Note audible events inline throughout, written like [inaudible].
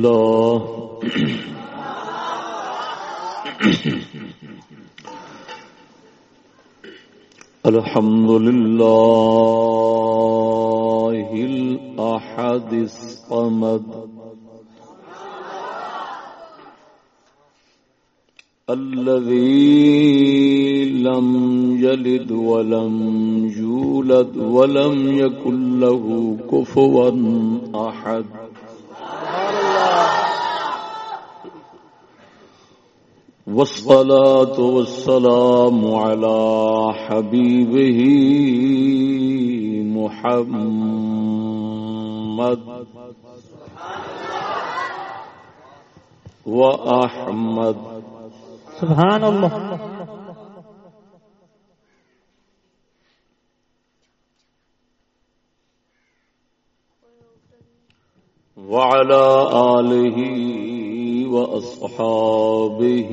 لله الحمد لله الأحد الصمد الذي لم يلد ولم يولد ولم يكن له كفوا أحد والصلاة والسلام على حبيبه محمد وأحمد. سبحان اللہ. وعلى آله وأصحابه.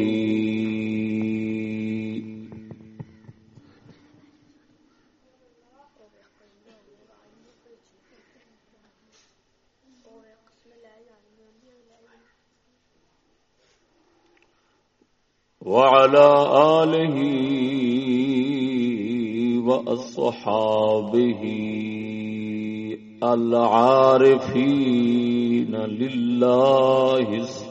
وعلى آله وأصحابه العارفين لله الصمد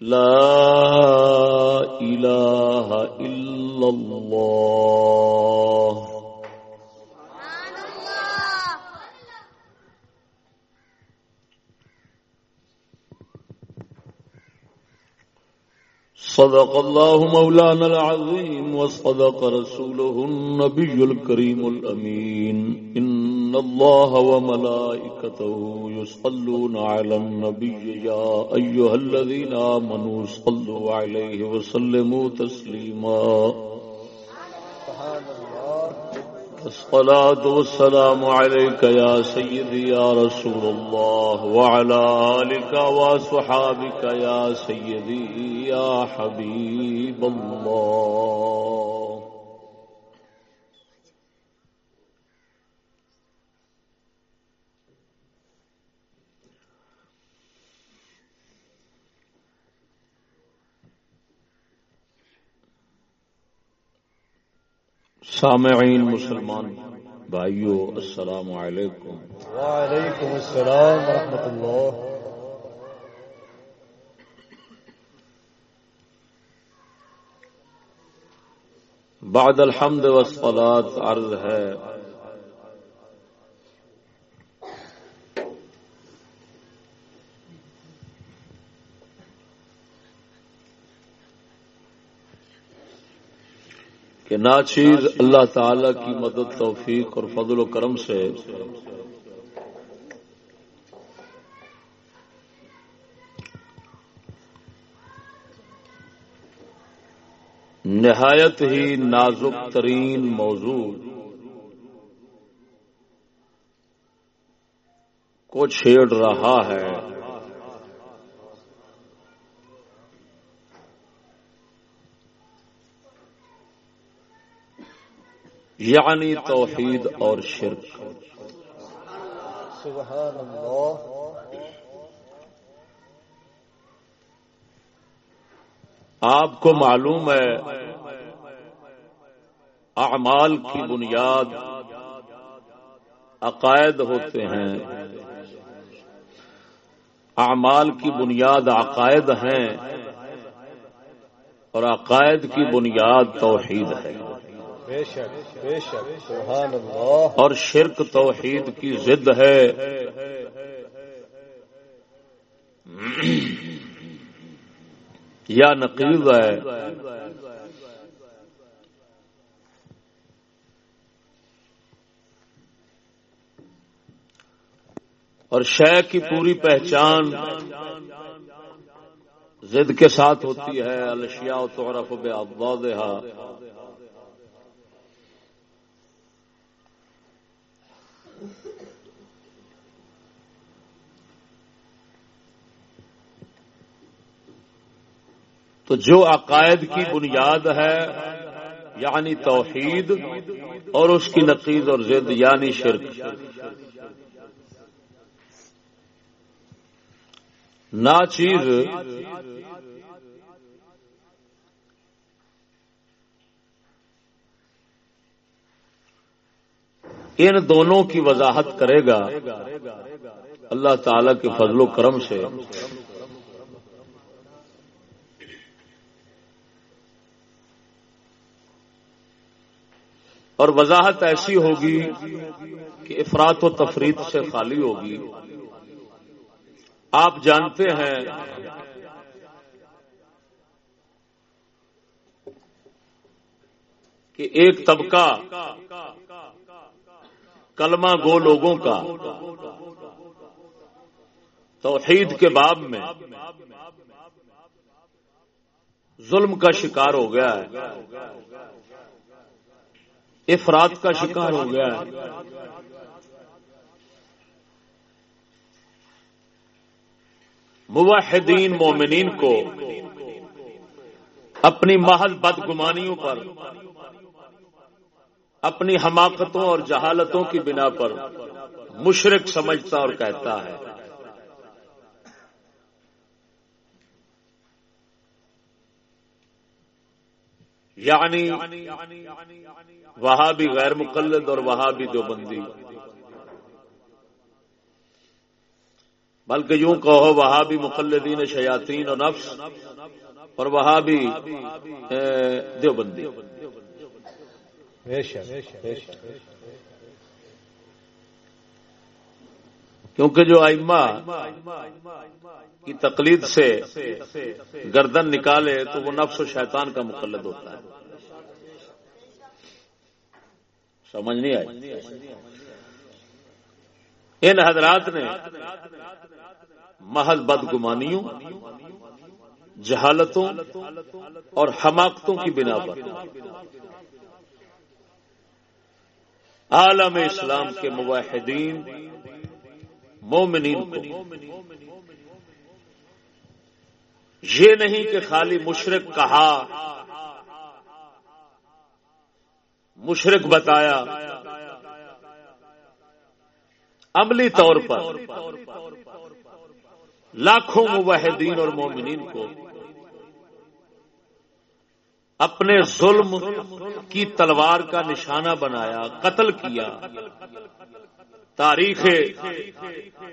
لا إله إلا الله. صدق الله مولانا العظيم وصدق رسوله النبي الكريم الأمين. إن الله وملائكته يصلون على النبي يا أيها الذين آمنوا صلوا عليه وسلموا تسليما الصلاة والسلام عليك يا سيدي يا رسول الله وعلى آلك وصحابك يا سيدي يا حبيب الله سامعین مسلمان بھائیو السلام علیکم۔ وعلیکم السلام ورحمۃ اللہ۔ بعد الحمد والصلاة عرض ہے کہ ناچیز اللہ تعالی کی مدد، توفیق اور فضل و کرم سے۔ نہایت ہی نازک ترین موضوع۔ کو چھیڑ رہا ہے۔ یعنی توحید اور شرک۔ سبحان اللہ آپ کو معلوم ہے اعمال کی بنیاد عقائد ہوتے ہیں۔ اعمال کی بنیاد عقائد ہیں اور عقائد کی بنیاد توحید ہے۔ اور شرک توحید کی ضد ہے۔ یا نقیز ہے۔ اور شے کی پوری پہچان ضد کے ساتھ ہوتی ہے الشیا تو رف بے آباد تو جو عقائد کی بنیاد ہے یعنی توحید اور اس کی نقید اور زد یعنی شرک۔ نا چیز ان دونوں کی وضاحت کرے گا اللہ تعالی کے فضل و کرم سے۔ اور وضاحت ایسی ہوگی کہ افراد و تفریح سے خالی ہوگی۔ آپ جانتے ہیں کہ ایک طبقہ کلمہ گو لوگوں کا توحید کے باب میں ظلم کا شکار ہو گیا ہے۔ افراد کا شکار ہو گیا ہے۔ موحدین، مومنین کو اپنی محض بدگمانیوں پر، اپنی حماقتوں اور جہالتوں کی بنا پر مشرق سمجھتا اور کہتا ہے۔ یعنی وہاں بھی غیر مقلد اور وہاں بھی جو بندی بلکہ یوں کہو وہاں بھی مقلدین شیاطین اور نفس اور وہاں بھی دیوبندی۔ کیونکہ جو آئمہ کی تقلید سے گردن نکالے تو وہ نفس و شیطان کا مقلد ہوتا ہے۔ سمجھ نہیں آئی؟ ان حضرات نے محض بدگمانیوں، جہالتوں اور حماقتوں کی بنا پر عالم اسلام کے مواحدین، مومنین کو یہ نہیں کہ خالی مشرق کہا، مشرق بتایا۔ عملی طور پر لاکھوں مواحدین اور مومنین کو اپنے ظلم کی تلوار کا نشانہ بنایا، قتل کیا۔ تاریخ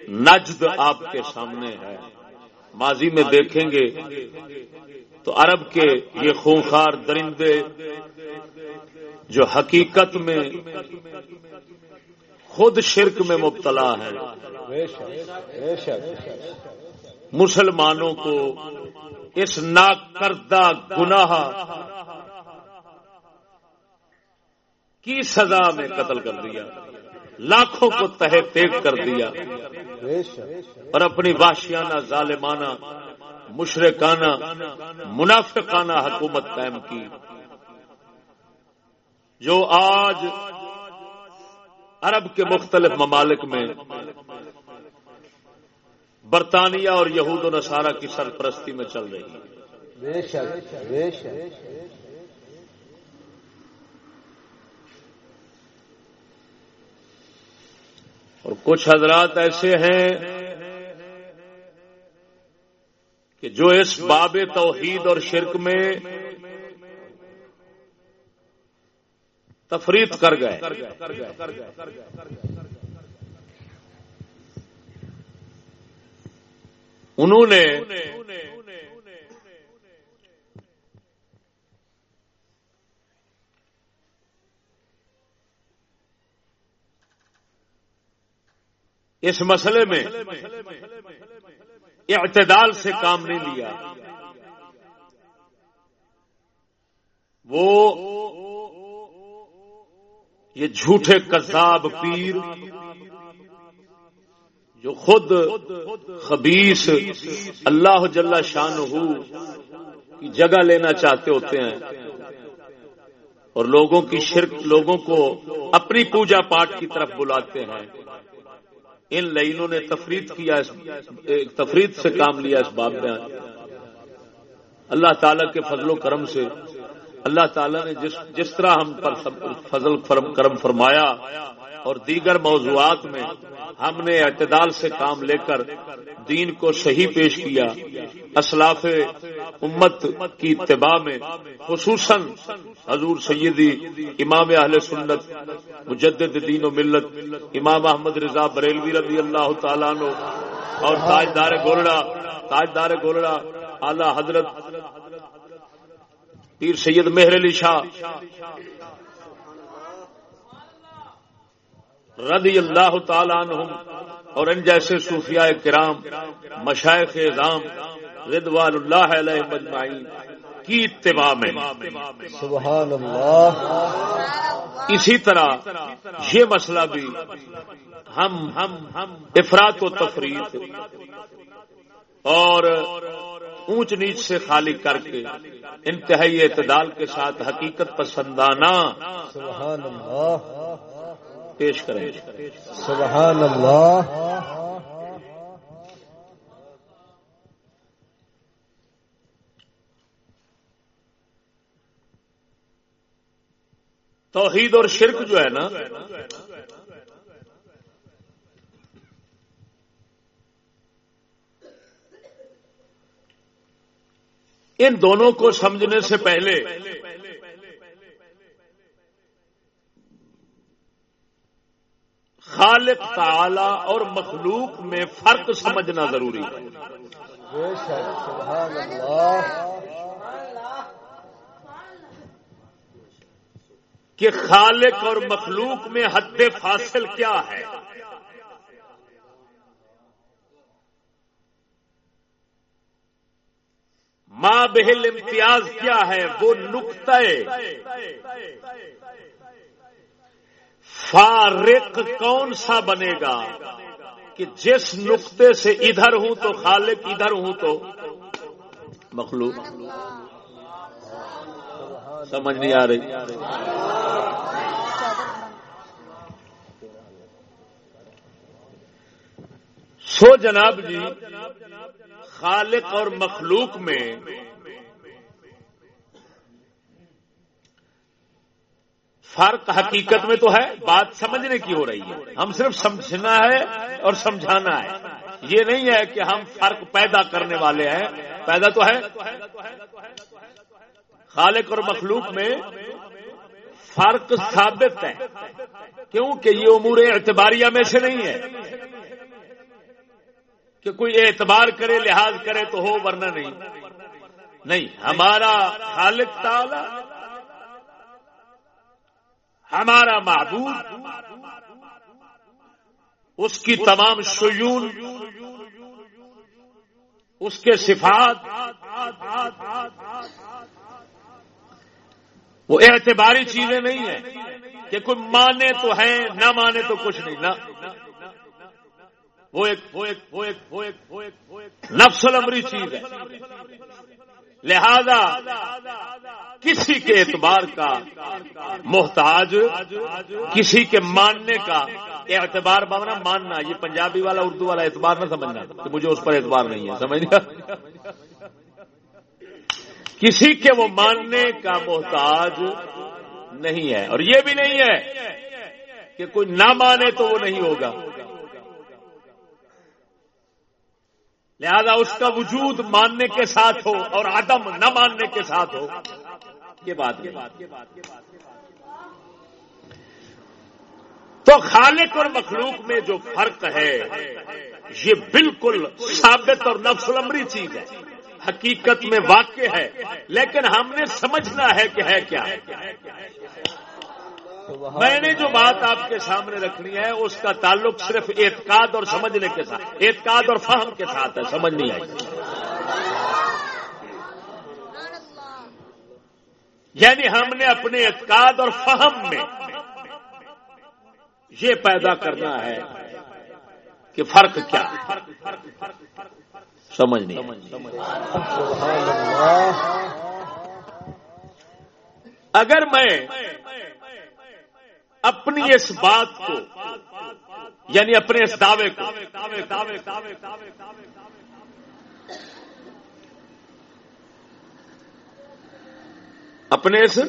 نجد آپ کے سامنے ہے۔ ماضی میں دیکھیں گے تو عرب کے یہ خونخار درندے جو حقیقت میں خود شرک میں مبتلا ہے مسلمانوں کو اس ناکردہ گناہ کی سزا میں قتل کر دیا۔ لاکھوں کو تہ تیگ کر دیا اور اپنی واشیانہ ظالمانہ مشرقانہ منافقانہ حکومت قائم کی۔ جو آج عرب کے مختلف ممالک میں برطانیہ اور یہود و نصارہ کی سرپرستی میں چل رہی ہے۔ اور کچھ حضرات ایسے ہیں کہ جو اس باب توحید اور شرک میں تفریح کر گئے انہوں نے اس مسئلے میں اعتدال سے کام نہیں لیا۔ وہ یہ جھوٹے کذاب پیر جو خود خبیس اللہ جل شان کی جگہ لینا چاہتے ہوتے ہیں اور لوگوں کی شرک، لوگوں کو اپنی پوجا پاٹ کی طرف بلاتے ہیں۔ ان لائنوں نے تفرید کیا تفرید سے کام لیا اس باب میں۔ اللہ تعالیٰ کے فضل و کرم سے۔ اللہ تعالیٰ نے جس جس طرح ہم پر فضل کرم فرمایا اور دیگر موضوعات میں ہم نے اعتدال سے کام لے کر دین کو صحیح پیش کیا۔ اسلاف امت کی اتباع میں خصوصاً حضور سیدی امام اہل سنت، مجدد دین و ملت، امام احمد رضا بریلوی رضی اللہ تعالیٰ نو اور تاجدار گولڑا تاجدار گولڑا اعلی حضرت پیر سید مہر علی شاہ رضی اللہ تعالیٰ عنہم اور ان جیسے صوفیاء کرام مشائق اعظام ردوان اللہ علیہ مجمعین کی اتباع میں۔ سبحان اللہ۔ اسی طرح یہ مسئلہ بھی ہم ہم ہم افراد و تفریح اور اونچ نیچ سے خالی کر کے انتہائی اعتدال کے ساتھ حقیقت پسندانہ سبحان اللہ۔ پیش کریں۔ سبحان اللہ۔ توحید اور شرک جو ہے نا ان دونوں کو سمجھنے سے پہلے خالق تعالی اور مخلوق میں فرق سمجھنا ضروری ہے۔ کہ خالق اور مخلوق میں حد فاصل کیا ہے۔ ماں بہل امتیاز کیا ہے؟ وہ نقطۂ فارق کون سا بنے گا کہ جس نقطے سے ادھر ہوں تو خالق ادھر ہوں تو مخلوق؟ سمجھ نہیں آ رہی۔ سو جناب جی خالق اور مخلوق میں فرق حقیقت میں تو ہے، بات سمجھنے کی ہو رہی ہے۔ ہم صرف سمجھنا ہے اور سمجھانا ہے۔ یہ نہیں ہے کہ ہم فرق پیدا کرنے والے ہیں۔ پیدا تو ہے۔ خالق اور مخلوق میں فرق ثابت ہے۔ کیونکہ یہ امور اعتباریہ میں سے نہیں ہے۔ کہ کوئی اعتبار کرے، لحاظ کرے تو ہو، ورنہ نہیں۔ نہیں، ہمارا خالق تعالی ہمارا معبود، اس کی تمام شیون، اس کے صفات، وہ اعتباری چیزیں نہیں ہیں کہ کوئی مانے تو ہیں، نہ مانے تو کچھ نہیں، نہ۔ وہ ایک نفس العمری چیز ہے۔ لہذا کسی کے اعتبار کا محتاج، کسی کے ماننے کا اعتبار بابنا ماننا، یہ پنجابی والا، اردو والا اعتبار نہ سمجھنا، کہ مجھے اس پر اعتبار نہیں ہے سمجھنا کسی کے وہ ماننے کا محتاج نہیں ہے، اور یہ بھی نہیں ہے کہ کوئی نہ مانے تو وہ نہیں ہوگا۔ لہذا اس کا وجود ماننے کے ساتھ ہو اور عدم نہ ماننے کے ساتھ ہو، یہ بات تو خالق اور مخلوق میں جو فرق ہے، یہ بالکل ثابت اور نفس العمری چیز ہے۔ حقیقت میں واقع ہے، لیکن ہم نے سمجھنا ہے کہ ہے کیا۔ میں نے جو بات آپ کے سامنے رکھنی ہے، اس کا تعلق صرف اعتقاد اور سمجھنے کے ساتھ، اعتقاد اور فہم کے ساتھ ہے، سمجھ نہیں آئی۔ یعنی ہم نے اپنے اعتقاد اور فہم میں یہ پیدا کرنا ہے کہ فرق کیا سمجھ نہیں اگر میں اپنی اس بات کو یعنی اپنے اس دعوے کو۔ اپنے اس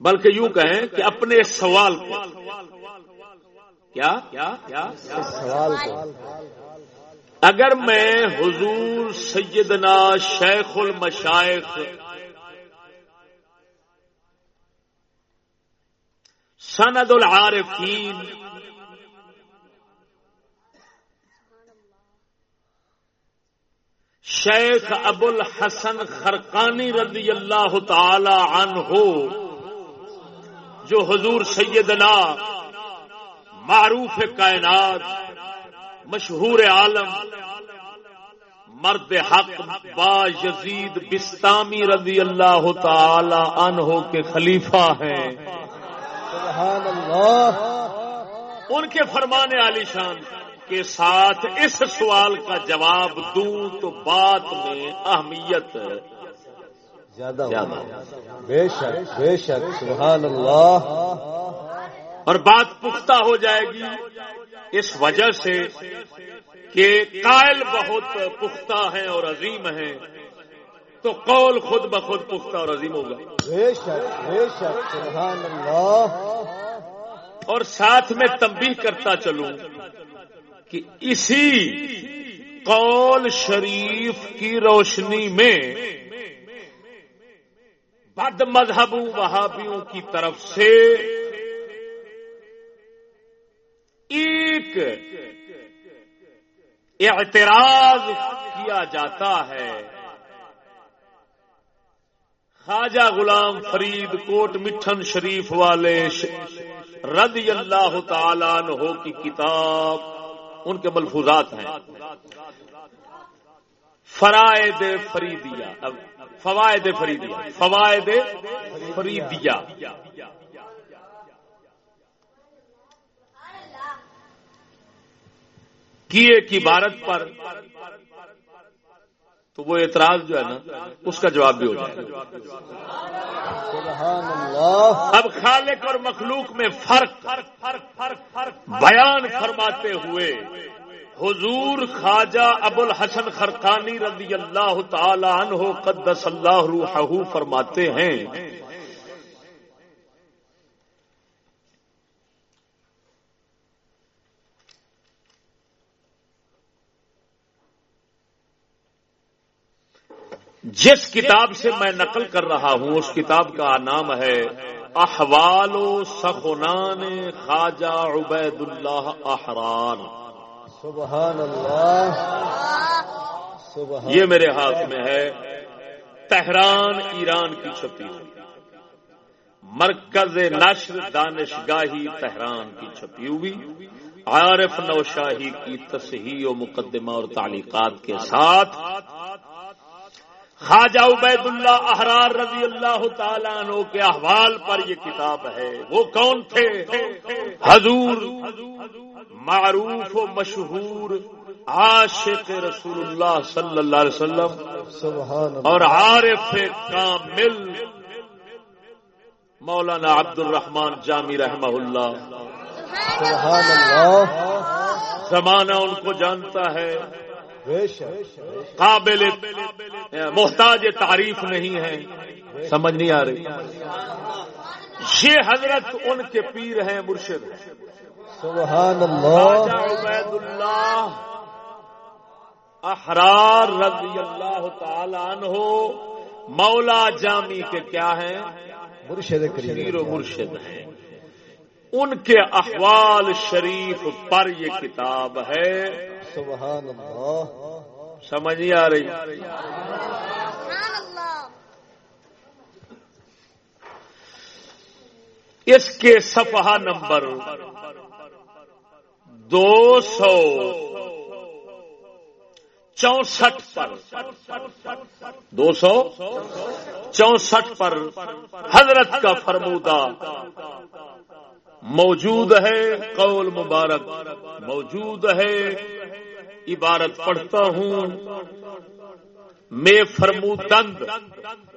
بلکہ یوں کہیں کہ اپنے اس سوال کو۔ کیا؟ سوال اگر میں حضور سیدنا شیخ المشائخ سند العارفین شیخ ابو الحسن خرقانی رضی اللہ تعالی عنہ، جو حضور سیدنا معروف کائنات مشہور عالم مرد حق با یزید بستامی رضی اللہ تعالی عنہ کے خلیفہ ہیں۔ سبحان اللہ۔ ان کے فرمانے علی شان کے ساتھ اس سوال کا جواب دوں تو بات میں اہمیت زیادہ بے شک بے شک سبحان اللہ۔ اور بات پختہ ہو جائے گی۔ اس وجہ سے کہ قائل بہت پختہ ہیں اور عظیم ہیں تو قول خود بخود پختہ اور عظیم ہوگا۔ بے شک بے شک سبحان اللہ۔ اور ساتھ میں تنبیہ کرتا چلوں کہ اسی قول شریف کی روشنی میں بد مذہبوں وہابیوں کی طرف سے ایک اعتراض کیا جاتا ہے۔ خواجہ غلام فرید کوٹ مٹھن شریف والے رضی اللہ تعالی عنہ کی کتاب، ان کے ملفوظات ہیں۔ فرائد فریدیا فوائد فریدیا فوائد فریدیا کی ایک عبارت پر تو وہ اعتراض جو ہے نا اس کا جواب بھی ہو جائے اب خالق اور مخلوق میں فرق بیان فرماتے ہوئے حضور خواجہ ابو الحسن خرقانی رضی اللہ تعالی عنہ قدس اللہ روحہ فرماتے ہیں جس کتاب سے میں نقل کر رہا ہوں اس کتاب کا نام ہے احوال و سخنان خواجہ عبید اللہ احران سبحان اللہ۔ سبحان یہ میرے ہاتھ میں ہے۔ تہران ایران کی چھپی ہوئی۔ مرکز نشر دانشگاہی تہران کی چھپی ہوئی۔ عارف نوشاہی کی تصحیح و مقدمہ اور تعلیقات کے ساتھ خواجہ عبید اللہ احرار رضی اللہ تعالیٰ عنہ کے احوال پر یہ کتاب ہے۔ وہ کون تھے؟ حضور معروف و مشہور عاشق رسول اللہ صلی اللہ علیہ وسلم اور عارف کامل مولانا عبد الرحمان جامی رحمہ اللہ۔ سبحان اللہ۔ زمانہ ان کو جانتا ہے۔ قابل محتاج تعریف نہیں ہے۔ سمجھ نہیں آ رہی۔ یہ حضرت ان کے پیر ہیں مرشد۔ سبحان اللہ عبید اللہ احرار رضی اللہ تعالی عنہ مولا جامی کے کیا ہیں؟ مرشد پیر و مرشد ہیں۔ ان کے احوال شریف پر یہ کتاب ہے۔ سبحان اللہ سمجھ نہیں آ رہی۔ اس کے صفحہ نمبر دو سو چونسٹھ پر۔ دو سو چونسٹھ پر حضرت کا فرمودہ موجود ہے قول مبارک۔ موجود ہے عبارت پڑھتا ہوں۔ میں فرمودند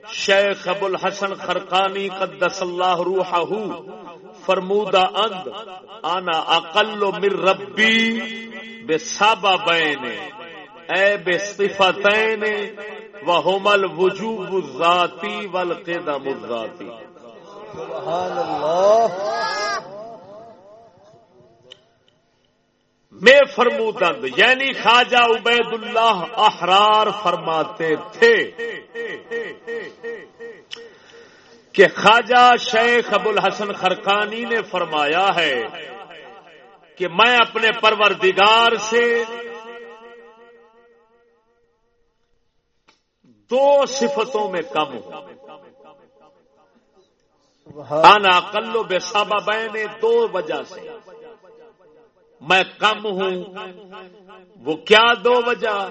شیخ ابو الحسن خرقانی قدس اللہ روحہ۔ فرمودہ اند۔ آنا اقل من ربی بے سابا بین اے بے صفتین وہم الوجوب الذاتی والقدم الذاتی۔ سبحان اللہ۔ میں فرمودند یعنی خواجہ عبید اللہ احرار فرماتے تھے کہ خواجہ شیخ ابو الحسن خرقانی نے فرمایا ہے کہ میں اپنے پروردگار سے دو صفتوں میں کم ہوں۔ آنا کلو بے صابہ بہنے دو وجہ سے۔ میں کم ہوں۔ وہ کیا دو وجہ؟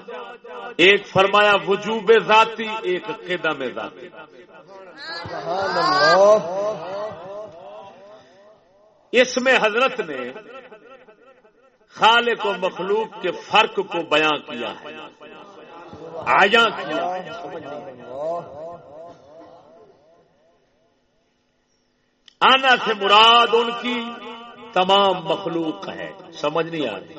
ایک فرمایا وجوب ذاتی، ایک قدم ذاتی۔ اس میں حضرت نے خالق و مخلوق کے فرق کو بیان کیا ہے۔ آیا کیا آنا سے مراد ان کی تمام مخلوق ہے۔ سمجھ نہیں آ رہی۔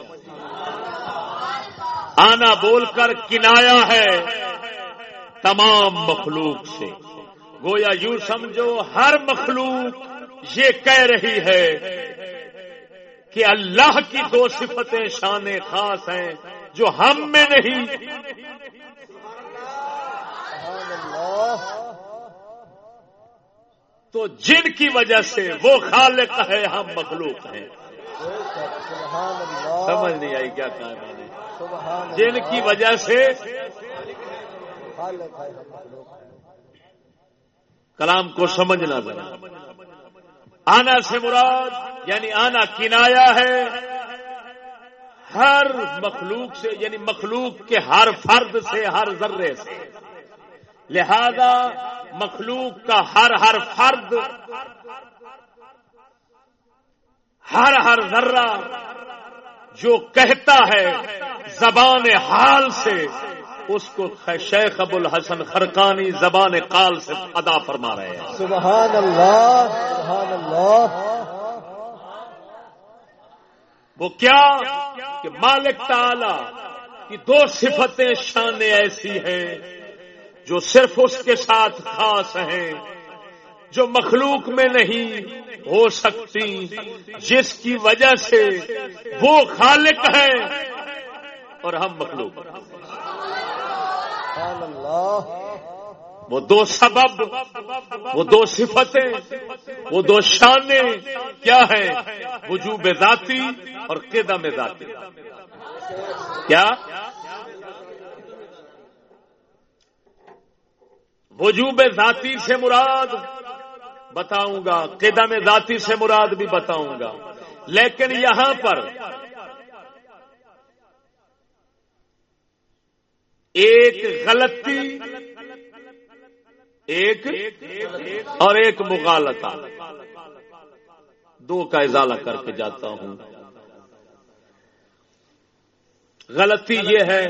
آنا بول کر کنایا ہے تمام مخلوق سے۔ گویا یوں سمجھو ہر مخلوق یہ کہہ رہی ہے کہ اللہ کی دو صفتیں شان خاص ہیں جو ہم میں نہیں۔ اللہ۔ تو جن کی وجہ سے وہ خالق ہے، ہم مخلوق ہیں۔ سمجھ نہیں آئی کیا کہا میں نے۔ جن کی وجہ سے کلام کو سمجھنا ذرا آنا سے مراد یعنی آنا کنایا ہے، ہر مخلوق سے یعنی مخلوق کے ہر فرد سے، ہر ذرے سے۔ لہذا مخلوق کا ہر ہر فرد ہر ہر ذرہ جو کہتا ہے زبان حال سے اس کو شیخ ابو الحسن خرقانی زبان قال سے ادا فرما رہے ہیں۔ سبحان اللہ سبحان اللہ وہ کیا کہ مالک تعالی کی دو صفتیں شان ایسی ہیں۔ جو صرف اس کے ساتھ خاص ہیں، جو مخلوق میں نہیں ہو سکتی، جس کی وجہ سے وہ خالق ہے اور ہم مخلوق وہ دو سبب، وہ دو صفتیں، وہ دو شانے کیا ہیں؟ وجوب ذاتی اور قدم ذاتی۔ کیا؟ وجوب ذاتی سے مراد، بتاؤں گا، قدم ذاتی سے مراد بھی بتاؤں گا۔ لیکن یہاں پر ایک غلطی، ایک اور ایک مغالطہ۔ دو کا ازالہ کر کے جاتا ہوں۔ غلطی یہ ہے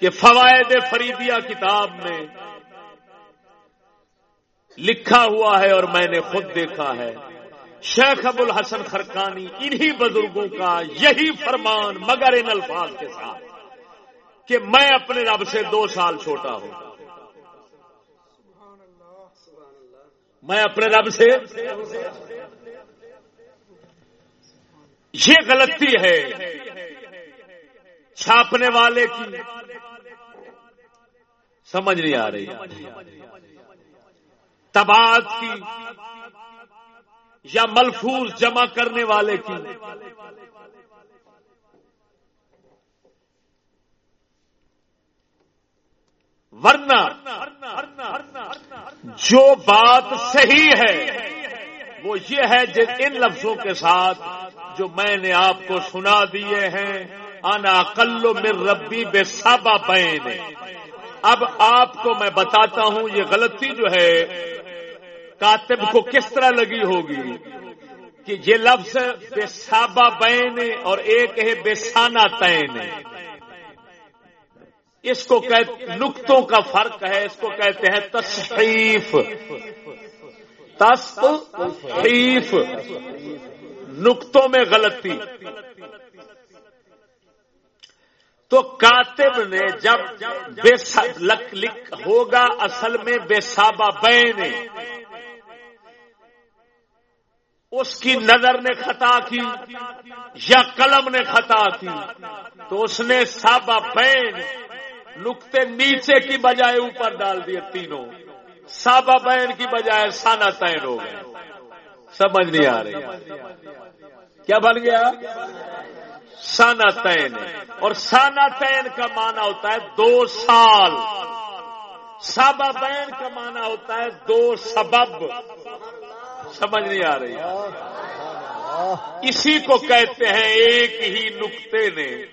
کہ فوائد فریدیہ کتاب میں لکھا ہوا ہے اور میں نے خود دیکھا ہے۔ شیخ ابو الحسن خرقانی انہی بزرگوں کا یہی فرمان مگر ان الفاظ کے ساتھ کہ میں اپنے رب سے دو سال چھوٹا ہوں۔ میں اپنے رب سے یہ غلطی ہے۔ چھاپنے والے کی۔ سمجھ نہیں آ رہی۔ تباد کی یا ملفوظ جمع کرنے والے کی۔ ورنہ جو بات صحیح ہے، وہ یہ ہے جن ان لفظوں کے ساتھ جو میں نے آپ کو سنا دیے ہیں۔ انا کلو میں ربی بے سابا پین اب آپ کو میں بتاتا ہوں، یہ غلطی جو ہے کاتب کو کس طرح لگی ہوگی کہ یہ لفظ بے صابہ بین اور ایک ہے بےسانہ تین اس کو نقطوں کا فرق ہے، اس کو کہتے ہیں تصحیف۔ تصحیف۔ نقطوں میں غلطی۔ تو کاتب نے جب بے لکھ ہوگا، اصل میں بے صابہ بین اس کی نظر نے خطا کی یا قلم نے خطا کی تو اس نے سابا بین نقطے نیچے کی بجائے اوپر ڈال دیے تینوں۔ سابا بین کی بجائے سانا تین ہو گئے۔ سمجھ نہیں آ رہی۔ کیا بن گیا؟ سانا تین۔ اور سانا تین کا معنی ہوتا ہے دو سال۔ سابا بین کا معنی ہوتا ہے دو سبب۔ سمجھ نہیں آ رہی۔ اسی کو کہتے ہیں ایک ہی نقطے نے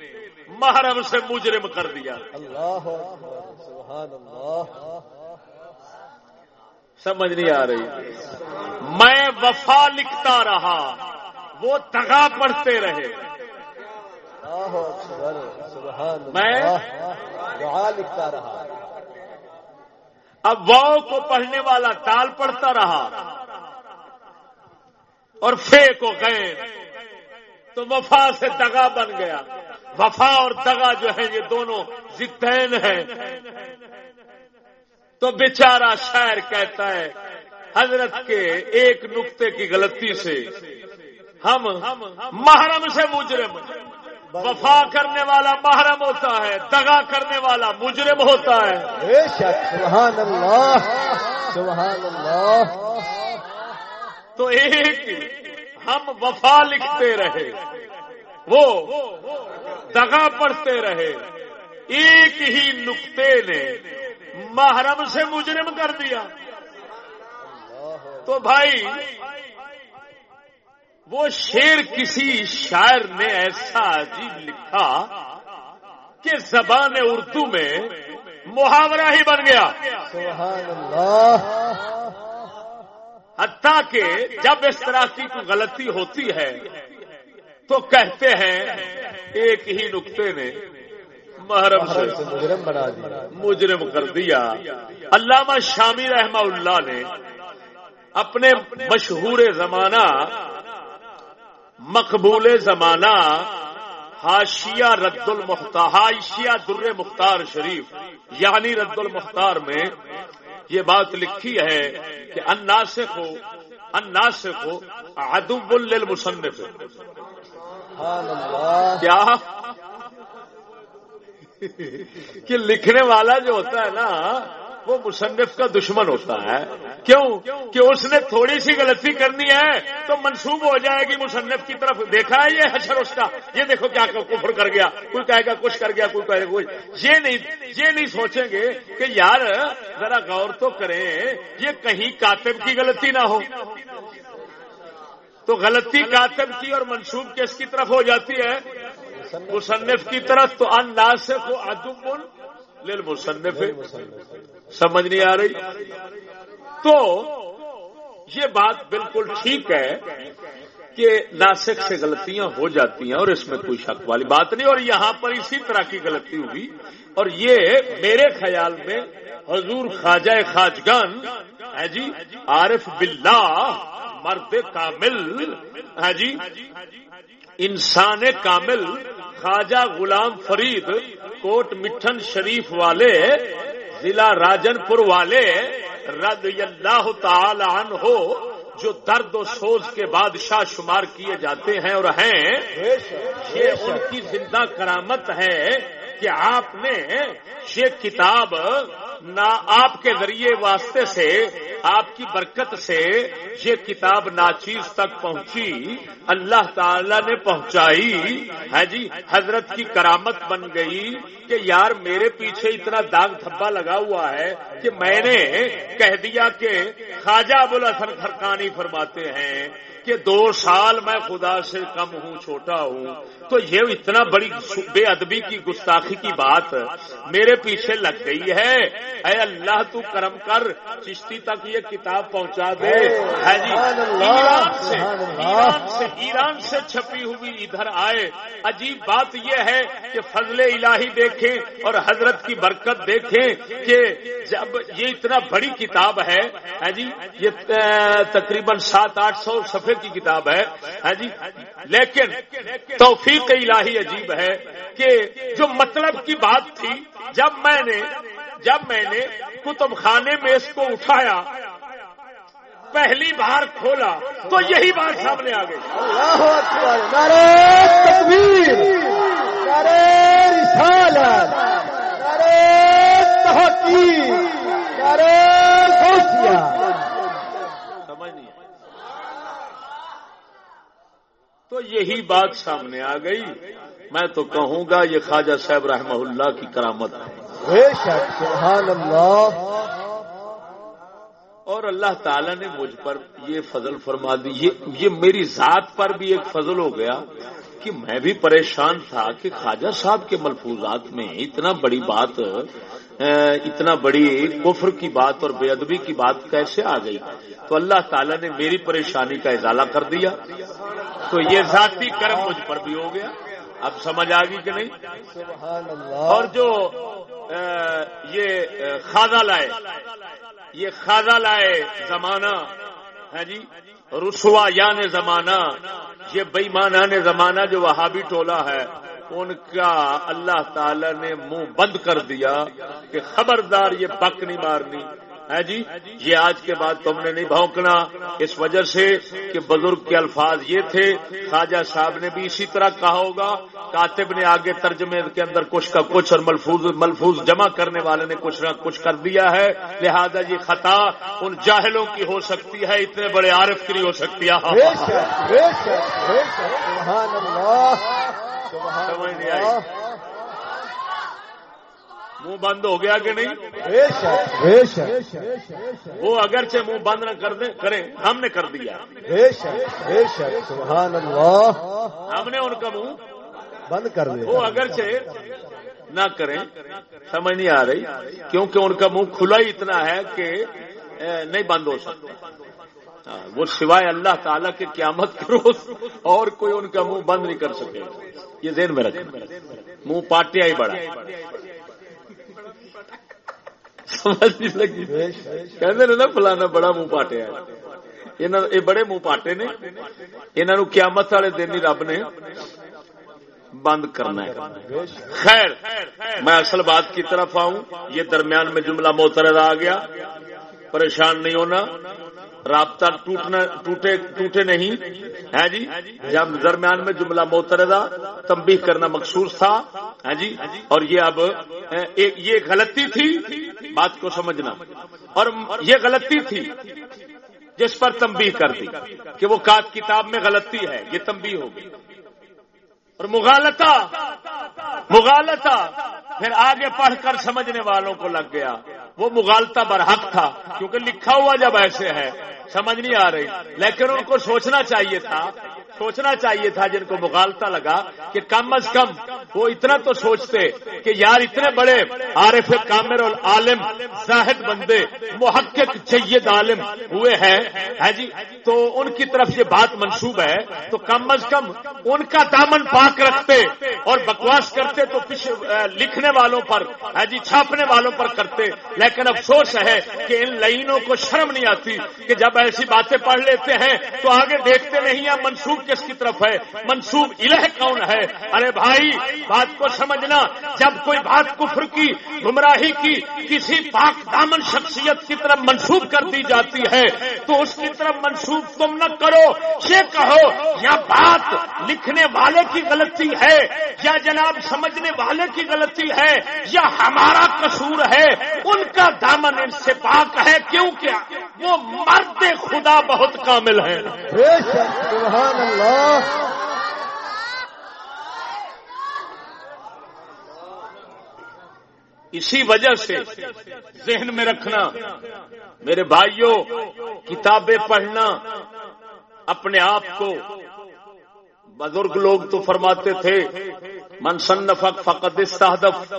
محرم سے مجرم کر دیا۔ سمجھ نہیں آ رہی۔ میں وفا لکھتا رہا وہ تگا پڑھتے رہے۔ میں لکھتا رہا۔ اب واؤ کو پڑھنے والا تال پڑھتا رہا۔ اور فے کو گئے۔ تو وفا سے دگا بن گیا۔ وفا اور دگا جو ہے یہ دونوں زدین ہیں۔ تو بیچارہ شاعر کہتا ہے، حضرت کے ایک نقطے کی غلطی سے ہم محرم سے مجرم۔ وفا کرنے والا محرم ہوتا ہے دگا کرنے والا مجرم ہوتا ہے۔ سبحان اللہ سبحان اللہ۔ تو ایک ہم وفا لکھتے رہے، وہ دگا پڑھتے رہے، ایک ہی نقطے نے محرم سے مجرم کر دیا۔ تو بھائی، وہ شیر کسی شاعر نے ایسا عجیب لکھا کہ زبان اردو میں محاورہ ہی بن گیا۔ سبحان اللہ۔ حتیٰ کہ جب اس طرح کی کوئی غلطی ہوتی ہے، تو کہتے ہیں، ایک ہی نقطے نے محرم سے مجرم کر دیا۔ علامہ شامی رحمہ اللہ نے اپنے مشہور زمانہ، مقبول زمانہ ہاشیہ رد المختار ہاشیہ در مختار شریف یعنی رد المختار میں یہ بات لکھی ہے کہ اناسک ہو اناسک ہو ادب المصنف کیا؟ کہ لکھنے والا جو ہوتا ہے نا وہ مصنف کا دشمن ہوتا ہے۔ کیوں؟ کہ اس نے تھوڑی سی غلطی کرنی ہے تو منسوب ہو جائے گی مصنف کی طرف۔ دیکھا ہے یہ حشر اس کا؟ یہ دیکھو کیا کفر کر گیا۔ کوئی کہے گا کچھ کر گیا، کوئی کہے گا یہ نہیں یہ نہیں سوچیں گے کہ یار ذرا غور تو کریں، یہ کہیں کاتب کی غلطی نہ ہو۔ تو غلطی کاتب کی اور منسوب کس کی طرف ہو جاتی ہے؟ مصنف کی طرف۔ تو اناسف و ادب لل مصنف سمجھ نہیں آ رہی؟ تو یہ بات بالکل ٹھیک ہے کہ ناسک سے غلطیاں ہو جاتی ہیں اور اس میں کوئی شک والی بات نہیں، اور یہاں پر اسی طرح کی غلطی ہوئی اور یہ میرے خیال میں حضور خواجہ خاجگان، ہے جی عارف باللہ، مرد کامل، ہے جی انسان کامل، خواجہ غلام فرید، کوٹ مٹھن شریف والے ضلع راجن پور والے رضی اللہ تعالی عنہ ہو جو درد و سوز کے بادشاہ شمار کیے جاتے ہیں اور ہیں، یہ ان کی زندہ کرامت ہے کہ آپ نے یہ کتاب نہ آپ کے ذریعے واسطے سے، آپ کی برکت سے یہ کتاب ناچیز تک پہنچی، اللہ تعالی نے پہنچائی۔ ہے جی حضرت کی کرامت بن گئی کہ یار میرے پیچھے اتنا داغ دھبا لگا ہوا ہے کہ میں نے کہہ دیا کہ خواجہ ابوالحسن خرکانی فرماتے ہیں کہ دو سال میں خدا سے کم ہوں، چھوٹا ہوں۔ تو یہ اتنا بڑی بے ادبی کی گستاخی کی بات میرے پیچھے لگ گئی ہے۔ اے اللہ تو کرم کر چشتی تک یہ کتاب پہنچا دے۔ ہے جی؟ ایران سے ایران سے ایران سے چھپی ہوئی ادھر آئے۔ عجیب بات یہ ہے کہ فضل الہی دیکھیں اور حضرت کی برکت دیکھیں کہ جب یہ اتنا بڑی کتاب ہے جی؟ یہ تقریباً سات آٹھ سو صفحے کی کتاب ہے جی؟ لیکن توفیق الہی عجیب ہے کہ جو مطلب کی بات تھی، جب میں نے جب میں نے کتب خانے میں اس کو اٹھایا، پہلی بار کھولا، تو یہی بات سامنے آ گئی۔ تو یہی بات سامنے آ گئی۔ میں تو کہوں گا یہ خواجہ صاحب رحمہ اللہ کی کرامت ہے۔ سبحان اللہ۔ اور اللہ تعالی نے مجھ پر یہ فضل فرما دی۔ یہ میری ذات پر بھی ایک فضل ہو گیا کہ میں بھی پریشان تھا کہ خواجہ صاحب کے ملفوظات میں اتنا بڑی بات اتنا بڑی کفر کی بات اور بے ادبی کی بات کیسے آ گئی؟ تو اللہ تعالیٰ نے میری پریشانی کا اضالہ کر دیا۔ تو یہ ذاتی کرم مجھ پر بھی ہو گیا۔ اب سمجھ آ گئی کہ نہیں؟ اور جو یہ خاضہ لائے یہ خاضہ لائے زمانہ ہے جی رسوا یان زمانہ یہ بےمانہ نے زمانہ جو وہابی ٹولا ہے ان کا اللہ تعالی نے منہ بند کر دیا کہ خبردار یہ بک نہیں مارنی۔ ہے جی؟ یہ آج کے بعد تم نے نہیں بھونکنا۔ اس وجہ سے کہ بزرگ کے الفاظ یہ تھے، خواجہ صاحب نے بھی اسی طرح کہا ہوگا۔ کاتب نے آگے ترجمے کے اندر کچھ کا کچھ اور ملفوظ ملفوظ جمع کرنے والے نے کچھ نہ کچھ کر دیا ہے۔ لہذا یہ خطا ان جاہلوں کی ہو سکتی ہے، اتنے بڑے عارف کی نہیں ہو سکتی۔ ہے منہ بند ہو گیا کہ نہیں؟ وہ اگرچہ منہ بند نہ کر دیں، کریں۔ ہم نے کر دیا۔ ہم نے ان کا منہ بند کر دیا وہ اگرچہ نہ کریں۔ سمجھ نہیں آ رہی، کیونکہ ان کا منہ کھلا ہی اتنا ہے کہ نہیں بند ہو سکتا۔ وہ سوائے اللہ تعالی کے قیامت کے روز اور کوئی ان کا منہ بند نہیں کر سکے۔ یہ دین میں رکھیں منہ پاٹیا ہی بڑا۔ نا، فلانا بڑا منہ پاٹیا یہ بڑے منہ پاٹے نے۔ انہوں قیامت والے دن ہی رب نے بند کرنا ہے۔ خیر، میں اصل بات کی طرف آؤں۔ یہ درمیان میں جملہ موترد آ گیا۔ پریشان نہیں ہونا۔ رابطہ ٹوٹے ٹوٹے نہیں۔ ہے جی؟ جب درمیان میں جملہ موتردا تمبی کرنا مخصوص تھا، ہے جی؟ اور یہ اب یہ غلطی تھی، بات کو سمجھنا۔ اور یہ غلطی تھی جس پر تمبی کر دی کہ وہ کات کتاب میں غلطی ہے، یہ تمبی ہوگی۔ اور مغالتا مغالتا پھر آگے پڑھ کر سمجھنے والوں کو لگ گیا۔ وہ مغالتا برحق تھا، کیونکہ لکھا ہوا جب ایسے ہے، سمجھ نہیں آ رہی۔ لیکن ان کو سوچنا چاہیے تھا سوچنا چاہیے تھا جن کو مغالتا لگا کہ کم از کم وہ اتنا تو سوچتے کہ یار اتنے بڑے عارف کامر اور عالم زاہد بندے، محقق سید عالم ہوئے ہیں۔ جی؟ تو ان کی طرف یہ بات منسوب ہے۔ تو کم از کم ان کا دامن پاک رکھتے اور بکواس کرتے تو لکھنے والوں پر، ہے جی؟ چھاپنے والوں پر کرتے۔ لیکن افسوس ہے کہ ان لائنوں کو شرم نہیں آتی کہ جب ایسی باتیں پڑھ لیتے ہیں تو آگے دیکھتے نہیں ہیں منسوخ کس کی طرف ہے، منسوب الہ کون ہے؟ ارے بھائی، بات کو سمجھنا، جب کوئی بات کفر کی، گمراہی کی، کسی پاک دامن شخصیت کی طرف منسوب کر دی جاتی ہے، تو اس کی طرف منسوب تم نہ کرو، یہ کہو، یا بات لکھنے والے کی غلطی ہے، یا جناب سمجھنے والے کی غلطی ہے، یا ہمارا قصور ہے، ان کا دامن ان سے پاک ہے، کیوں کیا؟ وہ مرد خدا بہت کامل ہے اسی وجہ سے ذہن میں رکھنا، میرے بھائیوں کتابیں پڑھنا اپنے آپ کو، بزرگ لوگ تو فرماتے تھے منسن فقط استہدف.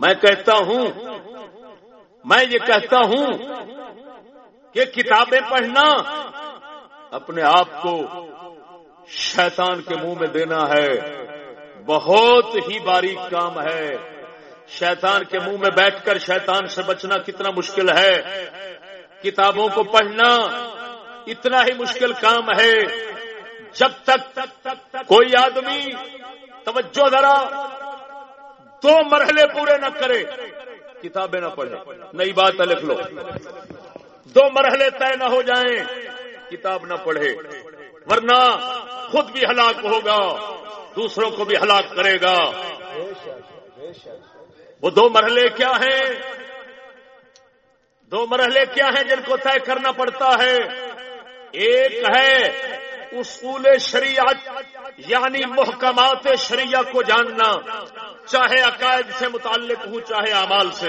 میں کہتا ہوں، میں یہ کہتا ہوں کہ کتابیں پڑھنا اپنے آپ کو شیطان کے منہ میں دینا ہے۔ بہت ہی باریک کام ہے۔ شیطان کے منہ میں بیٹھ کر شیطان سے بچنا کتنا مشکل ہے۔ کتابوں کو پڑھنا اتنا ہی مشکل کام ہے۔ جب تک کوئی آدمی، توجہ ذرا، دو مرحلے پورے نہ کرے، کتابیں نہ پڑھے۔ نئی بات ہے، لکھ لو۔ دو مرحلے طے نہ ہو جائیں، کتاب نہ پڑھے۔ ورنہ خود بھی ہلاک ہوگا، دوسروں کو بھی ہلاک کرے گا۔ وہ دو مرحلے کیا ہیں؟ دو مرحلے کیا ہیں جن کو طے کرنا پڑتا ہے؟ ایک ہے اصول شریعت یعنی محکمات شریعہ کو جاننا۔ چاہے عقائد سے متعلق ہوں، چاہے اعمال سے۔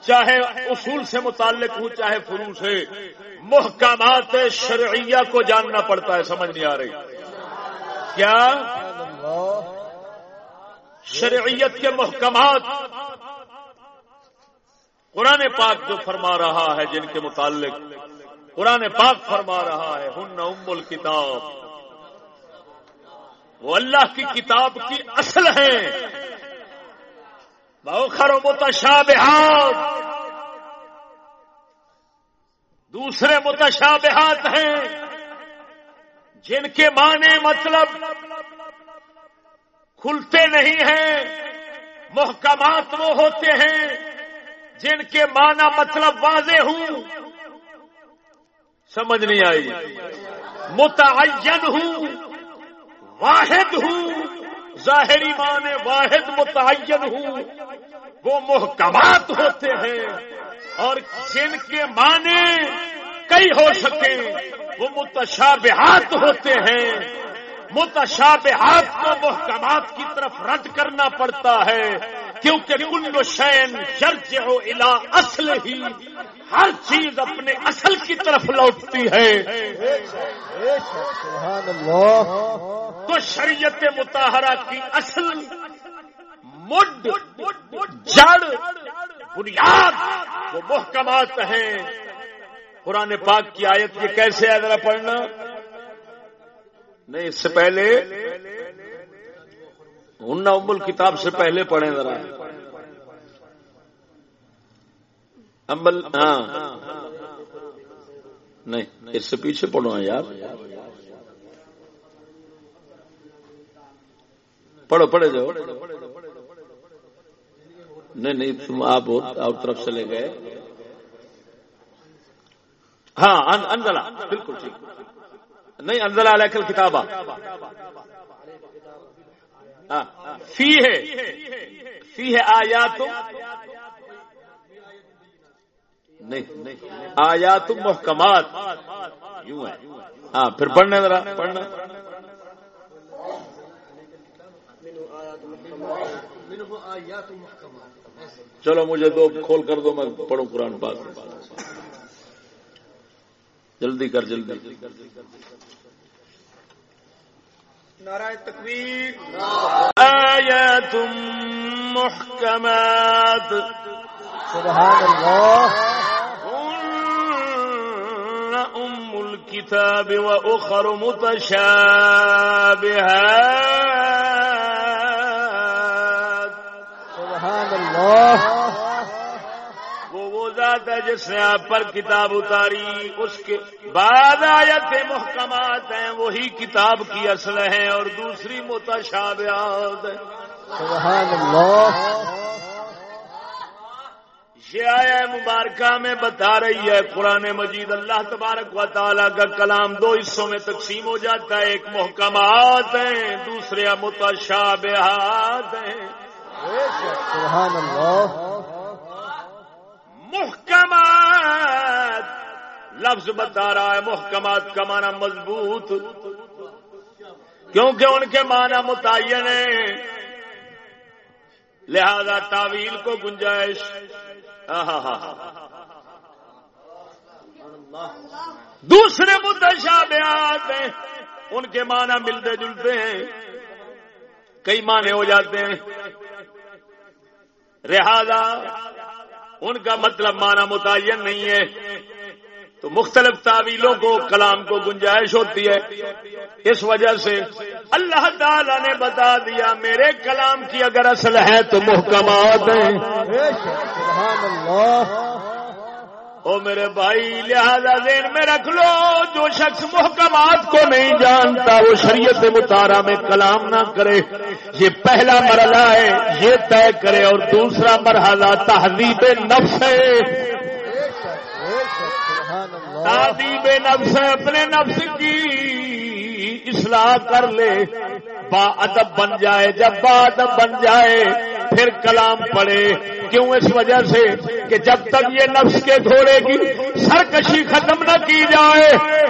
چاہے اصول سے متعلق ہوں، چاہے فرو سے۔ محکمات شرعیہ کو جاننا پڑتا ہے، سمجھ نہیں آ رہی۔ کیا؟ شرعیت کے محکمات۔ قرآن پاک جو فرما رہا ہے جن کے متعلق، قرآن پاک فرما رہا ہے، ہن ام الکتاب۔ وہ اللہ کی کتاب کی اصل ہے بہت متشابہات۔ دوسرے متشابہات ہیں۔ جن کے معنی مطلب کھلتے نہیں ہیں، محکمات وہ ہوتے ہیں جن کے معنی مطلب واضح ہوں۔ سمجھ نہیں آئی۔ متعین ہوں، واحد ہوں، ظاہری معنی واحد متعین ہوں۔ وہ محکمات ہوتے ہیں اور جن کے معنی کئی ہو سکے۔ وہ متشابہات ہوتے ہیں۔ متشابہات کو محکمات کی طرف رد کرنا پڑتا ہے۔ کیونکہ کل شین جرج ہو الا اصل ہی ہر چیز اپنے اصل کی طرف لوٹتی ہے۔ تو شریعت متحرہ کی اصل مڈ، جڑ، بنیاد وہ محکمات ہیں۔ قرآن پاک کی آیت یہ کیسے ہے؟ ذرا پڑھنا۔ نہیں، اس سے پہلے ان امول کتاب سے پہلے پڑھیں ذرا۔ امبل ہاں۔ نہیں، اس سے پیچھے پڑھو ہاں یار۔ پڑھو، پڑھے جاؤ۔ نہیں نہیں، تم آپ آپ طرف سے لے گئے۔ ہاں اندلا بالکل ٹھیک۔ نہیں، انزلہ علیہ کل کتاب ہاں، فی ہے فی ہے آیا نہیں آیا تم محکمات۔ یوں ہے۔ ہاں پھر پڑھنے ذرا، پڑھنا چلو، مجھے دو کھول کر دو، میں پڑھوں قرآن پاک۔ جلدی کر جلدی۔ نعرہ تکبیر آیات محکمات۔ سبحان اللہ۔ ام الكتاب واخر متشابهات سبحان وہ ذات ہے جس نے آپ پر کتاب اتاری اس کے بعد آیت محکمات ہیں وہی کتاب کی اصل ہیں اور دوسری متشابہات ہیں۔ سبحان اللہ۔ یہ آیا مبارکہ میں بتا رہی ہے قرآن مجید اللہ تبارک و تعالیٰ کا کلام دو حصوں میں تقسیم ہو جاتا ہے۔ ایک محکمات ہیں دوسرے متشابہات ہیں۔ سبحان اللہ۔ محکمات۔ لفظ بتا رہا ہے محکمات کا معنی مضبوط۔ کیونکہ ان کے معنی متعین ہے لہذا تعویل کو گنجائش۔ دوسرے متشابہات ہیں۔ ان کے معنی ملتے جلتے ہیں۔ کئی معنی ہو جاتے ہیں۔ لہذا ان کا مطلب معنی متعین نہیں ہے۔ تو مختلف تعویلوں کو، کلام کو گنجائش ہوتی ہے۔ اس وجہ سے اللہ تعالی نے بتا دیا، میرے کلام کی اگر اصل ہے تو محکمات ہیں۔ او میرے بھائی، لہذا ذہن میں رکھ لو، جو شخص محکمات کو نہیں جانتا، وہ شریعت مطالعہ میں کلام نہ کرے۔ یہ پہلا مرحلہ ہے، یہ طے کرے اور دوسرا مرحلہ تہذیب نفس ہے۔ تہذیب نفس ہے، اپنے نفس کی اصلاح کر لے۔ با ادب بن جائے، جب با ادب بن جائے، پھر کلام پڑے کیوں اس وجہ سے کہ جب تک یہ نفس کے گھوڑے کی سرکشی ختم نہ کی جائے،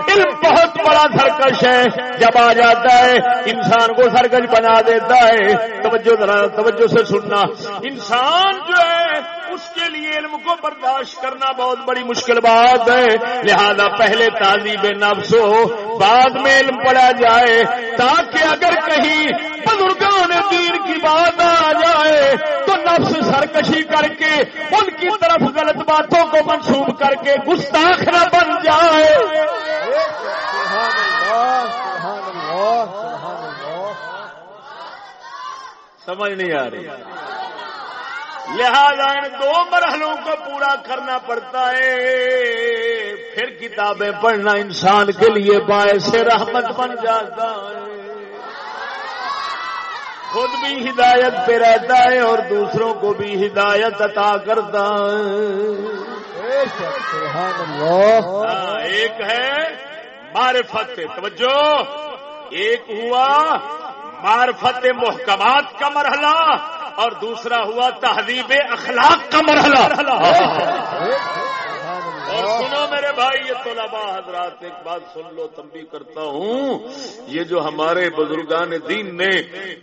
علم بہت بڑا سرکش ہے۔ جب آ جاتا ہے، انسان کو سرکش بنا دیتا ہے۔ توجہ توجہ سے سننا۔ انسان جو ہے اس کے لیے علم کو برداشت کرنا بہت بڑی مشکل بات ہے۔ لہذا پہلے تعلیم نفس ہو بعد میں علم پڑا جائے تاکہ اگر کہیں بزرگان دین کی بات آ جائے تو نفس سرکشی کر کے ان کی طرف غلط باتوں کو منسوخ کر کے گستاخ نہ بن جائے۔ سمجھ نہیں آ رہی۔ لہذا ان دو مرحلوں کو پورا کرنا پڑتا ہے۔ پھر کتابیں پڑھنا انسان کے لیے باعث رحمت بن جاتا ہے۔ خود بھی ہدایت پہ رہتا ہے اور دوسروں کو بھی ہدایت عطا کرتا ہے۔ ہاں، ایک ہے معرفت توجہ۔ ایک ہوا معرفت محکمات کا مرحلہ۔ اور دوسرا ہوا تہذیب اخلاق کا مرحلہ۔ [laughs] اور سنو میرے بھائی، یہ طلبا حضرات، ایک بات سن لو، تم بھی کرتا ہوں۔ یہ جو ہمارے بزرگان دین نے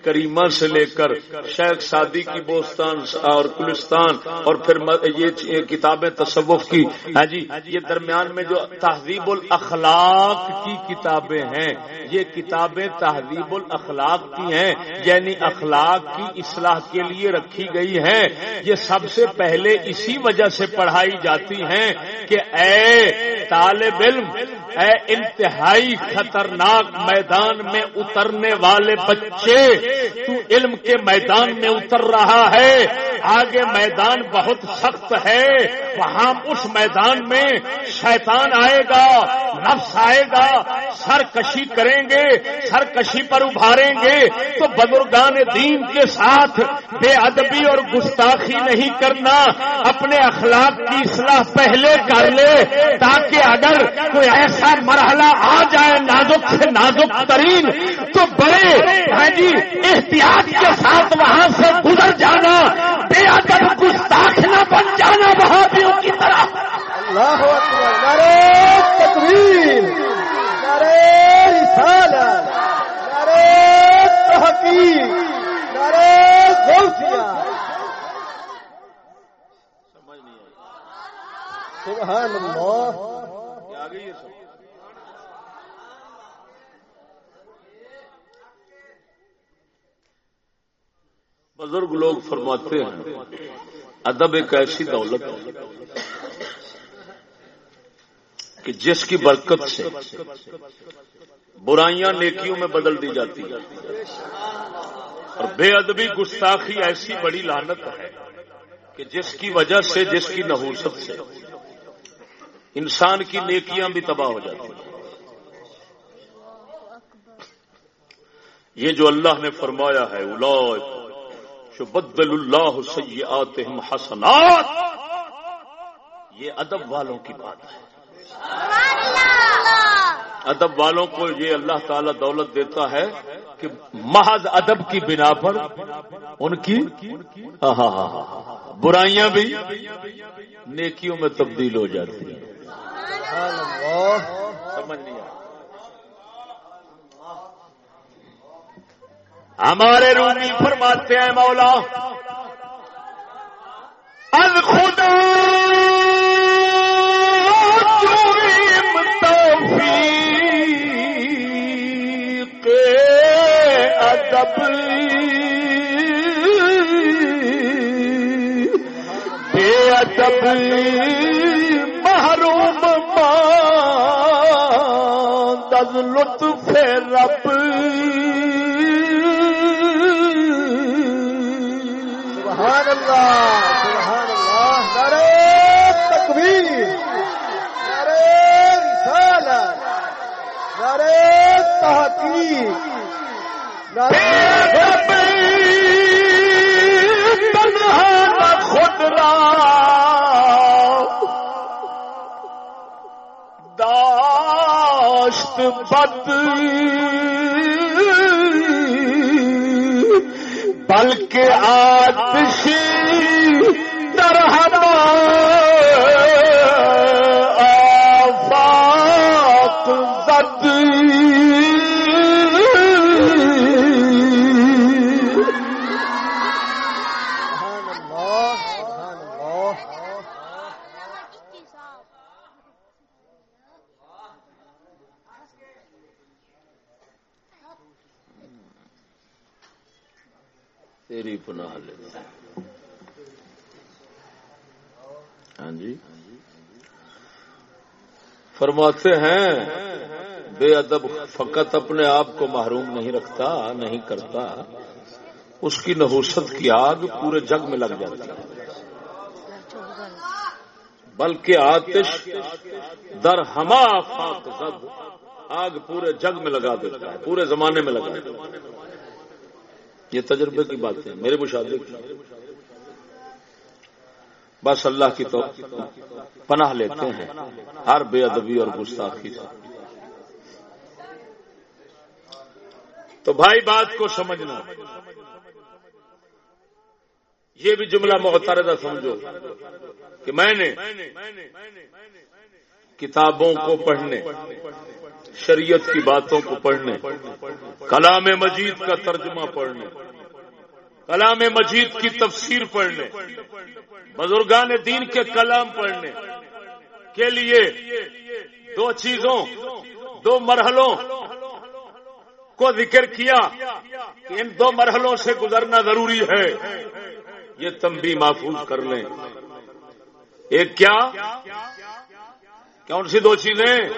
کریمہ سے لے کر شیخ سادی کی بوستان اور گلستان اور پھر یہ کتابیں تصوف کی ہاں جی یہ درمیان میں جو تہذیب الاخلاق کی کتابیں ہیں، یہ کتابیں تہذیب الاخلاق کی ہیں یعنی اخلاق کی اصلاح کے لیے رکھی گئی ہیں۔ یہ سب سے پہلے اسی وجہ سے پڑھائی جاتی ہیں کہ اے طالب علم، اے انتہائی خطرناک میدان میں اترنے والے بچے، تو علم کے میدان میں اتر رہا ہے۔ آگے میدان بہت سخت ہے، وہاں اس میدان میں شیطان آئے گا، نفس آئے گا، سرکشی کریں گے، سرکشی پر ابھاریں گے۔ تو بزرگان دین کے ساتھ بے ادبی اور گستاخی نہیں کرنا، اپنے اخلاق کی اصلاح پہلے کر لے تاکہ اگر کوئی ایسا مرحلہ آ جائے نازک سے نازک ترین، تو بڑے ہاں جی احتیاط کے ساتھ وہاں سے گزر جانا، بے ادب گستاخ نہ بن جانا وہاں ان کی طرح اللہ تقریر سبحان اللہ بزرگ لوگ فرماتے ہیں، ادب ایک ایسی دولت کہ جس کی برکت سے برائیاں نیکیوں میں بدل دی جاتی ہیں۔ اور بے ادبی گستاخی ایسی بڑی لانت ہے کہ جس کی وجہ سے، جس کی نحوست سے انسان کی نیکیاں بھی تباہ ہو جاتی ہیں۔ یہ جو اللہ نے فرمایا ہے بدل اللہ سیئاتہم حسنات، یہ ادب والوں کی بات ہے۔ ادب والوں کو یہ اللہ تعالی دولت دیتا ہے کہ محض ادب کی بنا پر ان کی برائیاں بھی نیکیوں میں تبدیل ہو جاتی ہیں۔ سمجھ نہیں ہمارے رومی فرماتے ہیں مولا از خدا توفیق ادب بے ادب از لطف رب۔ سبحان اللہ سبحان اللہ۔ نعرہ تکبیر نعرہ رسالت نعرہ تحقیق نعرہ داشت بد بلکہ آتشی درہ فرماتے ہیں، بے ادب فقط اپنے آپ کو محروم نہیں رکھتا، نہیں کرتا۔ اس کی نحوست کی آگ پورے جگ میں لگ جاتی ہے۔ بلکہ آتش در ہما آفاق زد آگ پورے جگ میں لگا دیتا ہے، پورے زمانے میں لگا دیتا ہے۔ یہ تجربے کی بات ہے میرے مشاہدے کی بس اللہ کی تو پناہ لیتے ہیں، ہر بے ادبی اور گستاخی سے۔ تو بھائی بات کو سمجھنا۔ یہ بھی جملہ محترضہ سمجھو کہ میں نے کتابوں کو پڑھنے، شریعت کی باتوں کو پڑھنے، کلام مجید کا ترجمہ پڑھنے کلام مجید کی تفسیر پڑھنے، بزرگان دین کے کلام پڑھنے کے لیے دو چیزوں، دو مرحلوں کو ذکر کیا کہ ان دو مرحلوں سے گزرنا ضروری ہے۔ یہ تم بھی محفوظ کر لیں۔ ایک کیا؟ کون سی دو چیزیں؟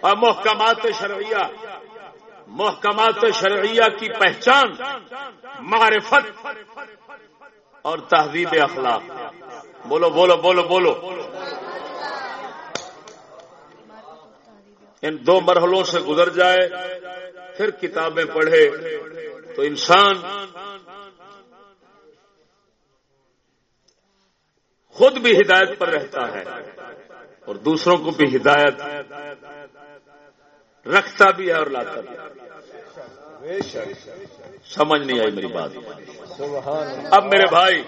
اور محکمات شرعیہ۔ محکمات شرعیہ کی پہچان، معرفت اور تہذیب اخلاق۔ بولو بولو بولو بولو۔ ان دو مرحلوں سے گزر جائے، پھر کتابیں پڑھے تو انسان خود بھی ہدایت پر رہتا ہے اور دوسروں کو بھی ہدایت رکھتا بھی ہے اور لاتا بھی ہے۔ سمجھ نہیں آئی میری بات۔ اب میرے بھائی،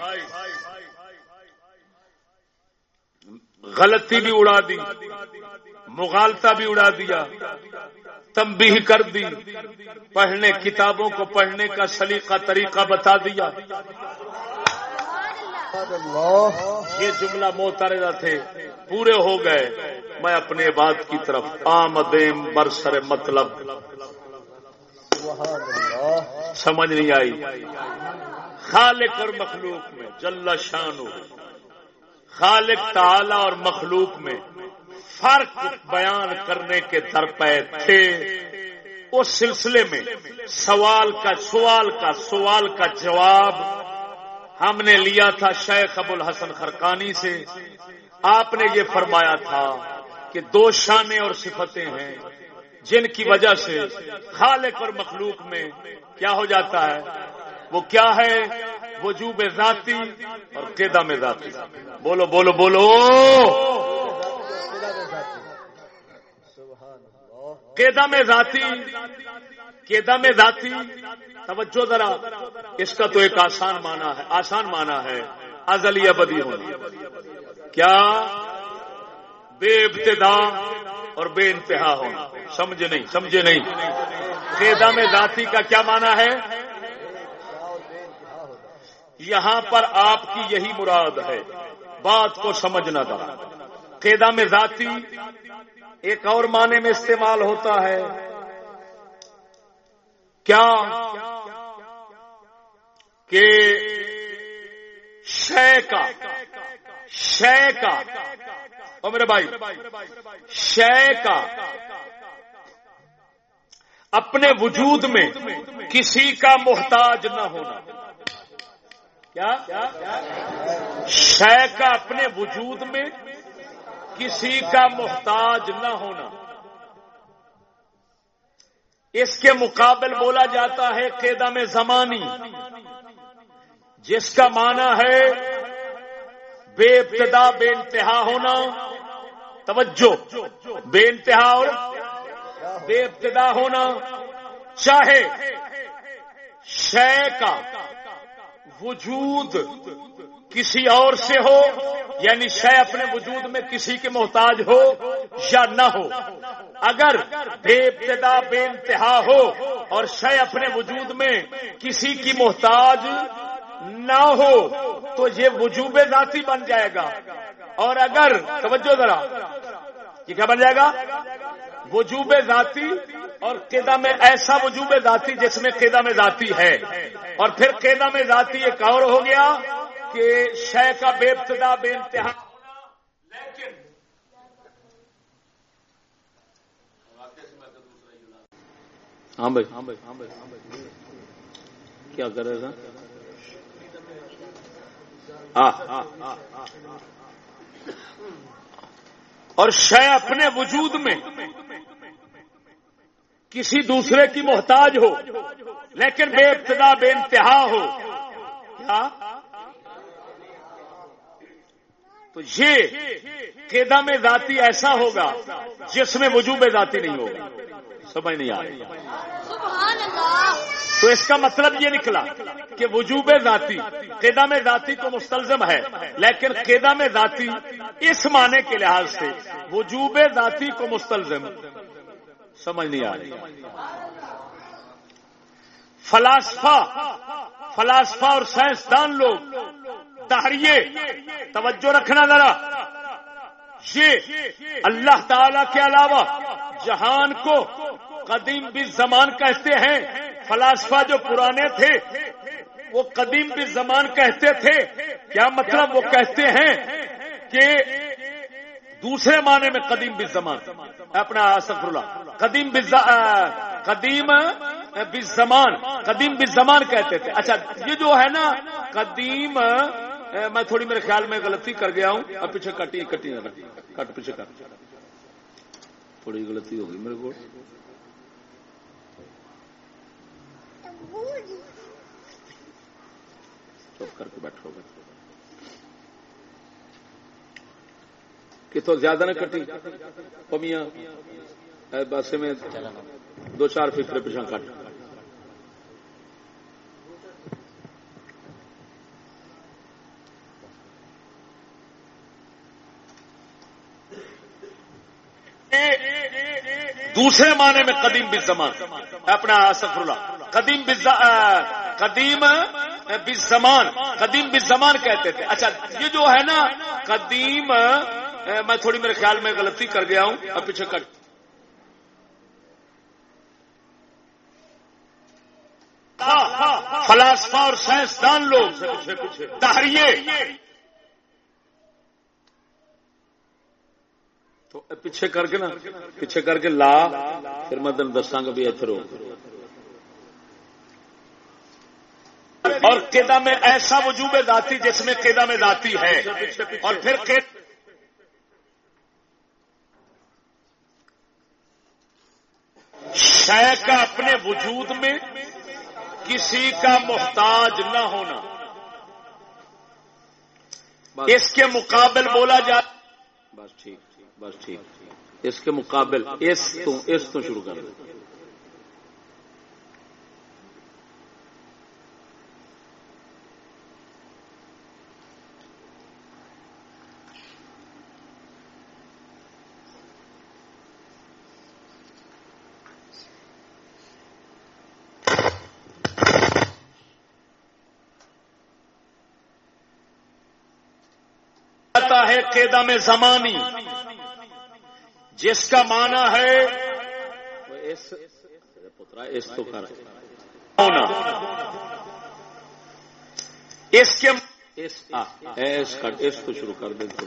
غلطی بھی اڑا دی مغالتا بھی اڑا دیا، تنبیہ کر دی، پڑھنے کتابوں کو پڑھنے کا سلیقہ طریقہ بتا دیا۔ یہ جملہ موتارا تھے۔ پورے ہو گئے، میں اپنے بات کی طرف آمدیم برسر مطلب۔ سمجھ نہیں آئی۔ خالق اور مخلوق میں جل شان ہو خالق تعالی اور مخلوق میں فرق بیان کرنے کے درپے تھے۔ اس سلسلے میں سوال کا سوال کا سوال کا جواب ہم نے لیا تھا شیخ ابو الحسن خرقانی سے۔ آپ نے یہ فرمایا تھا کہ دو شانے اور صفتیں ہیں جن کی وجہ سے خالق اور مخلوق میں کیا ہو جاتا ہے؟ وہ کیا ہے؟ وجوب ذاتی اور قیدہ میں ذاتی۔ بولو بولو بولو۔ سبحان قیدہ میں ذاتی قیدہ میں ذاتی۔ توجہ ذرا، اس کا تو ایک آسان مانا ہے، آسان مانا ہے۔ ازلی ابدی ہونا۔ کیا بے ابتدا اور بے انتہا ہونا؟ سمجھے نہیں سمجھے نہیں۔ قیدہ میں ذاتی کا کیا مانا ہے؟ یہاں پر آپ کی یہی مراد ہے، بات کو سمجھنا تھا قیدہ میں ذاتی ایک اور معنی میں استعمال ہوتا ہے۔ کیا کہ شے کا شے کا۔ میرے بھائی، شے کا۔ اپنے وجود میں کسی کا محتاج نہ ہونا۔ کیا؟ شے کا اپنے وجود میں کسی کا محتاج نہ ہونا۔ اس کے مقابل بولا جاتا ہے قیدم زمانی، جس کا معنی ہے بے ابتدا، بے انتہا ہونا۔ توجہ۔ بے انتہا اور بے ابتدا ہونا۔ چاہے شے کا وجود کسی اور سے ہو یعنی شے اپنے وجود میں کسی کے محتاج ہو یا نہ ہو۔ اگر بے ابتدا، بے انتہا ہو اور شے اپنے وجود میں کسی کی محتاج نہ ہو تو یہ وجوب ذاتی بن جائے گا۔ اور اگر، توجہ ذرا، یہ کیا بن جائے گا؟ وجوب ذاتی اور قیدا میں ایسا وجوب ذاتی جس میں قیدا میں ذاتی ہے۔ اور پھر قیدا میں ذاتی ایک اور ہو گیا کہ شے کا بے ابتدا، بے انتہا۔ ہاں بھائی ہاں بھائی ہاں بھائی۔ کیا کرے گا اور شے اپنے وجود میں کسی دوسرے کی محتاج ہو لیکن بے ابتدا، بے انتہا ہو۔ کیا؟ تو یہ قیدا میں ذاتی ایسا ہوگا جس میں وجوب ذاتی نہیں ہوگا۔ سمجھ نہیں آ رہی۔ تو اس کا مطلب یہ نکلا کہ وجوب ذاتی قیدا میں ذاتی کو مستلزم ہے لیکن قیدا میں ذاتی اس معنی کے لحاظ سے وجوب ذاتی کو مستلزم۔ سمجھ نہیں آ رہی۔ فلاسفہ فلاسفہ اور سائنسدان لوگ تحریے توجہ رکھنا ذرا۔ یہ اللہ تعالی کے علاوہ جہان کو قدیم بھی زمان کہتے ہیں۔ فلاسفہ جو پرانے تھے، وہ قدیم بھی زمان کہتے تھے۔ کیا مطلب وہ کہتے ہیں کہ دوسرے معنی میں قدیم بھی زمان۔ اپنا سفر اللہ قدیم قدیم بھی زمان۔ قدیم بھی زمان کہتے تھے۔ اچھا یہ جو ہے نا، قدیم میں تھوڑی میرے خیال میں غلطی کر گیا ہوں۔ اب پیچھے کٹی کٹی کٹ پیچھے کٹ تھوڑی غلطی ہوگی میرے کو۔ چپ کر کے بیٹھو گے کتوں زیادہ نہ کٹی۔ کمیاں بس میں دو چار فکرے پیچھا کٹ۔ دوسرے معنی میں قدیم زمان اپنا سفر اللہ. قدیم قدیم زمان قدیم زمان کہتے تھے. اچھا یہ جو ہے نا، قدیم میں تھوڑی میرے خیال میں غلطی کر گیا ہوں. اب پیچھے کٹ ہاں، ہاں، ہاں، فلاسفہ اور سائنسدان لوگ تحریے پیچھے کر کے نا، پیچھے کر کے لا، پھر میں تین دساں گا بھی اتر اور قیدا میں ایسا وجوب ذاتی جس میں قیدا میں ذاتی ہے۔ اور پھر شے کا اپنے وجود میں کسی کا محتاج نہ ہونا۔ اس کے مقابل بولا جا بس ٹھیک۔ بس ٹھیک۔ اس کے مقابل اس تو اس تو شروع کر ہے قیدا زمانی۔ جس کا معنی ہے اس تو کر۔ اس کے اس کو شروع کر دیں تو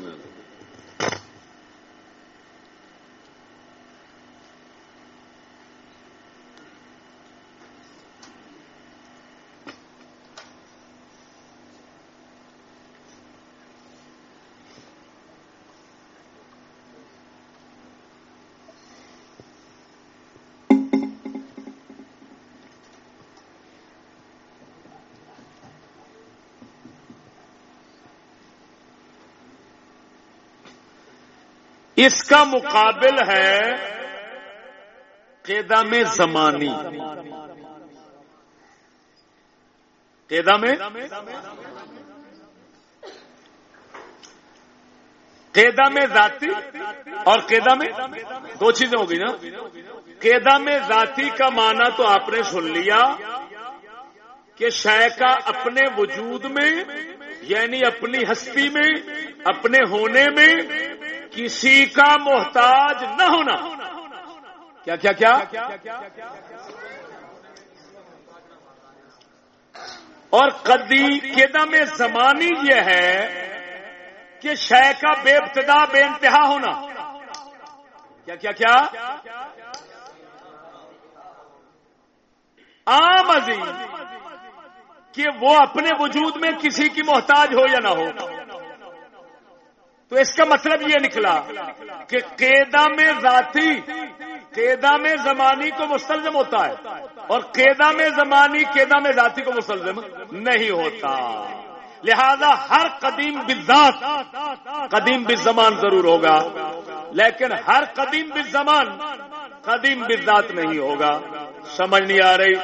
اس کا مقابل ہے قیدم زمانی. قیدم قیدم ذاتی اور قیدم دو چیزیں ہو گئی نا. قیدم ذاتی کا معنی تو آپ نے سن لیا کہ شے کا اپنے وجود میں یعنی اپنی ہستی میں، اپنے ہونے میں کسی کا محتاج نہ ہونا۔ کیا کیا کیا؟ اور قدی قدم زمانی یہ ہے کہ شے کا بے ابتدا بے انتہا ہونا۔ کیا کیا کیا؟ عام عظیم کہ وہ اپنے وجود میں کسی کی محتاج ہو یا نہ ہو۔ تو اس کا مطلب یہ نکلا کہ قیدا میں ذاتی قیدا میں زمانی کو مستلزم ہوتا ہے اور قیدا میں زمانی قیدا میں ذاتی کو مستلزم نہیں ہوتا۔ لہذا ہر قدیم بذات قدیم بالزمان ضرور ہوگا، لیکن ہر قدیم بالزمان، قدیم بذات نہیں ہوگا۔ سمجھ نہیں آ رہی؟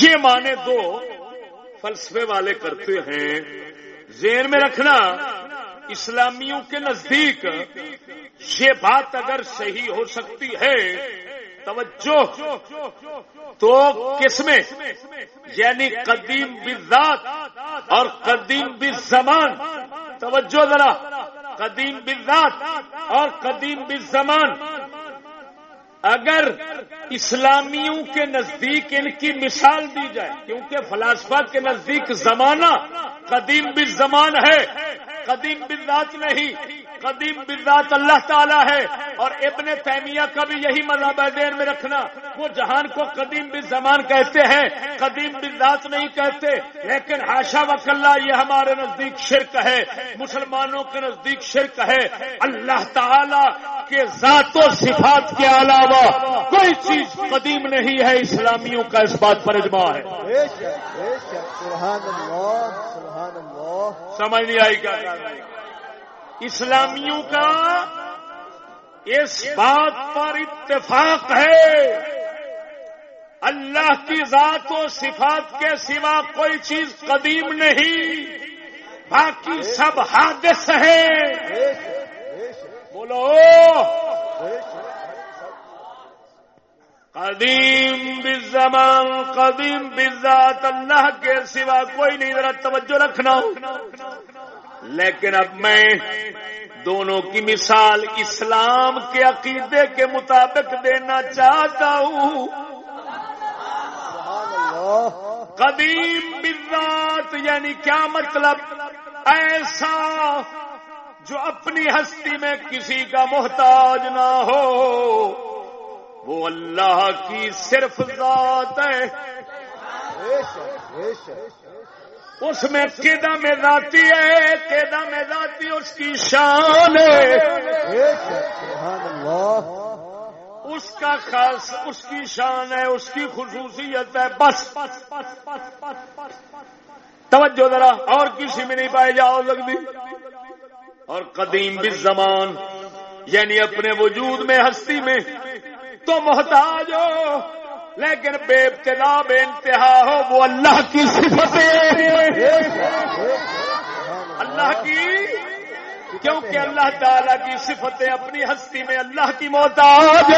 یہ مانے دو فلسفے والے کرتے ہیں۔ ذہن میں رکھنا، اسلامیوں کے نزدیک یہ بات اگر صحیح ہو سکتی ہے، توجہ، تو کس میں؟ یعنی قدیم بذات اور قدیم بالزمان، توجہ ذرا، قدیم بذات اور قدیم بالزمان۔ اگر اسلامیوں کے نزدیک ان کی مثال دی جائے، کیونکہ فلاسفہ کے نزدیک زمانہ قدیم بھی زمان ہے۔ قدیم بذات نہیں. قدیم بذات اللہ تعالی ہے. اور ابن تیمیہ کا بھی یہی مذہب ہے دیر میں رکھنا. وہ جہان کو قدیم بھی زمان کہتے ہیں. قدیم بذات نہیں کہتے. لیکن ہاشا وک اللہ یہ ہمارے نزدیک شرک ہے. مسلمانوں کے نزدیک شرک ہے. اللہ تعالی کے ذات و صفات کے علاوہ کوئی چیز قدیم نہیں ہے. اسلامیوں کا اس بات پر اجماع ہے. سمجھ نہیں آئی کیا؟ اسلامیوں کا اس بات پر اتفاق ہے۔ اللہ کی ذات و صفات کے سوا کوئی چیز قدیم نہیں۔ باقی سب حادث ہیں۔ بولو۔ قدیم بالزمان، قدیم بالذات، اللہ کے سوا کوئی نہیں، ذرا توجہ رکھنا۔ لیکن اب میں دونوں کی مثال اسلام کے عقیدے کے مطابق دینا چاہتا ہوں۔ قدیم بالذات یعنی کیا مطلب؟ ایسا جو اپنی ہستی میں کسی کا محتاج نہ ہو۔ وہ اللہ کی صرف ذات ہے۔ اس میں کیدا میں ذاتی ہے کیدا میں ذاتی اس کی شان ہے۔ اس کا خاص، اس کی شان ہے، اس کی خصوصیت ہے۔ بس توجہ ذرا اور کسی میں نہیں پائے جاؤ لگتی اور قدیم بھی زمان یعنی اپنے وجود میں، ہستی میں۔ تو محتاج ہو۔ لیکن بے ابتدا بے انتہا ہو، وہ اللہ کی صفت اللہ کی، کیونکہ اللہ تعالیٰ کی صفتیں اپنی ہستی میں اللہ کی محتاج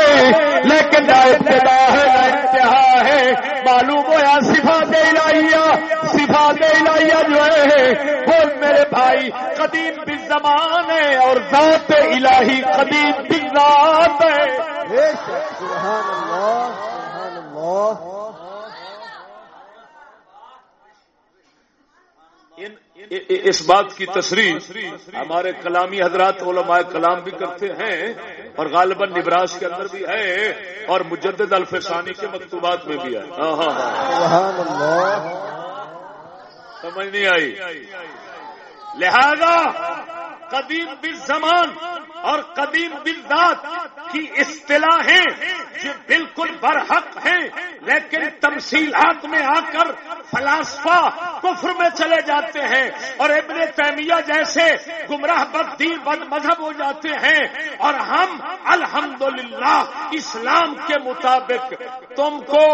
لیکن نہ ابتدا ہے نہ انتہا ہے۔ معلوم ہوا صفات الہیہ صفات الہیہ جو ہے وہ میرے بھائی قدیم بھی زمان ہے اور ذات الہی قدیم ذات ہے۔ سبحان اللہ اس بات کی تصریح ہمارے کلامی حضرات علماء کلام بھی کرتے ہیں اور غالباً نبراس کے اندر بھی ہے اور مجدد الفسانی کے مکتوبات میں بھی ہے۔ ہاں ہاں ہاں۔ سمجھ نہیں آئی؟ لہذا قدیم بالزمان اور قدیم بالذات کی اصطلاحیں بالکل برحق ہیں، لیکن تمثیلات میں آ کر فلاسفہ کفر میں چلے جاتے ہیں اور ابن تیمیہ جیسے گمراہ بد دین بد مذہب ہو جاتے ہیں اور ہم الحمدللہ اسلام کے مطابق تم کو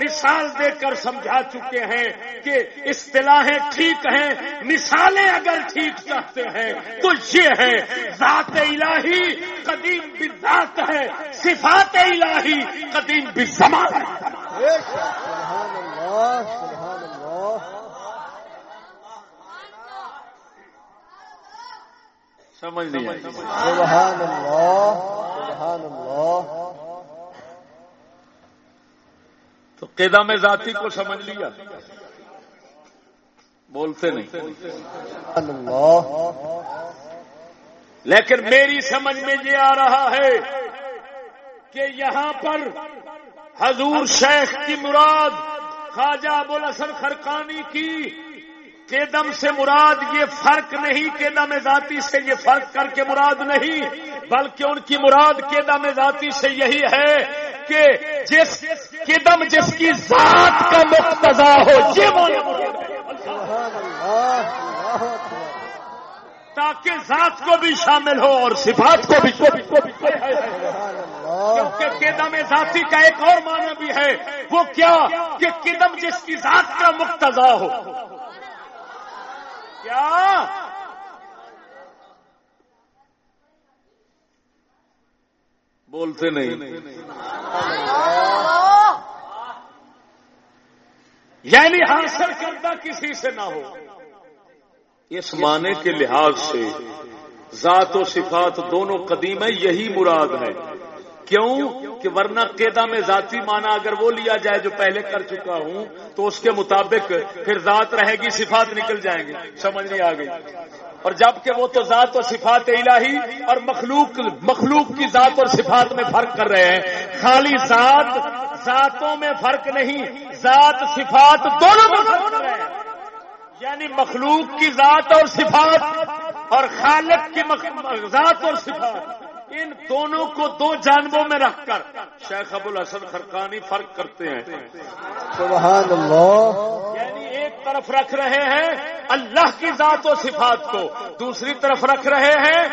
مثال دے کر سمجھا چکے ہیں کہ اصطلاحیں ٹھیک ہیں، مثالیں اگر ٹھیک چاہتے ہیں تو یہ ہے ذات الہی قدیم بذات ہے، صفات الہی قدیم بزمان سمجھ نہیں سبحان اللہ سبحان اللہ تو قیدہ ذاتی کو سمجھ لیا۔ بولتے نہیں۔ اللہ لیکن میری سمجھ میں یہ آ رہا ہے کہ یہاں پر حضور شیخ کی مراد خواجہ ابو الحسن خرقانی کی قیدم سے مراد یہ فرق نہیں قیدم ذاتی سے یہ فرق کر کے مراد نہیں، بلکہ ان کی مراد قیدم ذاتی سے یہی ہے کہ جس قدم جس کی ذات کا مقتضا ہو، یہ تاکہ ذات کو بھی شامل ہو اور صفات کو بھی۔ کیونکہ قدم ذاتی کا ایک اور معنی بھی ہے۔ وہ کیا کہ قدم جس کی ذات کا مقتضا ہو۔ کیا؟ بولتے نہیں۔ یعنی حاصل کردہ کسی سے نہ ہو۔ اس معنی کے لحاظ سے ذات و صفات دونوں قدیم ہے یہی مراد ہے کیوں؟ کہ ورنہ قیدا میں ذاتی معنی اگر وہ لیا جائے جو پہلے کر چکا ہوں، تو اس کے مطابق پھر ذات رہے گی، صفات نکل جائیں گے سمجھ نہیں آ گئی۔ اور جبکہ وہ تو ذات و صفات الہی اور مخلوق مخلوق کی ذات اور صفات میں فرق کر رہے ہیں۔ خالی ذات، ذاتوں میں فرق نہیں، ذات صفات دونوں میں فرق کر رہے ہیں۔ یعنی مخلوق کی ذات اور صفات اور خالق کی ذات اور صفات۔ ان دونوں کو دو جانبوں میں رکھ کر شیخ ابو الحسن خرقانی فرق کرتے ہیں۔ سبحان اللہ۔ یعنی ایک طرف رکھ رہے ہیں اللہ کی ذات و صفات کو دوسری طرف رکھ رہے ہیں۔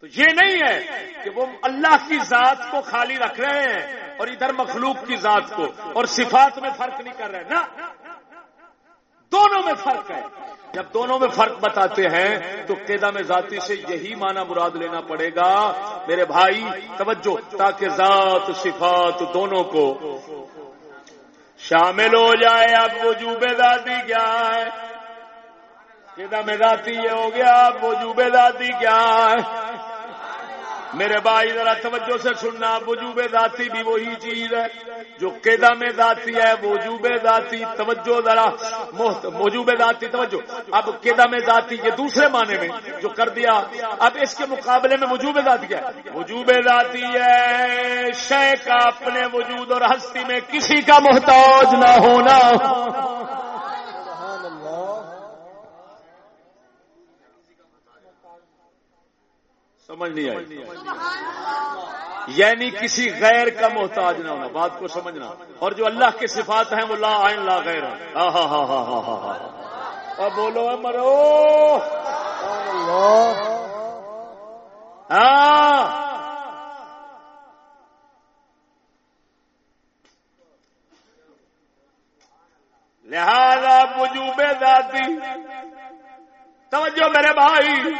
تو یہ نہیں ہے کہ وہ اللہ کی ذات کو خالی رکھ رہے ہیں۔ اور ادھر مخلوق کی ذات کو اور صفات میں فرق نہیں کر رہے نا دونوں میں فرق ہے۔ جب دونوں میں فرق بتاتے ہیں تو قیدا میں ذاتی سے یہی معنی مراد لینا پڑے گا۔ میرے بھائی، توجہ، تاکہ ذات، صفات دونوں کو شامل ہو جائے۔ اب وجوب ذاتی کیا ہے؟ قیدا میں ذاتی یہ ہو گیا، اب وجوب ذاتی کیا ہے؟ میرے بھائی، ذرا توجہ سے سننا، وجوب ذاتی بھی وہی چیز ہے جو قیدا میں ذاتی ہے، وجوب ذاتی، توجہ ذرا وجوب ذاتی، توجہ۔ اب قیدا میں ذاتی یہ دوسرے معنی میں جو کر دیا، اب اس کے مقابلے میں وجوب ذاتی کیا وجوب ذاتی ہے، شے کا اپنے وجود اور ہستی میں کسی کا محتاج نہ ہونا۔ سمجھ نہیں آئی۔ یعنی کسی غیر کا محتاج نہ ہونا بات کو سمجھنا۔ اور جو اللہ کی صفات ہیں وہ لا آئین لا غیر ہاں ہاں ہاں ہاں ہاں ہاں ہاں بولو مرو۔ ہاں لہذا وجوب ذاتی توجہ میرے بھائی۔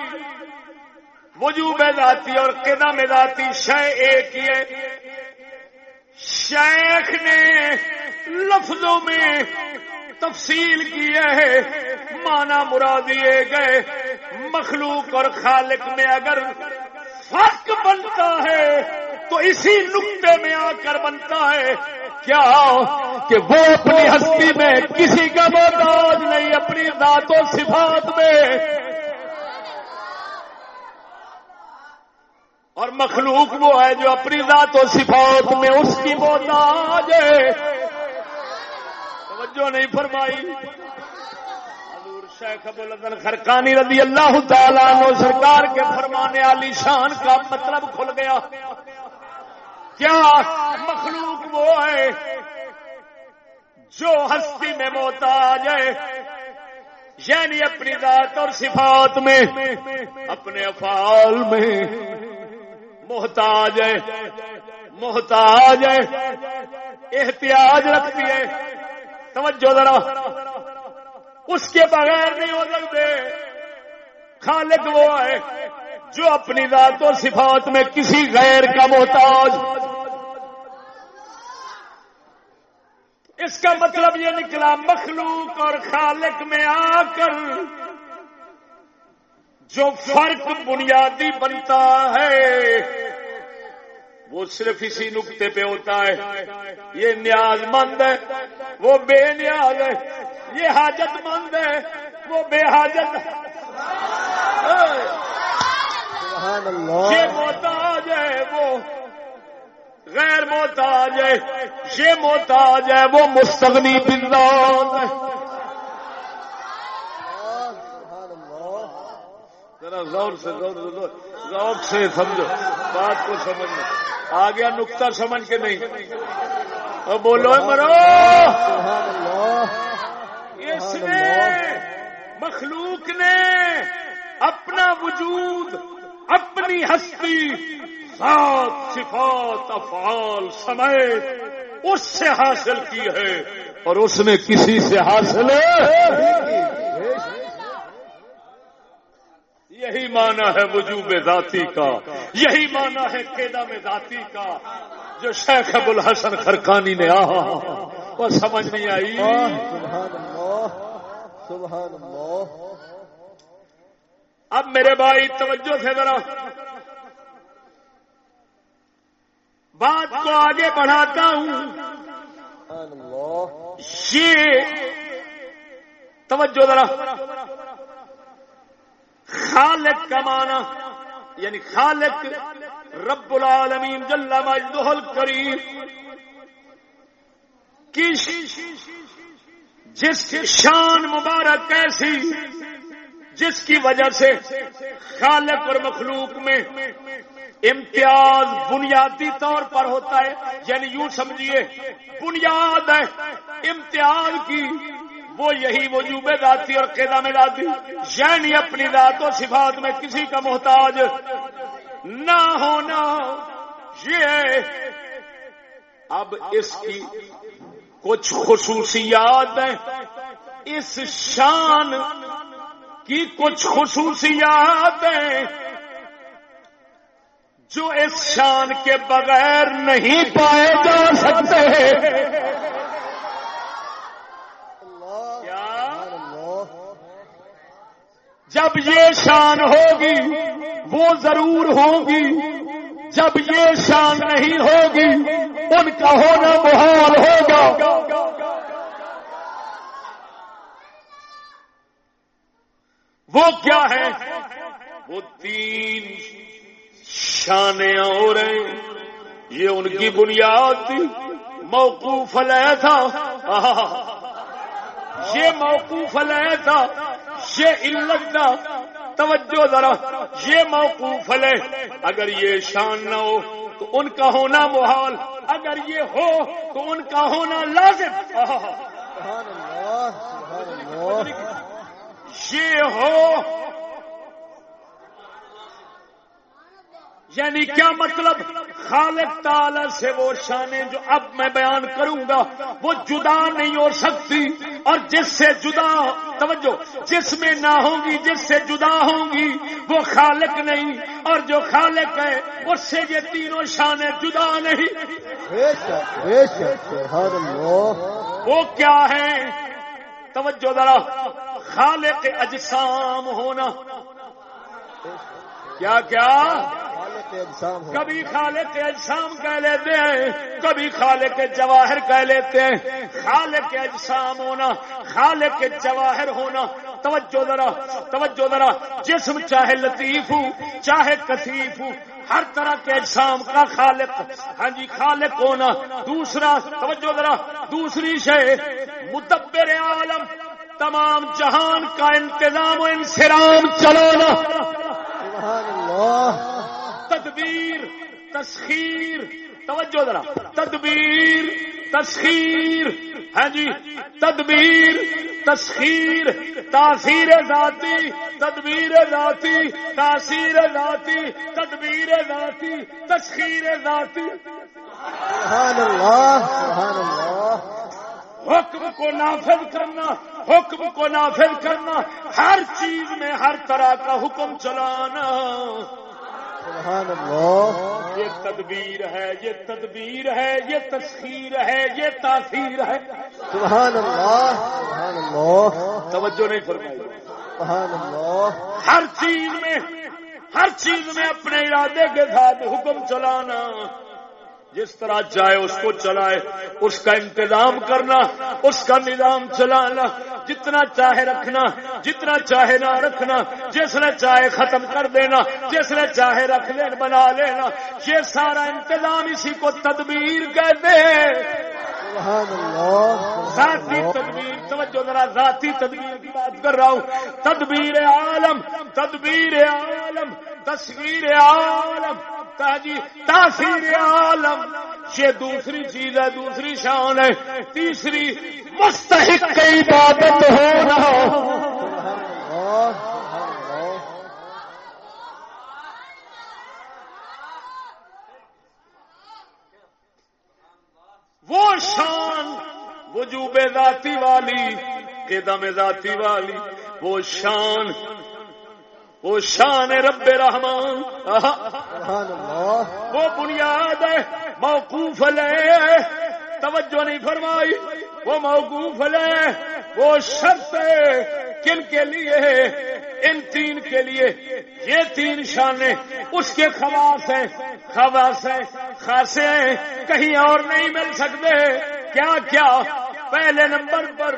وجوب ذاتی اور قدم ذاتی، شے ایک ہی ہے۔ شیخ نے لفظوں میں تفصیل کی ہے مانا مراد دیے گئے مخلوق اور خالق میں اگر فرق بنتا ہے تو اسی نقطے میں آ کر بنتا ہے، کیا؟ کہ وہ اپنی ہستی میں کسی کا محتاج نہیں، اپنی ذات و صفات میں اور مخلوق وہ ہے جو اپنی ذات و صفات میں اس کی محتاج ہے۔ توجہ نہیں فرمائی۔ شیخ ابو الحسن خرکانی رضی اللہ تعالیٰ عنہ سرکار کے فرمانے علی شان کا مطلب کھل گیا۔ کیا مخلوق وہ ہے جو ہستی میں محتاج ہے؟ یعنی اپنی ذات اور صفات میں، اپنے افعال میں۔ محتاج ہے محتاج ہے، احتیاج رکھتی ہے۔ توجہ ذرا، اس کے بغیر نہیں ہو سکتے۔ خالق وہ ہے جو اپنی ذات و صفات میں کسی غیر کا محتاج۔ اس کا مطلب یہ نکلا، مخلوق اور خالق میں آ کر جو فرق بنیادی بنتا ہے وہ صرف اسی نقطے پہ ہوتا ہے۔ یہ نیاز مند ہے وہ بے نیاز ہے۔ یہ حاجت مند ہے وہ بے حاجت یہ محتاج ہے وہ غیر محتاج ہے۔ یہ محتاج ہے وہ مستغنی بندان ہے۔ ذرا زور سے زور سے ذوق سے سمجھو، بات کو سمجھنا آ گیا نقطہ سمجھ کے نہیں۔ اور بولو مرو! اس نے مخلوق نے اپنا وجود، اپنی ہستی، ذات، صفات، افعال سمیت اس سے حاصل کی ہے۔ اور اس نے کسی سے حاصل یہی مانا ہے وجوب ذاتی کا۔ یہی مانا ہے قیدا میں ذاتی کا۔ جو شیخ ابو الحسن خرکانی نے، آہا۔ وہ سمجھ نہیں آئی۔ سبحان اللہ اب میرے بھائی، توجہ سے ذرا۔ بات کو آگے بڑھاتا ہوں۔ یہ، توجہ ذرا۔ خالق کا معنی یعنی خالق رب العالمین جل مجدہ الکریم کی جس کی شان مبارک ایسی، جس کی وجہ سے خالق اور مخلوق میں امتیاز بنیادی طور پر ہوتا ہے یعنی یوں سمجھیے، بنیاد ہے امتیاز کی وہ یہی وجوب ذاتی اور قیدا میں ذاتی یعنی اپنی ذات و صفات میں کسی کا محتاج نہ ہونا۔ یہ اب اس کی کچھ خصوصیات ہیں۔ اس شان کی کچھ خصوصیات ہیں۔ جو اس شان کے بغیر نہیں پائے جا سکتے کیا جب یہ شان ہوگی، وہ ضرور ہوگی۔ جب یہ شان نہیں ہوگی، ان کا ہونا محال ہوگا۔ وہ کیا ہے؟ وہ تین شانے اور ہیں یہ ان کی بنیاد تھی۔ موقوف علیہ تھا یہ موقوف علیہ تھا یہ علت توجہ ذرا یہ موقوف علیہ اگر یہ شان نہ ہو تو ان کا ہونا محال اگر یہ ہو تو ان کا ہونا لازم۔ سبحان اللہ۔ یہ ہو یعنی کیا مطلب؟ خالق تعالی سے وہ شانیں جو اب میں بیان کروں گا وہ جدا نہیں ہو سکتی۔ اور جس سے جدا توجہ جس میں نہ ہوں گی جس سے جدا ہوں گی وہ خالق نہیں۔ اور جو خالق ہے اس سے یہ تینوں شانیں جدا نہیں۔ وہ کیا ہے؟ توجہ ذرا خالق اجسام ہونا۔ کیا کیا؟ کبھی خالق کے اجسام کہہ لیتے ہیں کبھی خالق کے جواہر کہہ لیتے ہیں۔ خالق کے اجسام ہونا خالق کے جواہر ہونا۔ توجہ ذرا توجہ ذرا جسم چاہے لطیف ہوں چاہے کثیف ہوں ہر طرح کے اجسام کا خالق۔ ہاں جی خالق ہونا۔ دوسرا توجہ ذرا دوسری شے متبر عالم تمام جہان کا انتظام و انسرام چلانا۔ تدبیر تسخیر توجہ ذرا تدبیر تسخیر ہاں جی تدبیر تسخیر تاثیر ذاتی تدبیر ذاتی تاثیر ذاتی تدبیر ذاتی تسخیر ذاتی۔ سبحان اللہ سبحان اللہ حکم کو نافذ کرنا حکم کو نافذ کرنا ہر چیز میں ہر طرح کا حکم چلانا۔ سبحان اللہ۔ یہ تدبیر ہے یہ تدبیر ہے یہ تسخیر ہے یہ تاثیر ہے۔ سبحان اللہ۔ سبحان اللہ۔ توجہ نہیں فرمائی۔ سبحان اللہ۔ ہر چیز میں ہر چیز میں اپنے ارادے کے ساتھ حکم چلانا جس طرح چاہے اس کو چلائے، اس کا انتظام کرنا، اس کا نظام چلانا، جتنا چاہے رکھنا، جتنا چاہے نہ رکھنا، جس نے چاہے ختم کر دینا، جس نے چاہے رکھ لینا بنا لینا، یہ سارا انتظام اسی کو تدبیر کہتے ہیں۔ ذاتی تدبیر توجہ ذرا ذاتی تدبیر کی بات کر رہا ہوں. تدبیر عالم تدبیر عالم تصویر عالم تاجی تاثیر عالم. یہ دوسری چیز ہے دوسری شان ہے تیسری مستحق عبادت ہونا سبحان اللہ سبحان اللہ وہ شان وجوب ذاتی والی قدم ذاتی والی وہ شان وہ شان رب رحمان وہ بنیاد ہے موقوف لے توجہ نہیں فرمائی۔ وہ موقوف لے وہ شرط ہے کن کے لیے؟ ان تین کے لیے۔ یہ تین شانے اس کے خواص ہیں خواص ہیں، خاصے ہیں۔ کہیں اور نہیں مل سکتے۔ کیا کیا؟ پہلے نمبر پر،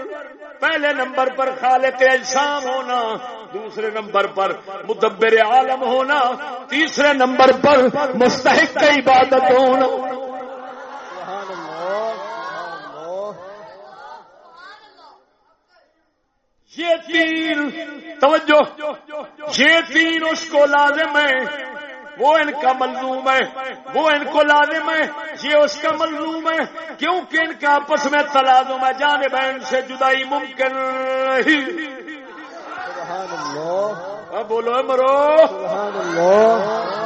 پہلے نمبر پر خالق اجسام ہونا، دوسرے نمبر پر مدبر عالم ہونا، تیسرے نمبر پر مستحق عبادت ہونا سبحان اللہ سبحان اللہ یہ تین توجہ یہ تین اس کو لازم ہے وہ ان کا ملزوم ہے وہ ان کو لازم ہے یہ اس کا ملزوم ہے کیونکہ ان کا آپس میں تلازم ہے جانے بہن سے جدائی ممکن اب بولو مرو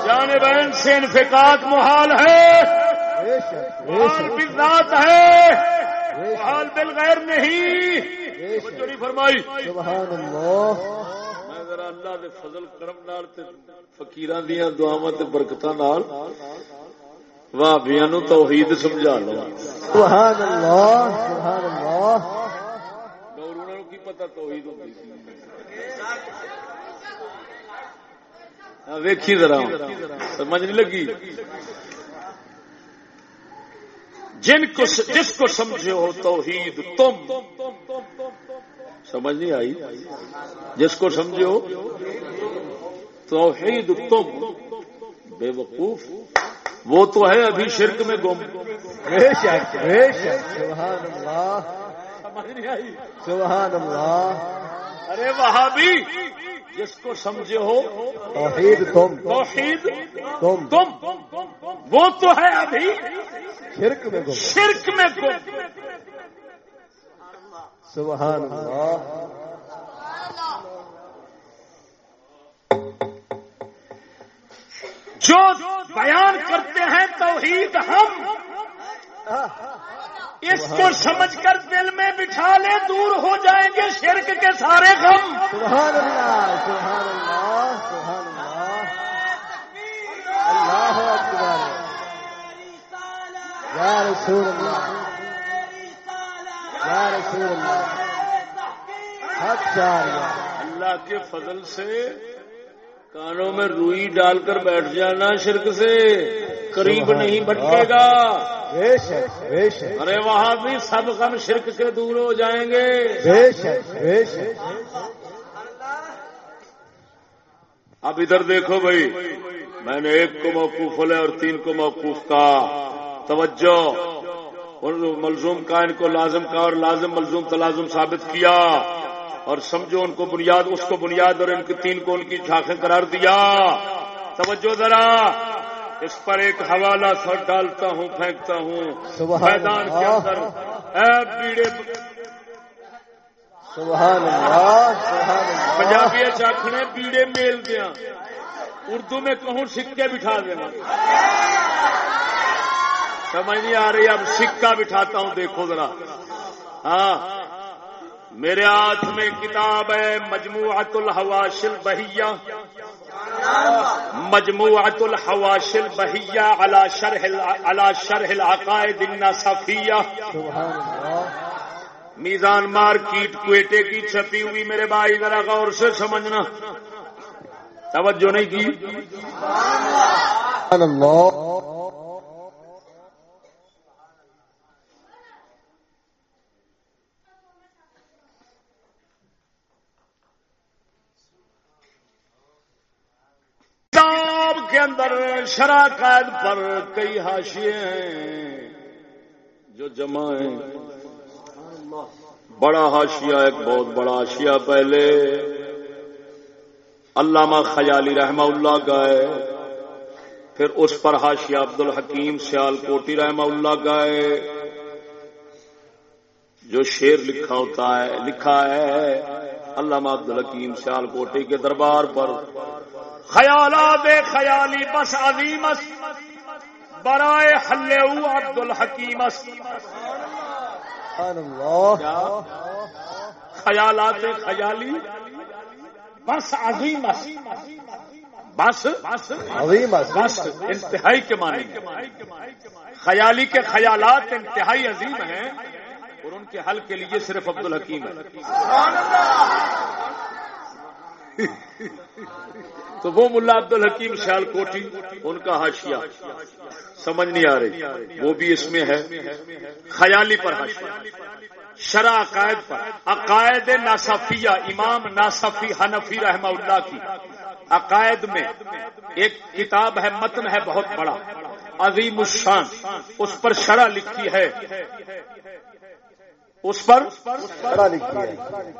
جانے بہن سے انفقاق محال ہے۔ محال شک بھی ذات ہے۔ محال بالغیر نہیں۔ توجہ شک۔ نہیں فرمائی۔ سبحان اللہ۔ میں ذرا اللہ دے فضل کرم نال تے فقیراں دیاں دعاواں تے برکتاں نال وہابیاں نو توحید سمجھا لو سبحان اللہ سبحان اللہ۔ نو کی پتہ توحید ہوندی سی؟ ویکھی ذرا۔ سمجھ نہیں لگی؟ جن کو جس کو سمجھے ہو توحید تم۔ سمجھ نہیں آئی؟ جس کو سمجھے ہو توحید تم۔ بے وقوف۔ وہ تو ہے ابھی شرک میں گم۔ سبحان اللہ۔ سبحان اللہ۔ ارے وہابی! جس کو سمجھے ہو توحید تم۔ توحید تم۔ تم۔ وہ تو ہے ابھی۔ شرک میں گم۔ شرک میں گم۔ سبحان اللہ۔ جو بیان کرتے ہیں توحید ہم۔ اس کو سمجھ کر دل میں بٹھا لے دور ہو جائیں گے شرک کے سارے غم۔ سبحان اللہ سبحان اللہ سبحان اللہ۔ اللہ اکبر۔ یا رسول اللہ۔ یا رسول اللہ۔ حق اللہ کے فضل سے کانوں میں روئی ڈال کر بیٹھ جانا شرک سے قریب نہیں بٹکے گا۔ ارے وہاں بھی سب کم شرک کے دور ہو جائیں گے۔ اب ادھر دیکھو بھائی میں نے ایک کو موقوف لے اور تین کو موقوف کا توجہ۔ ملزوم کا ان کو لازم کا اور لازم ملزوم تلازم ثابت کیا۔ اور سمجھو ان کو بنیاد اس کو بنیاد اور ان کی تین کو ان کی جھانکیں قرار دیا۔ توجہ ذرا اس پر ایک حوالہ سر ڈالتا ہوں پھینکتا ہوں۔ میدان کے اندر۔ اے بیڑے پنجابی چاخنے بیڑے میل دیا اردو میں کہوں سکے بٹھا دینا۔ سمجھ نہیں آ رہی اب سکہ بٹھاتا ہوں دیکھو ذرا۔ ہاں۔ میرے ہاتھ میں کتاب ہے مجموعت الحواشل بہیا مجموعت الحواشل بہیا علا شرح علا شرح العقائد النصفیہ۔ میزان مارکیٹ کوئٹے کی چھپی ہوئی میرے بھائی، ذرا غور سے سمجھنا۔ توجہ نہیں کی؟ کے اندر شرح قید پر کئی حاشیے ہیں جو جمع ہیں۔ بڑا حاشیہ، ایک بہت بڑا حاشیہ۔ پہلے علامہ خیالی رحمہ اللہ کا ہے پھر اس پر حاشیہ عبد الحکیم سیال کوٹی رحمہ اللہ کا ہے جو شیر لکھا ہوتا ہے، لکھا ہے۔ علامہ عبد الحکیم سیال کوٹی کے دربار پر۔ خیالات خیالی بس عظیمس برائے حلو عبد الحکیم خیالات خیالی بس عظیم بس بس انتہائی کے معنی۔ خیالی کے خیالات انتہائی عظیم ہیں۔ اور ان کے حل کے لیے صرف عبد الحکیم ہے تو وہ ملا عبد الحکیم شال کوٹی ان کا حاشیہ۔ سمجھ نہیں آ رہی۔ وہ بھی اس میں ہے۔ خیالی پر حاشیہ۔ شرع عقائد پر۔ عقائد ناصفیہ امام ناصفی حنفی رحمہ اللہ کی۔ عقائد میں ایک کتاب ہے، متن ہے بہت بڑا۔ عظیم الشان۔ اس پر شرح لکھی ہے۔ اس پر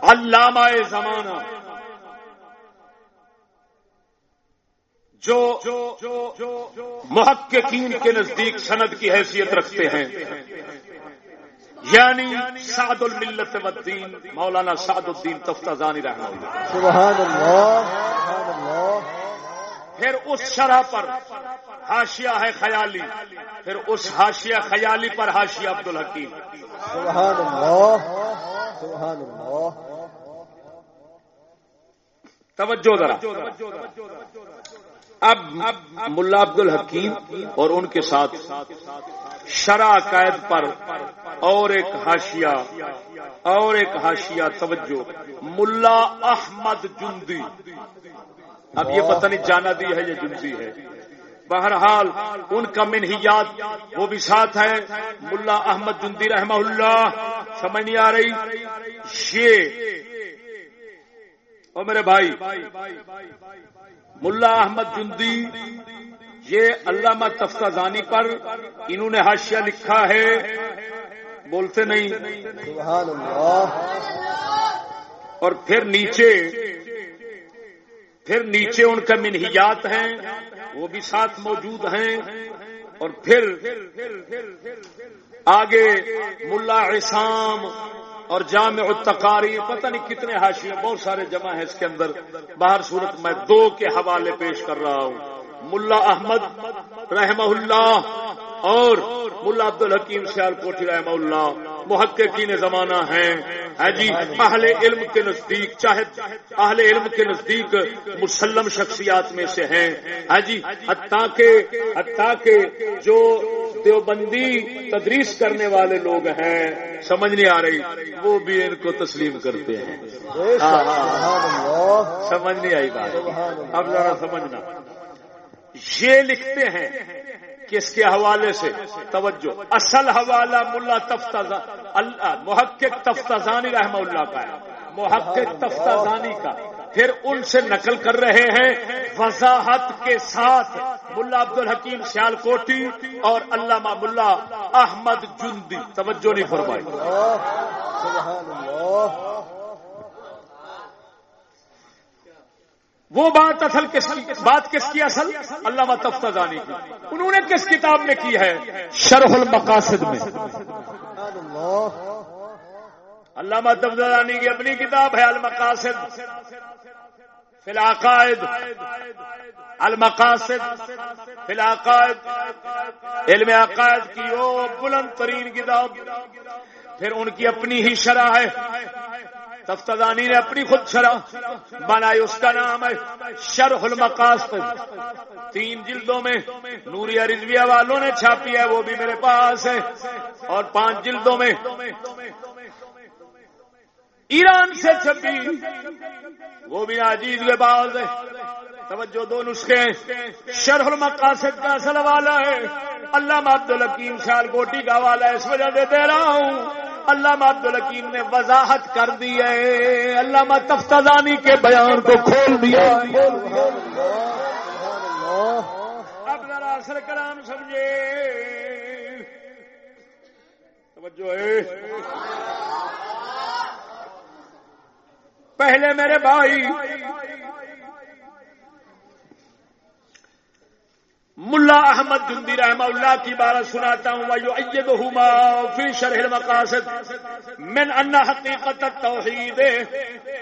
علامہ زمانہ۔ جو محققین کے نزدیک سند کی حیثیت رکھتے ہیں۔ یعنی سعد الملت والدین مولانا سعد الدین تفتازانی رحمہ اللہ۔ سبحان اللہ۔ پھر اس شرح پر ہاشیا ہے خیالی، پھر اس ہاشیا خیالی پر ہاشیا عبد الحکیم سبحان اللہ سبحان اللہ توجہ ذرا۔ اب ملا عبد الحکیم اور ان کے ساتھ شرع قید پر اور ایک ہاشیا اور ایک ہاشیا توجہ۔ ملا احمد جندی۔ اب یہ پتہ نہیں جانا دی ہے یا جنسی ہے۔ بہرحال ان کا منہیات وہ بھی ساتھ ہے ملا احمد جندی رحمہ اللہ سمجھ نہیں آ رہی۔ یہ اور میرے بھائی ملا احمد جندی یہ علامہ تفتہ زانی پر انہوں نے حاشیہ لکھا ہے۔ بولتے نہیں۔ سبحان اللہ۔ اور پھر نیچے پھر نیچے ان کا منہیات ہیں، وہ بھی ساتھ موجود ہیں۔ اور پھر آگے ملا عصام اور جامع التقاری، پتہ نہیں کتنے حاشیے بہت سارے جمع ہیں اس کے اندر۔ باہر صورت میں دو کے حوالے پیش کر رہا ہوں۔ ملا احمد رحمہ اللہ اور ملا عبد الحکیم سیال کوٹھی رحمہ اللہ محققین زمانہ ہیں۔ ہے جی اہل علم کے نزدیک چاہے اہل علم کے نزدیک مسلم شخصیات میں سے ہیں۔ ہے جی حتیٰ کہ حتیٰ کہ جو دیوبندی تدریس کرنے والے لوگ ہیں سمجھ نہیں آ رہی وہ بھی ان کو تسلیم کرتے ہیں۔ ہاں، ہاں۔ سمجھ نہیں آئی بات۔ اب ذرا سمجھنا۔ یہ لکھتے ہیں کس کے حوالے سے توجہ، اصل حوالہ ملا تفتہ محقق تفتازانی رحمہ اللہ کا ہے۔ محقق تفتازانی کا۔ پھر ان سے نقل کر رہے ہیں وضاحت کے ساتھ ملا عبد الحکیم سیال کوٹی اور علامہ ملا احمد جندی۔ توجہ نہیں فرمائی۔ وہ بات اصل کس بات کس کی اصل؟ علامہ تفتانی کی۔ انہوں نے کس کتاب میں کی ہے؟ شرح المقاصد میں۔ علامہ تفتانی کی اپنی کتاب ہے المقاصد۔ فی العقائد۔ المقاصد۔ فی العقائد۔ علم عقائد کی وہ بلند ترین کتاب۔ پھر ان کی اپنی ہی شرح ہے۔ تفتانی نے اپنی خود شرح، بنائی اس کا نام ہے شرح المقاصد۔ تین جلدوں میں نوری رضویہ والوں نے چھاپی ہے، وہ بھی میرے پاس ہے اور پانچ جلدوں میں ایران سے چھپی، وہ بھی عجیز کے باز ہے۔ توجہ، دو نسخے شرح المقاصد کا اصل والا ہے۔ اللہ عبد الحکیم شال کوٹی کا والا ہے، اس وجہ سے دے رہا ہوں۔ علامہ عبد الحکیم نے وضاحت کر دی ہے۔ علامہ تفتانی کے بیان کو کھول دیا۔ اب ذرا اثر کلام سمجھے۔ توجہ ہے۔ پہلے میرے بھائی ملا احمد جندی رحمہ اللہ کی بارہ سناتا ہوں فی شرح المقاصد من ان حقیقت التوحید،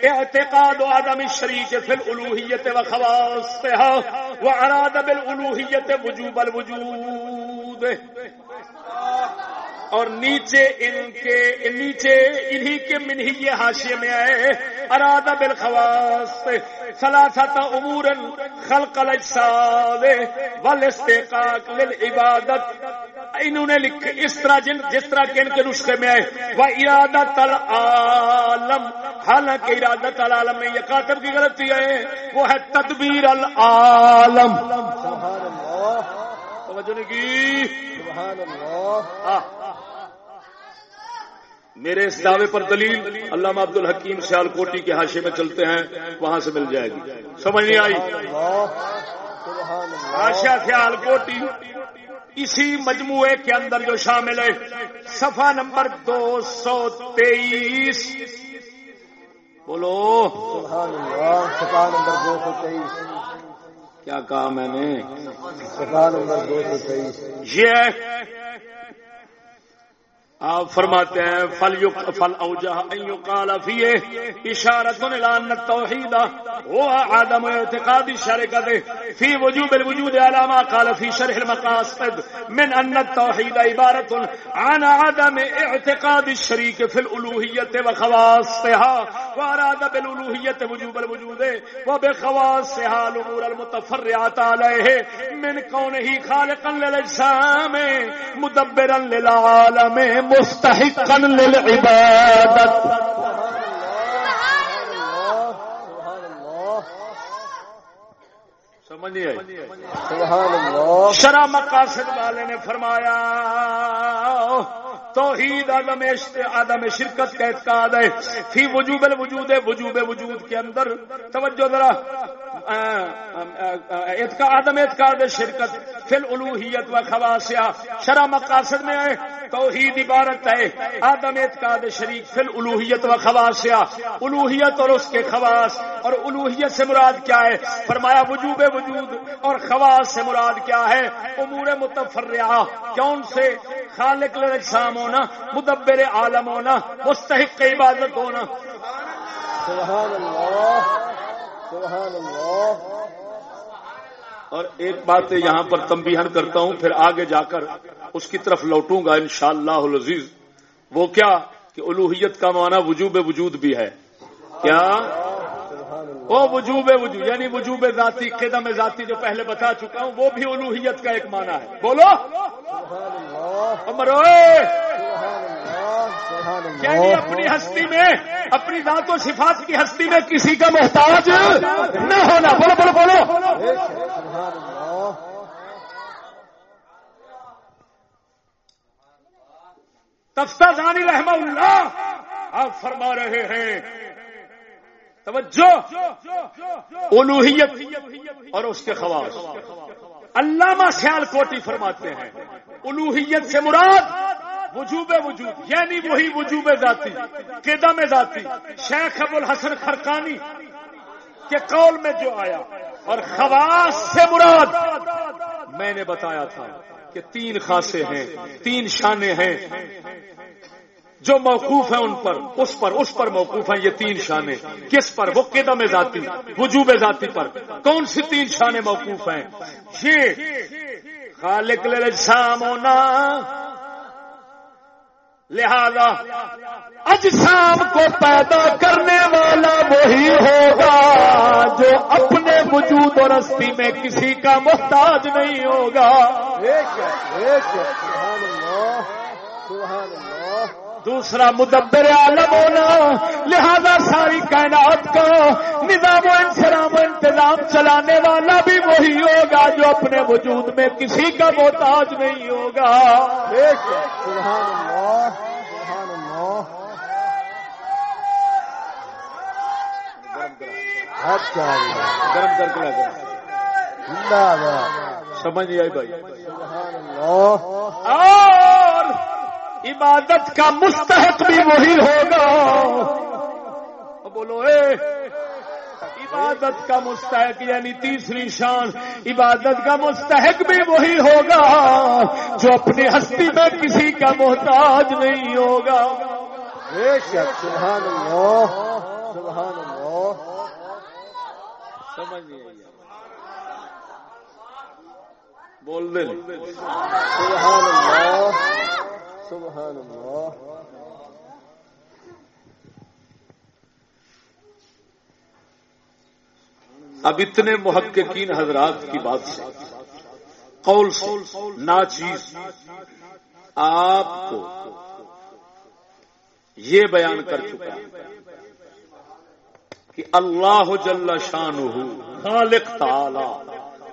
اعتقاد آدم الشریک فی الالوحیت و خواصها و اراد بالالوحیت وجوب الوجود۔ اور نیچے ان کے نیچے انہی کے منہی حاشیے میں آئے. ارادہ بالخواص ثلاثت امور خلق الاجساد والاستقاق للعبادت. انہوں نے لکھے اس طرح جن جس طرح کے ان کے نسخے میں آئے. وہ ارادت العالم حالانکہ ارادت العالم میں یہ کاتب کی غلطی ہے وہ ہے تدبیر العالم. سبحان اللہ. توجہ نے کی؟ سبحان اللہ. میرے اس دعوے پر دلیل علامہ عبد الحکیم سیال کوٹی کے حاشے میں چلتے ہیں وہاں سے مل جائے گی۔ سمجھ نہیں آئی؟ آشا سیال کوٹی اسی مجموعے کے اندر جو شامل ہے صفحہ نمبر دو سو تیئیس۔ بولو۔ صفحہ نمبر دو سو تیئیس کیا کہا میں نے؟ صفحہ نمبر دو سو تیئیس۔ یہ آپ فرماتے ہیں فل یق فل اوجہ کالا فیے اشارت الى توحید وہ آدم اعتقادی شرکت فی وجوب الوجود علامہ قال فی شرح المقاصد من ان التوحید عبارت عن عدم اعتقاد الشریک فی الالوحیت و خواصها و اراد بالالوحیت وجوب الوجود و بخواصها الامور المتفرعات علیہ من کونه خالقا للاجسام مدبرا للعالم مستحقا للعبادت. سمجھ نہیں آئی شرح مقاصد والے نے فرمایا توحید آدم آدم شرکت کا اعتقاد ہے فی وجوب الوجود وجوب وجود کے اندر. توجہ ذرا۔ آدم اعتقاد شرکت، فل الوحیت و خواصیا شرح مقاصد میں ہے، توحید عبارت ہے، آدم اعتقاد شریک، فل الوحیت و خواصیا الوحیت اور اس کے خواص، اور الوحیت سے مراد کیا ہے؟ فرمایا وجوب وجود، اور خواص سے مراد کیا ہے؟ امور متفرعہ، کون سے؟ خالق لرجسام ہونا، مدبر عالم ہونا، مستحق عبادت ہونا۔ سبحان اللہ۔ سبحان اللہ۔ اور ایک بات یہاں پر تمبیہن کرتا ہوں پھر آگے جا کر اس کی طرف لوٹوں گا انشاءاللہ العزیز۔ وہ کیا کہ الوحیت کا معنی وجوب وجود بھی ہے۔ کیا؟ وہ وجوب وجوب یعنی وجوب ذاتی قدم ذاتی جو پہلے بتا چکا ہوں وہ بھی الوحیت کا ایک معنی ہے۔ بولو۔ مرو یعنی اپنی ہستی میں اپنی ذات و صفات کی ہستی میں کسی کا محتاج نہ ہونا۔ بولو بولو بولو۔ تفتا جانی رحمہ اللہ۔ آپ فرما رہے ہیں۔ توجہ۔ الوحیت اور اس کے خواص۔ علامہ سیال کوٹی فرماتے ہیں۔ الوحیت سے مراد وجوب وجود یعنی وہی وجوب ذاتی قدم ذاتی۔ شیخ ابو الحسن خرکانی کے قول میں جو آیا، اور خواص سے مراد، میں نے بتایا تھا کہ تین خاصے ہیں، تین شانے ہیں۔ جو موقوف ہیں ان پر، اس پر اس پر موقوف ہیں یہ تین شانے۔ کس پر؟ وہ قدم ذاتی، وجوب ذاتی پر۔ کون سی تین شانے موقوف ہیں؟ یہ خالق للجسام ہونا لہذا اجسام کو پیدا کرنے والا وہی ہوگا جو اپنے وجود اور ہستی میں کسی کا محتاج نہیں ہوگا۔ دوسرا مدبر عالم ہونا لہذا ساری کائنات کا نظام و انسلام و انتظام چلانے والا بھی وہی ہوگا جو اپنے وجود میں کسی کا محتاج نہیں ہوگا۔ گرم کر کے سمجھ آئی بھائی۔ اور عبادت کا مستحق بھی وہی ہوگا۔ بولو اے عبادت کا مستحق یعنی تیسری شان عبادت کا مستحق بھی وہی ہوگا جو اپنی ہستی میں کسی کا محتاج نہیں ہوگا۔ سبحان اللہ سبحان اللہ۔ سمجھ بول دے۔ سبحان اللہ۔ سبحان اللہ۔ اب اتنے محققین حضرات کی بات سے۔ قول ناچیز۔ آپ کو یہ بیان کر چکا کہ اللہ جل شان خالق تعالی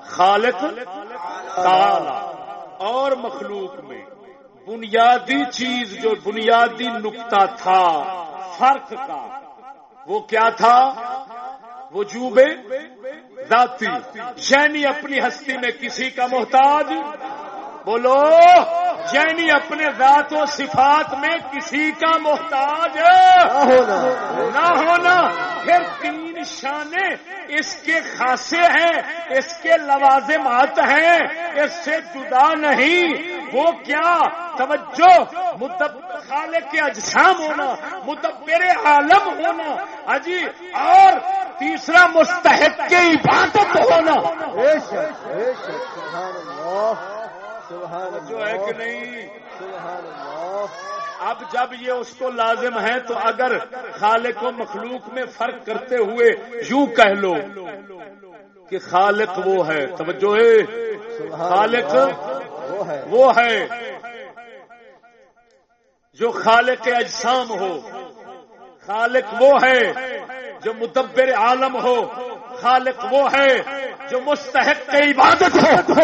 خالق تعالی، اور مخلوق میں بنیادی چیز جو بنیادی نقطہ تھا، فرق کا۔ وہ کیا تھا؟ وجوب ذاتی۔ یعنی اپنی ہستی میں کسی کا محتاج؟ بولو یعنی اپنے ذات و صفات میں کسی کا محتاج؟ نہ ہونا۔ پھر تین شانے اس کے خاصے ہیں اس کے لوازمات ہیں اس سے جدا نہیں۔ وہ کیا؟ توجہ خالق کے اجسام ہونا متبر عالم ہونا۔ اجی اور تیسرا مستحق کی عبادت ہونا۔ جو ہے کہ نہیں؟ اب جب یہ اس کو لازم ہے تو اگر خالق و مخلوق میں فرق کرتے ہوئے یوں کہہ لو کہ خالق وہ ہے۔ توجہ ہے۔ خالق وہ ہے جو خالق اجسام ہو۔ خالق وہ ہے جو مدبر عالم ہو۔ خالق وہ ہے جو مستحق عبادت ہو۔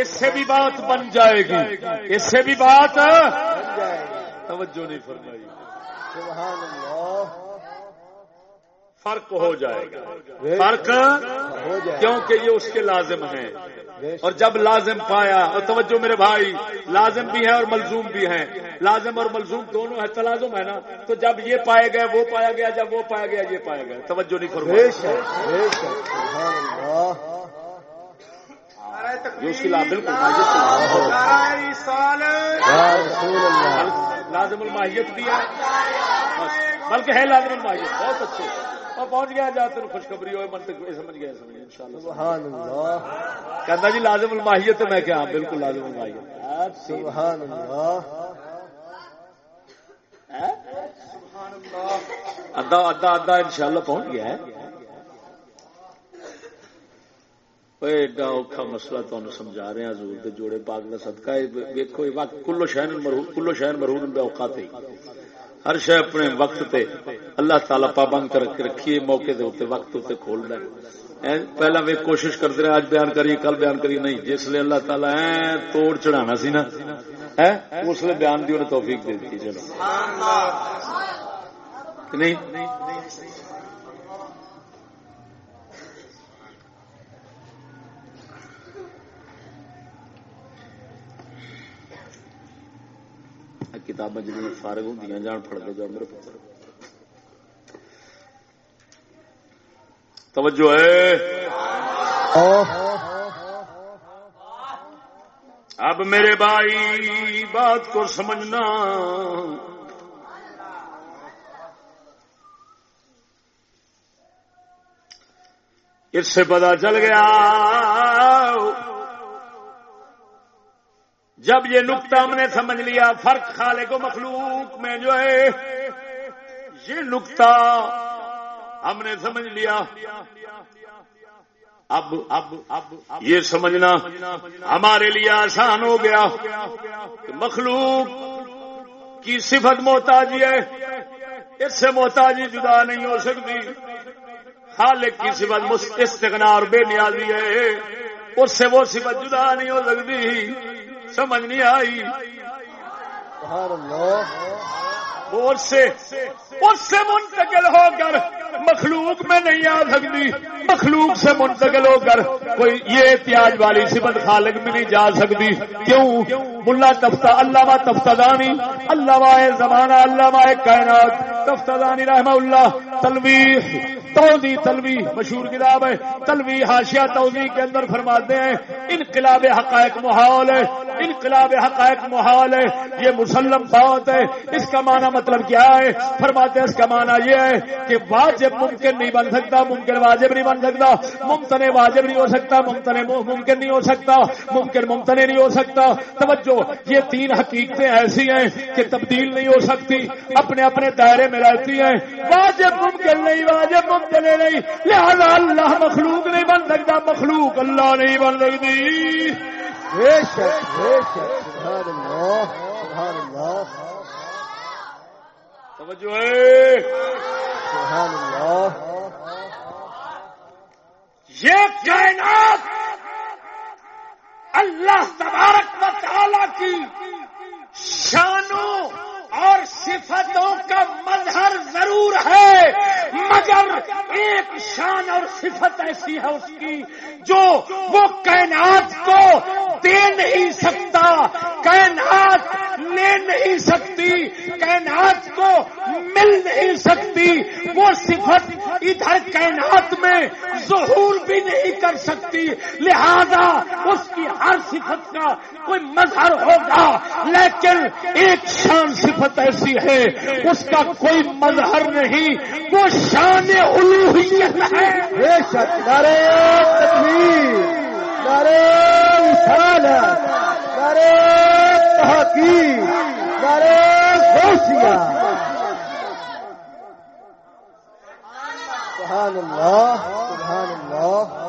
اس سے بھی بات بن جائے گی۔ اس سے بھی بات توجہ نہیں فرمائی۔ فرق ہو جائے گا۔ فرق کیونکہ یہ اس کے لازم ہیں اور جب لازم پایا، اور توجہ میرے بھائی، لازم بھی ہے اور ملزوم بھی ہے لازم اور ملزوم دونوں ہے تلازم ہے نا۔ تو جب یہ پائے گئے وہ پایا گیا، جب وہ پایا گیا، یہ پایا گیا۔ توجہ نہیں فرمائی۔ بالکل لازم الماہیت بھی ہے۔ بلکہ ہے لازم الماہیت بہت اچھے۔ اور پہنچ گیا جا تین خوشخبری ہوئے من تک سمجھ گیا سمجھ ان شاء اللہ۔ کہتا جی لازم الماہیت میں کیا ہاں بالکل لازم الماہیت سبحان اللہ۔ ادا ادا ادا ان شاء اللہ پہنچ گیا ہے۔ ایڈا اوکھا مسئلہ تمہیں سمجھا رہے ہیں حضور دے جوڑے پاک کا صدقہ دیکھو وقت کلو شہر مرہون کلو شہر مرہون بے اوقات ہی ہر شہ اپنے وقت تے اللہ تعالی پابند کر کے رکھیے موقع دے ہوتے وقت ہوتے کھول دے پہلا وے کوشش کرتے رہے آج بیان کریے کل بیان کریے نہیں جس لیے اللہ تعالی اے توڑ چڑھانا سی نا اس لیے بیان دی انہیں توفیق دے دی چلو نہیں کتاباں جی فارغ ہوں جان پڑتے جاؤ میرے پتر۔ توجہ ہے؟ اب میرے بھائی، بات کو سمجھنا۔ اس سے پتا چل گیا۔ جب یہ نقطہ ہم نے سمجھ لیا، فرق خالق و مخلوق میں جو ہے، یہ نقطہ ہم نے سمجھ لیا۔ اب اب اب یہ سمجھنا ہمارے لیے آسان ہو گیا کہ مخلوق کی صفت محتاجی ہے، اس سے محتاجی جدا نہیں ہو سکتی۔ خالق کی صفت استغنا اور بے نیازی ہے، اس سے وہ صفت جدا نہیں ہو سکتی۔ سمجھ نہیں آئی۔ اور سے اس سے منتقل ہو کر مخلوق میں نہیں آ سکتی۔ مخلوق سے منتقل ہو کر کوئی یہ احتیاج والی صفت خالق میں نہیں جا سکتی۔ کیوں؟ ملا تفتہ اللہ تفتانی اللہ زمانہ اللہ کائنات۔ تفتانی رحمہ اللہ تلوی توضی تلوی مشہور کتاب ہے۔ تلوی ہاشیا توضی کے اندر فرماتے ہیں، انقلاب حقائق محال ہے۔ انقلاب حقائق محال ہے۔ یہ مسلم بات ہے۔ اس کا معنی مطلب کیا ہے؟ فرماتے ہیں اس کا معنی یہ ہے کہ واجب ممکن نہیں بن سکتا، ممکن واجب نہیں بن سکتا۔ ممتن واجب نہیں ہو سکتا، ممتن ممکن نہیں ہو سکتا۔ ممکن ممتن نہیں ہو سکتا۔ توجہ، یہ تین حقیقتیں ایسی ہیں کہ تبدیل نہیں ہو سکتی۔ اپنے اپنے دائرے میں رہتی ہیں۔ واجب ممکن نہیں، واجب ممکن چلے نہیں لہذا اللہ مخلوق نہیں بن سکتا مخلوق اللہ نہیں بن سکتی۔ یہ کائنات اللہ تبارک و تعالی کی شانوں اور صفتوں کا مظہر ضرور ہے، مگر ایک شان اور صفت ایسی ہے اس کی جو وہ کائنات کو دے نہیں سکتا، کائنات لے نہیں سکتی، کائنات کو مل نہیں سکتی۔ وہ صفت ادھر کائنات میں ظہور بھی نہیں کر سکتی، لہذا اس کی ہر صفت کا کوئی مظہر ہوگا۔ لیکن ایک شان صفت ایسی ہے اس کا کوئی مظہر نہیں وہ شان الوحیت ہے۔ بے شک تکبیر رسالت نارے تحقیق غوثیہ۔ سبحان اللہ سبحان اللہ۔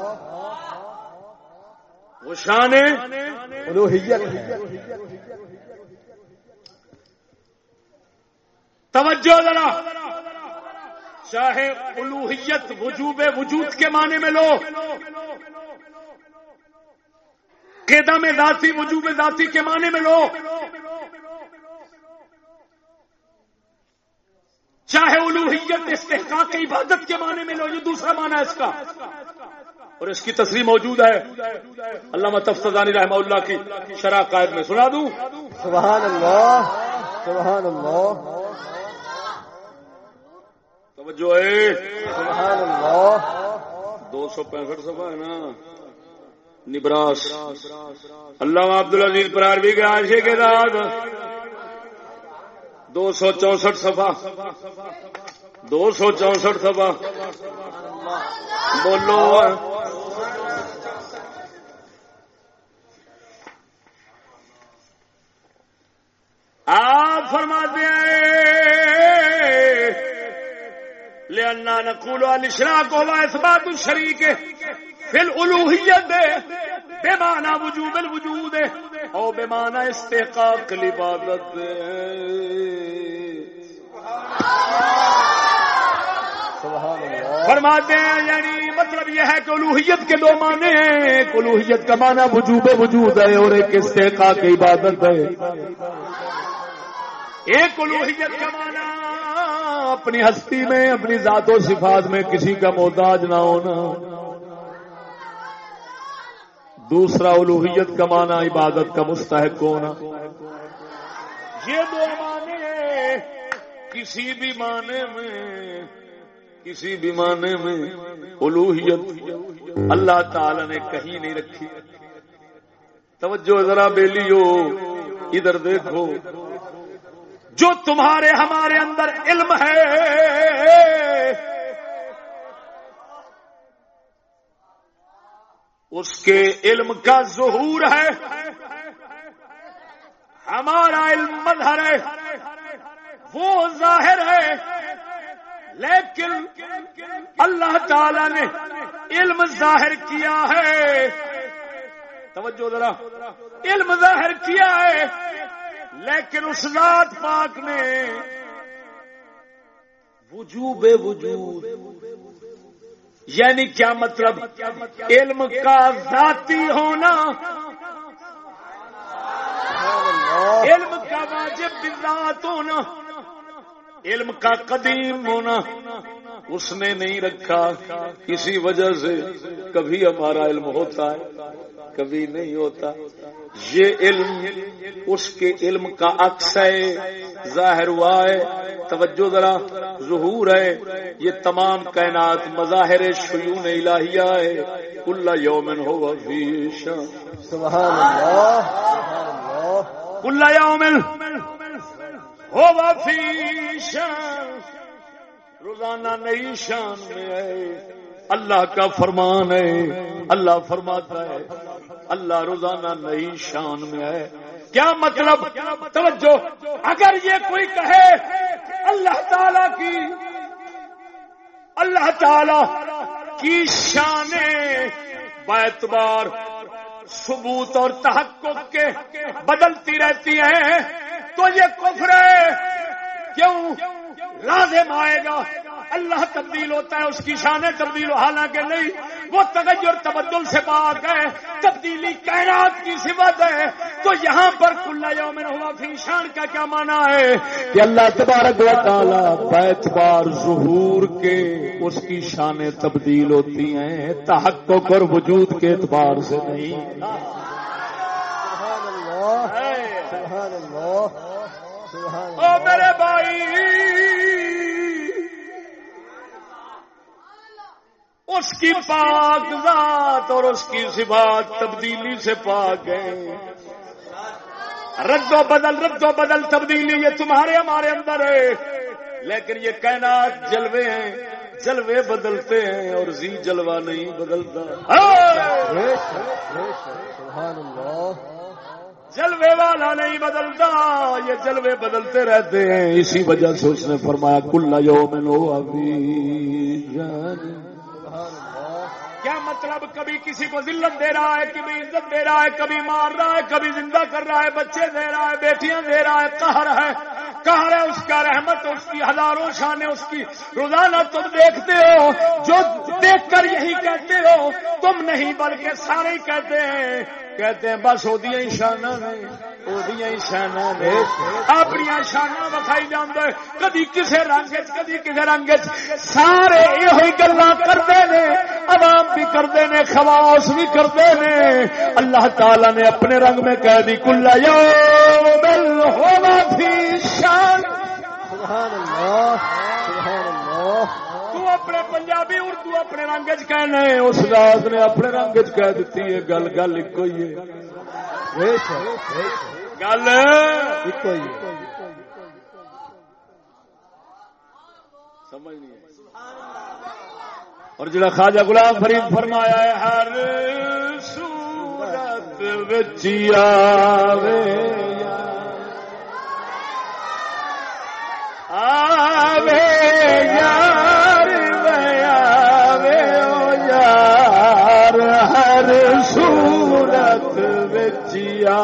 وہ شان الوحیت توجہ ذرا۔ چاہے الوحیت وجوب وجود کے معنی میں لو۔ میں ذاتی وجوب ذاتی کے معنی میں لو۔ چاہے الوحیت استحقاق کی عبادت کے معنی میں لو، یہ دوسرا معنی ہے اس کا۔ اور اس کی تصریح موجود ہے۔ علامہ تفتانی رحمہ اللہ کی شرح قائد میں۔ سنا دوں؟ سبحان اللہ سبحان اللہ۔ توجہ ہے۔ سبحان اللہ۔ دو سو پینسٹھ سفا ہے نا۔ نبراس۔ اللہ عبد العزیز پراروی کے آشے کے بعد دو سو چونسٹھ سفا دو سو چونسٹھ سفا بولو۔ آپ فرماتے ہیں۔ ما نقول الاشراق هو اثبات الشريك في بے معنی وجوب الوجود. او بے معنی استحقاق العبادت فرماتے ہیں یعنی مطلب یہ ہے کہ الوحیت کے دو معنی ہیں. ایک الوحیت کا معنی وجوب وجود ہے اور ایک استحقاق کی عبادت ہے. ایک الوحیت کا معنی اپنی ہستی میں، اپنی ذات و صفات میں کسی کا محتاج نہ ہونا۔ دوسرا الوحیت کا معنی عبادت کا مستحق ہونا۔ یہ دو معنی کسی بھی معنی میں، کسی بھی معنی میں الوحیت اللہ تعالی نے کہیں نہیں رکھی۔ توجہ ذرا بیلی ہو ادھر دیکھو۔ جو تمہارے ہمارے اندر علم ہے۔ اس کے علم کا ظہور ہے۔ ہمارا علم مظہر ہے۔ وہ ظاہر ہے۔ لیکن اللہ تعالی نے علم ظاہر کیا ہے۔ توجہ ذرا۔ علم ظاہر کیا ہے۔ لیکن اس ذات پاک نے وجوب وجود یعنی کیا مطلب؟ علم کا ذاتی ہونا۔ علم کا واجب ذات ہونا، علم کا قدیم ہونا۔ اس نے نہیں رکھا کسی وجہ سے کبھی ہمارا علم ہوتا ہے۔ کبھی نہیں ہوتا۔ یہ علم اس کے علم کا عکس ہے۔ ظاہر ہوا ہے، توجہ ذرا ظہور ہے۔ یہ تمام کائنات مظاہر شیون الہیہ ہے۔ اللہ یومن ہو سبحان اللہ اللہ یومن ہو روزانہ نئی شان میں ہے۔ اللہ کا فرمان ہے۔ اللہ فرماتا ہے۔ اللہ روزانہ نئی شان میں ہے۔ کیا مطلب؟ توجہ۔ اگر یہ کوئی کہے اللہ تعالی کی، اللہ تعالی کی شان بیتبار ثبوت اور تحقق کے بدلتی رہتی ہیں، تو یہ کفر ہے۔ کیوں؟ لازم آئے گا۔ اللہ تبدیل ہوتا ہے اس کی شانیں تبدیل۔ ہو حالانکہ نہیں وہ تغیر تبدل سے پاک ہے۔ تبدیلی کائنات کی صفت ہے۔ تو یہاں پر کلا یومن ہوا فی شان کا کیا مانا ہے؟ کہ اللہ تبارک و تعالی بیتبار ظہور کے اس کی شانیں تبدیل ہوتی ہیں۔ تحقق اور وجود کے اعتبار سے نہیں۔ او میرے بھائی! اس کی پاک ذات اور اس کی صفات تبدیلی سے پاک ہے۔ رد و بدل، رد و بدل تبدیلی یہ تمہارے، ہمارے اندر ہے۔ لیکن یہ کائنات جلوے ہیں، جلوے بدلتے ہیں اور زی جلوہ نہیں بدلتا۔ جلوے والا نہیں بدلتا، یہ جلوے بدلتے رہتے ہیں۔ اسی وجہ سے اس نے فرمایا، کل یوم ابھی جان کیا مطلب کبھی کسی کو ذلت دے رہا ہے، کبھی عزت دے رہا ہے، کبھی مار رہا ہے، کبھی زندہ کر رہا ہے، بچے دے رہا ہے، بیٹیاں دے رہا ہے، قہر ہے۔ قہر ہے، اس کا رحمت، اس کی ہزاروں شانیں، اس کی روزانہ تم دیکھتے ہو، جو دیکھ کر یہی کہتے ہو، تم نہیں، بلکہ سارے کہتے ہیں۔ کہتے ہیں بس وہ شانہ نہیں شانہ نے۔ اپنی شانہ بکھائی جانے کدی کسی رنگ کدی کسی رنگ سارے یہ گلا کرتے ہیں عوام بھی کرتے ہیں خواس بھی کرتے ہیں اللہ تعالی نے اپنے رنگ میں کہہ دی کلا یو بل ہونا بھی شان۔ سبحان اللہ۔ اپنے پنجابی اردو اپنے رنگ کہنا ہے اس رات نے اپنے رنگ چ کہہ دیتی ہے گل گل ایک ہی ہے۔ گل ایک ہی سمجھ نہیں اور جڑا خواجہ غلام فرید فرمایا ہے ہر سورت بچیا آوے۔ ہر صورت بچیا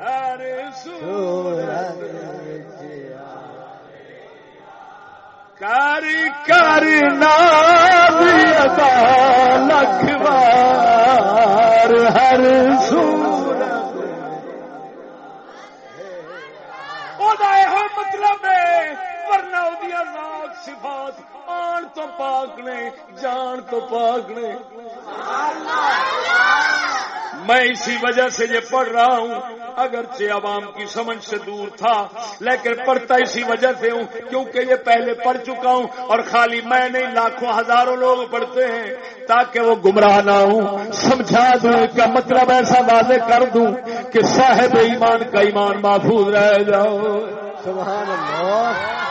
ہر سورت بچیا کاری کاری نام لکھوار لکھ بار ہر صورت مطلب ہے ورنہ ناک صفات آن تو پاک نے، جان تو پاک نے۔ میں اسی وجہ سے یہ پڑھ رہا ہوں، اگرچہ عوام کی سمجھ سے دور تھا، لیکن پڑھتا اسی وجہ سے ہوں، کیونکہ یہ پہلے پڑھ چکا ہوں اور خالی میں نہیں، لاکھوں ہزاروں لوگ پڑھتے ہیں، تاکہ وہ گمراہ نہ ہوں۔ سمجھا دوں کا مطلب ایسا واضح کر دوں کہ صاحب ایمان کا ایمان محفوظ رہ جاؤ۔ سبحان اللہ۔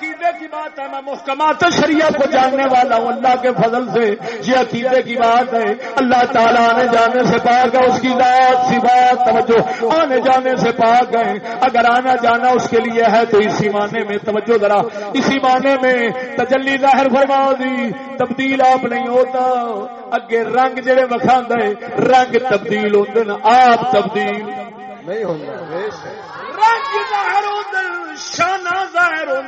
عقیدے کی بات ہے میں محکمات شریعت کو جاننے والا ہوں اللہ کے فضل سے یہ عقیدے کی بات ہے۔ اللہ تعالیٰ آنے جانے سے پاک ہے اس کی ذات سی بات توجہ۔ آنے جانے سے پاک ہے۔ اگر آنا جانا اس کے لیے ہے تو اسی معنی میں توجہ ذرا۔ اسی معنی میں تجلی ظاہر فرما دی تبدیل آپ نہیں ہوتا۔ اگے رنگ جڑے وکھا رنگ تبدیل ہوتے آپ تبدیل۔ نہیں ہوتا رنگ ظاہر ہو شانہ ظاہر ہو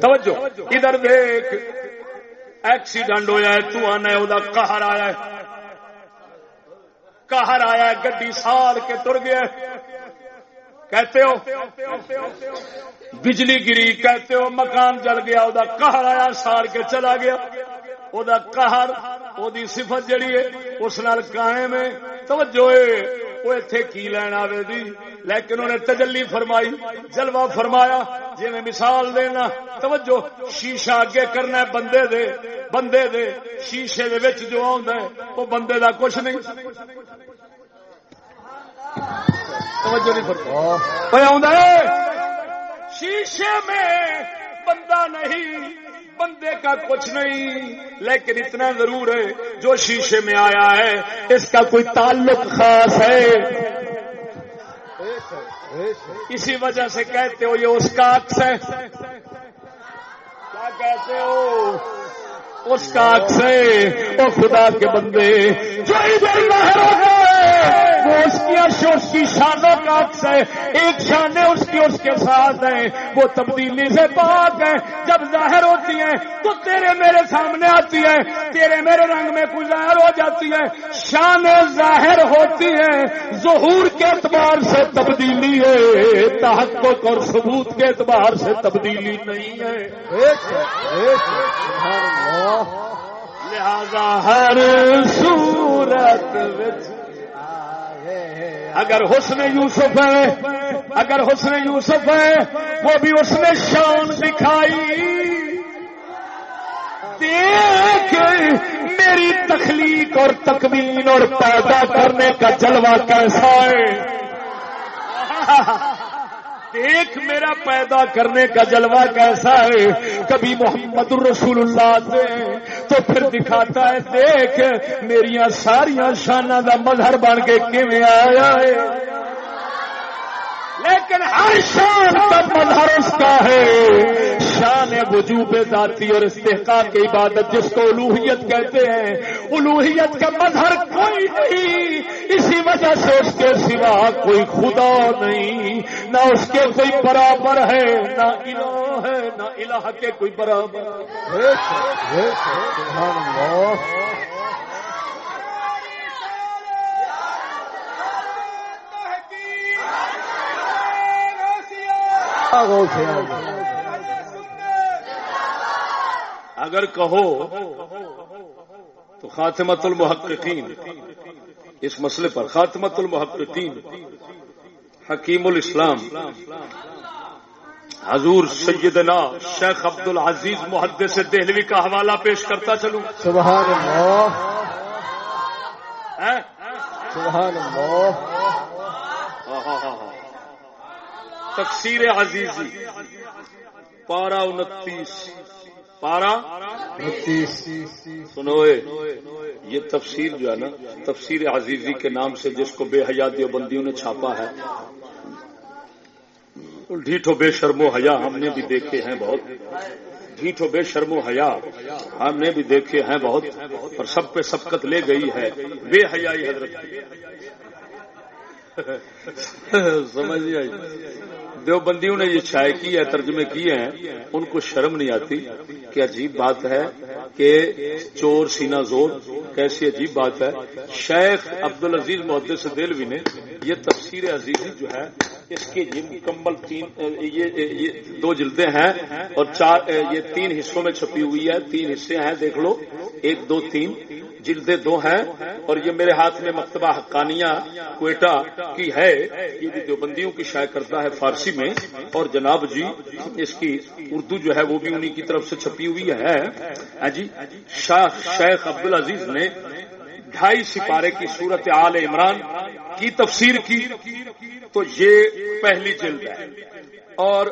توجہ۔ ادھر دیکھ۔ ایکسیڈنٹ ہوا ہے تو آنا ہے قہر آیا ہے۔ قہر آیا ہے گڈی سار کے تر گیا کہتے ہو بجلی گری کہتے ہو مکان جل گیا وہ قہر آیا سار کے چلا گیا۔ وہ قہر وہ صفت جڑی ہے اس نال قائم ہے۔ توجہ وہ اتنے کی لین آئے دی؟ لیکن انہیں تجلی فرمائی جلوہ فرمایا جی میں مثال دینا توجہ شیشہ اگے کرنا ہے بندے دے بندے دے شیشے دے وچ جو آندا ہے وہ بندے دا کچھ نہیں۔ توجہ نہیں فرمایا شیشے میں بندہ نہیں بندے کا کچھ نہیں، لیکن اتنا ضرور ہے، جو شیشے میں آیا ہے، اس کا کوئی تعلق خاص ہے۔ اسی وجہ سے کہتے ہو، یہ اس کا عکس ہے۔ کیا کہتے ہو؟ اس کا عکس ہے۔ وہ خدا کے بندے، جو ادھر اس کی اشوش کی شانوں کا عکس ہے۔ ایک شانے اس کی اس کے ساتھ ہیں وہ تبدیلی سے پاک ہے۔ جب ظاہر ہوتی ہیں تو تیرے میرے سامنے آتی ہے۔ تیرے میرے رنگ میں کچھ ظاہر ہو جاتی ہے۔ شان ظاہر ہوتی ہے۔ ظہور کے اعتبار سے تبدیلی ہے۔ تحقق اور ثبوت کے اعتبار سے تبدیلی نہیں ہے۔ لہذا ہر صورت اگر حسن یوسف ہے، اگر حسن یوسف ہے، وہ بھی اس نے شان دکھائی۔ دیکھ، میری تخلیق اور تکمین اور پیدا کرنے کا جلوہ کیسا ہے؟ [laughs] دیکھ میرا پیدا کرنے کا جلوہ کیسا ہے؟ کبھی محمد الرسول اللہ سے تو پھر دکھاتا ہے، دیکھ میری ساریا شانہ کا مظہر بن کے کیون آیا ہے؟ لیکن ہر شان کا مظہر اس کا ہے۔ شان وجوب ذاتی اور استحقاق کی عبادت جس کو الوحیت کہتے ہیں۔ الوحیت کا مظہر کوئی نہیں اسی وجہ سے اس کے سوا کوئی خدا نہیں۔ نہ اس کے کوئی برابر ہے نہ الہ ہے نہ الہ کے کوئی برابر اگر کہو تو خاتمت المحققین اس مسئلے پر خاتمت المحققین حکیم الاسلام حضور سیدنا شیخ عبد العزیز محدث سے دہلوی کا حوالہ پیش کرتا چلوں۔ سبحان اللہ۔ سبحان اللہ۔ تفسیر عزیزی پارا انتیس۔ پارا سنوئے یہ تفسیر جو ہے نا تفسیر عزیزی کے نام سے جس کو بے حیا دیوبندیوں نے چھاپا ہے۔ ڈھیٹو بے شرم و حیا ہم نے بھی دیکھے ہیں بہت۔ ڈھیٹو بے شرم و حیا ہم نے بھی دیکھے ہیں بہت۔ اور سب پہ سبقت لے گئی ہے۔ بے حیائی حضرت۔ [laughs] سمجھ آئی۔ دیوبندیوں نے یہ چھائے کی ہے، ترجمے کیے ہیں، ان کو شرم نہیں آتی کہ عجیب بات ہے کہ چور سینا زور، کیسی عجیب بات ہے۔ شیخ عبد العزیز محدث دلوی نے یہ تفسیر عزیزی جو ہے اس کے یہ جی مکمل تین یہ دو جلدیں ہیں اور چار یہ تین حصوں میں چھپی ہوئی ہے، تین حصے ہیں، دیکھ لو، ایک، دو، تین، جلدیں دو ہیں اور یہ میرے ہاتھ میں مکتبہ حقانیہ کوئٹہ کی ہے، یہ بھی دیوبندیوں کی شائع کرتا ہے فارسی میں اور جناب جی اس کی اردو جو ہے وہ بھی انہی کی طرف سے چھپی ہوئی ہے۔ ہاں جی شیخ عبد العزیز نے ڈھائی سپارے کی صورت عال عمران کی تفسیر کی، تو یہ پہلی جلد ہے۔ اور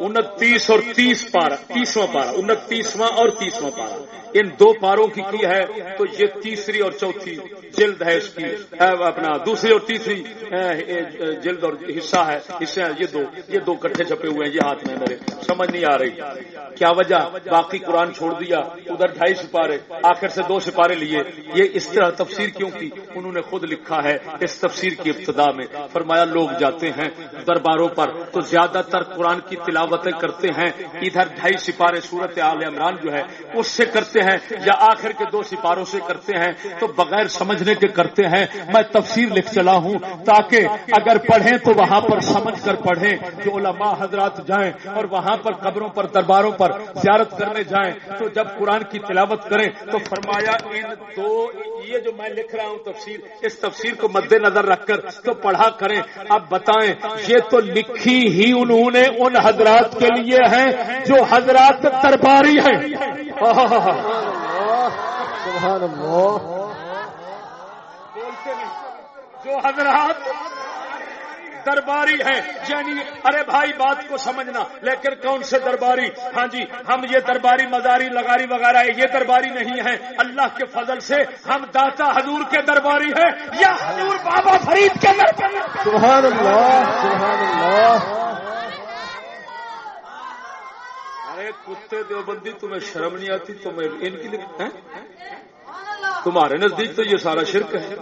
انتیس اور تیس پارا تیسواں پارا انتیسواں اور تیسواں پارا ان دو پاروں کی کی ہے، تو یہ تیسری اور چوتھی۔ جلد ہے اس کی۔ اپنا دوسری اور تیسری جلد اور حصہ ہے۔ حصے یہ دو یہ دو کٹھے چھپے ہوئے ہیں، یہ ہاتھ میں میرے۔ سمجھ نہیں آ رہی۔ کیا وجہ؟ باقی قرآن چھوڑ دیا، ادھر ڈھائی سپارے، آخر سے دو سپارے لیے۔ یہ اس طرح تفسیر کیوں کی؟ انہوں نے خود لکھا ہے اس تفسیر کی ابتدا میں۔ فرمایا، لوگ جاتے ہیں درباروں پر تو زیادہ تر قرآن کی تلاوتیں کرتے ہیں۔ ادھر ڈھائی سپارے صورت عال عمران جو ہے، اس سے کرتے ہیں یا آخر کے دو سپاروں سے کرتے ہیں۔ تو بغیر سمجھ سمجھنے کے کرتے ہیں، میں تفسیر لکھ چلا ہوں تاکہ اگر پڑھیں تو وہاں پر سمجھ کر پڑھیں جو علماء حضرات جائیں اور وہاں پر قبروں پر، درباروں پر زیارت کرنے جائیں۔ تو جب قرآن کی تلاوت کریں تو فرمایا، ان دو، یہ جو میں لکھ رہا ہوں تفسیر، اس تفسیر کو مد نظر رکھ کر تو پڑھا کریں۔ اب بتائیں، یہ تو لکھی ہی انہوں نے ان حضرات کے لیے ہیں جو حضرات درباری ہیں۔ جو حضرات درباری ہے یعنی ارے بھائی بات کو سمجھنا لیکن کون سے درباری؟ ہاں جی ہم یہ درباری مزاری لگاری وغیرہ یہ درباری نہیں ہے اللہ کے فضل سے ہم داتا حضور کے درباری ہیں یا حضور بابا فرید کے سبحان اللہ سبحان اللہ۔ ارے کتے دیوبندی تمہیں شرم نہیں آتی؟ تمہیں ان کی تمہارے نزدیک تو یہ سارا شرک ہے۔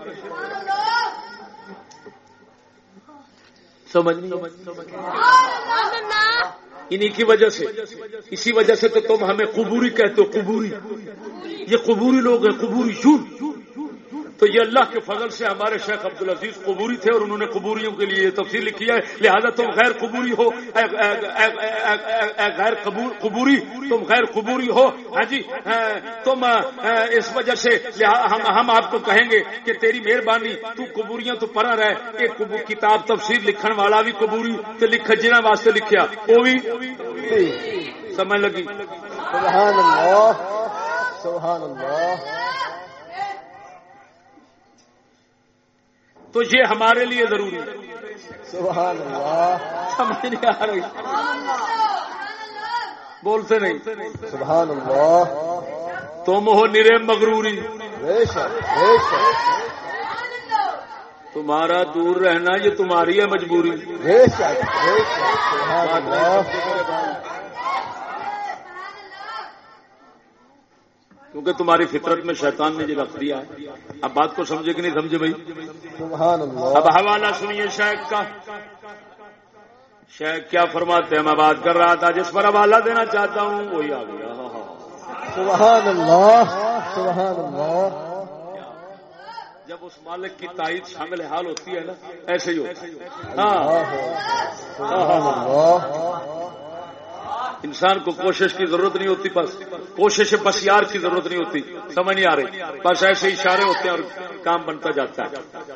سمجھ انہی کی وجہ سے۔ اسی وجہ سے تو تم ہمیں قبوری کہتے ہو، قبوری۔ یہ قبوری لوگ ہیں، قبوری جھوٹ۔ تو یہ اللہ کے فضل سے ہمارے شیخ عبد العزیز قبوری تھے اور انہوں نے قبوریوں کے لیے تفصیل لکھی ہے۔ لہذا تم غیر قبوری ہو۔ غیر قبوری، تم غیر قبوری ہو۔ ہاں جی ہاں، تم ہاں، ہاں، اس وجہ سے ہم آپ کو کہیں گے کہ تیری مہربانی، تو قبوریاں تو پڑھا رہے ایک کتاب تفصیل لکھن والا بھی قبوری تو لکھ جنہ واسطے لکھیا۔ وہ بھی سمجھ لگی؟ سبحان اللہ سبحان اللہ۔ تو یہ ہمارے لیے ضروری ہے۔ سبحان اللہ۔ سمجھ نہیں آ رہی بولتے نہیں۔ سبحان اللہ۔ تم ہو نرے مغروری۔ تمہارا دور رہنا یہ تمہاری ہے مجبوری۔ کیونکہ تمہاری فطرت میں شیطان نے یہ رکھ دیا ہے۔ اب بات کو سمجھے کہ نہیں سمجھے بھائی؟ اب حوالہ سنیے شیخ کا۔ شیخ کیا فرماتے ہیں؟ میں بات کر رہا تھا جس پر حوالہ دینا چاہتا ہوں وہی آ گیا۔ سبحان اللہ سبحان اللہ۔ جب اس مالک کی تائید شامل حال ہوتی ہے نا ایسے ہی ہوتا ہے۔ ہاں۔ انسان کو کوشش کی ضرورت نہیں ہوتی بس کوشش بس یار کی ضرورت نہیں ہوتی۔ سمجھ نہیں آ رہی۔ بس ایسے اشارے ہوتے ہیں اور کام بنتا جاتا ہے۔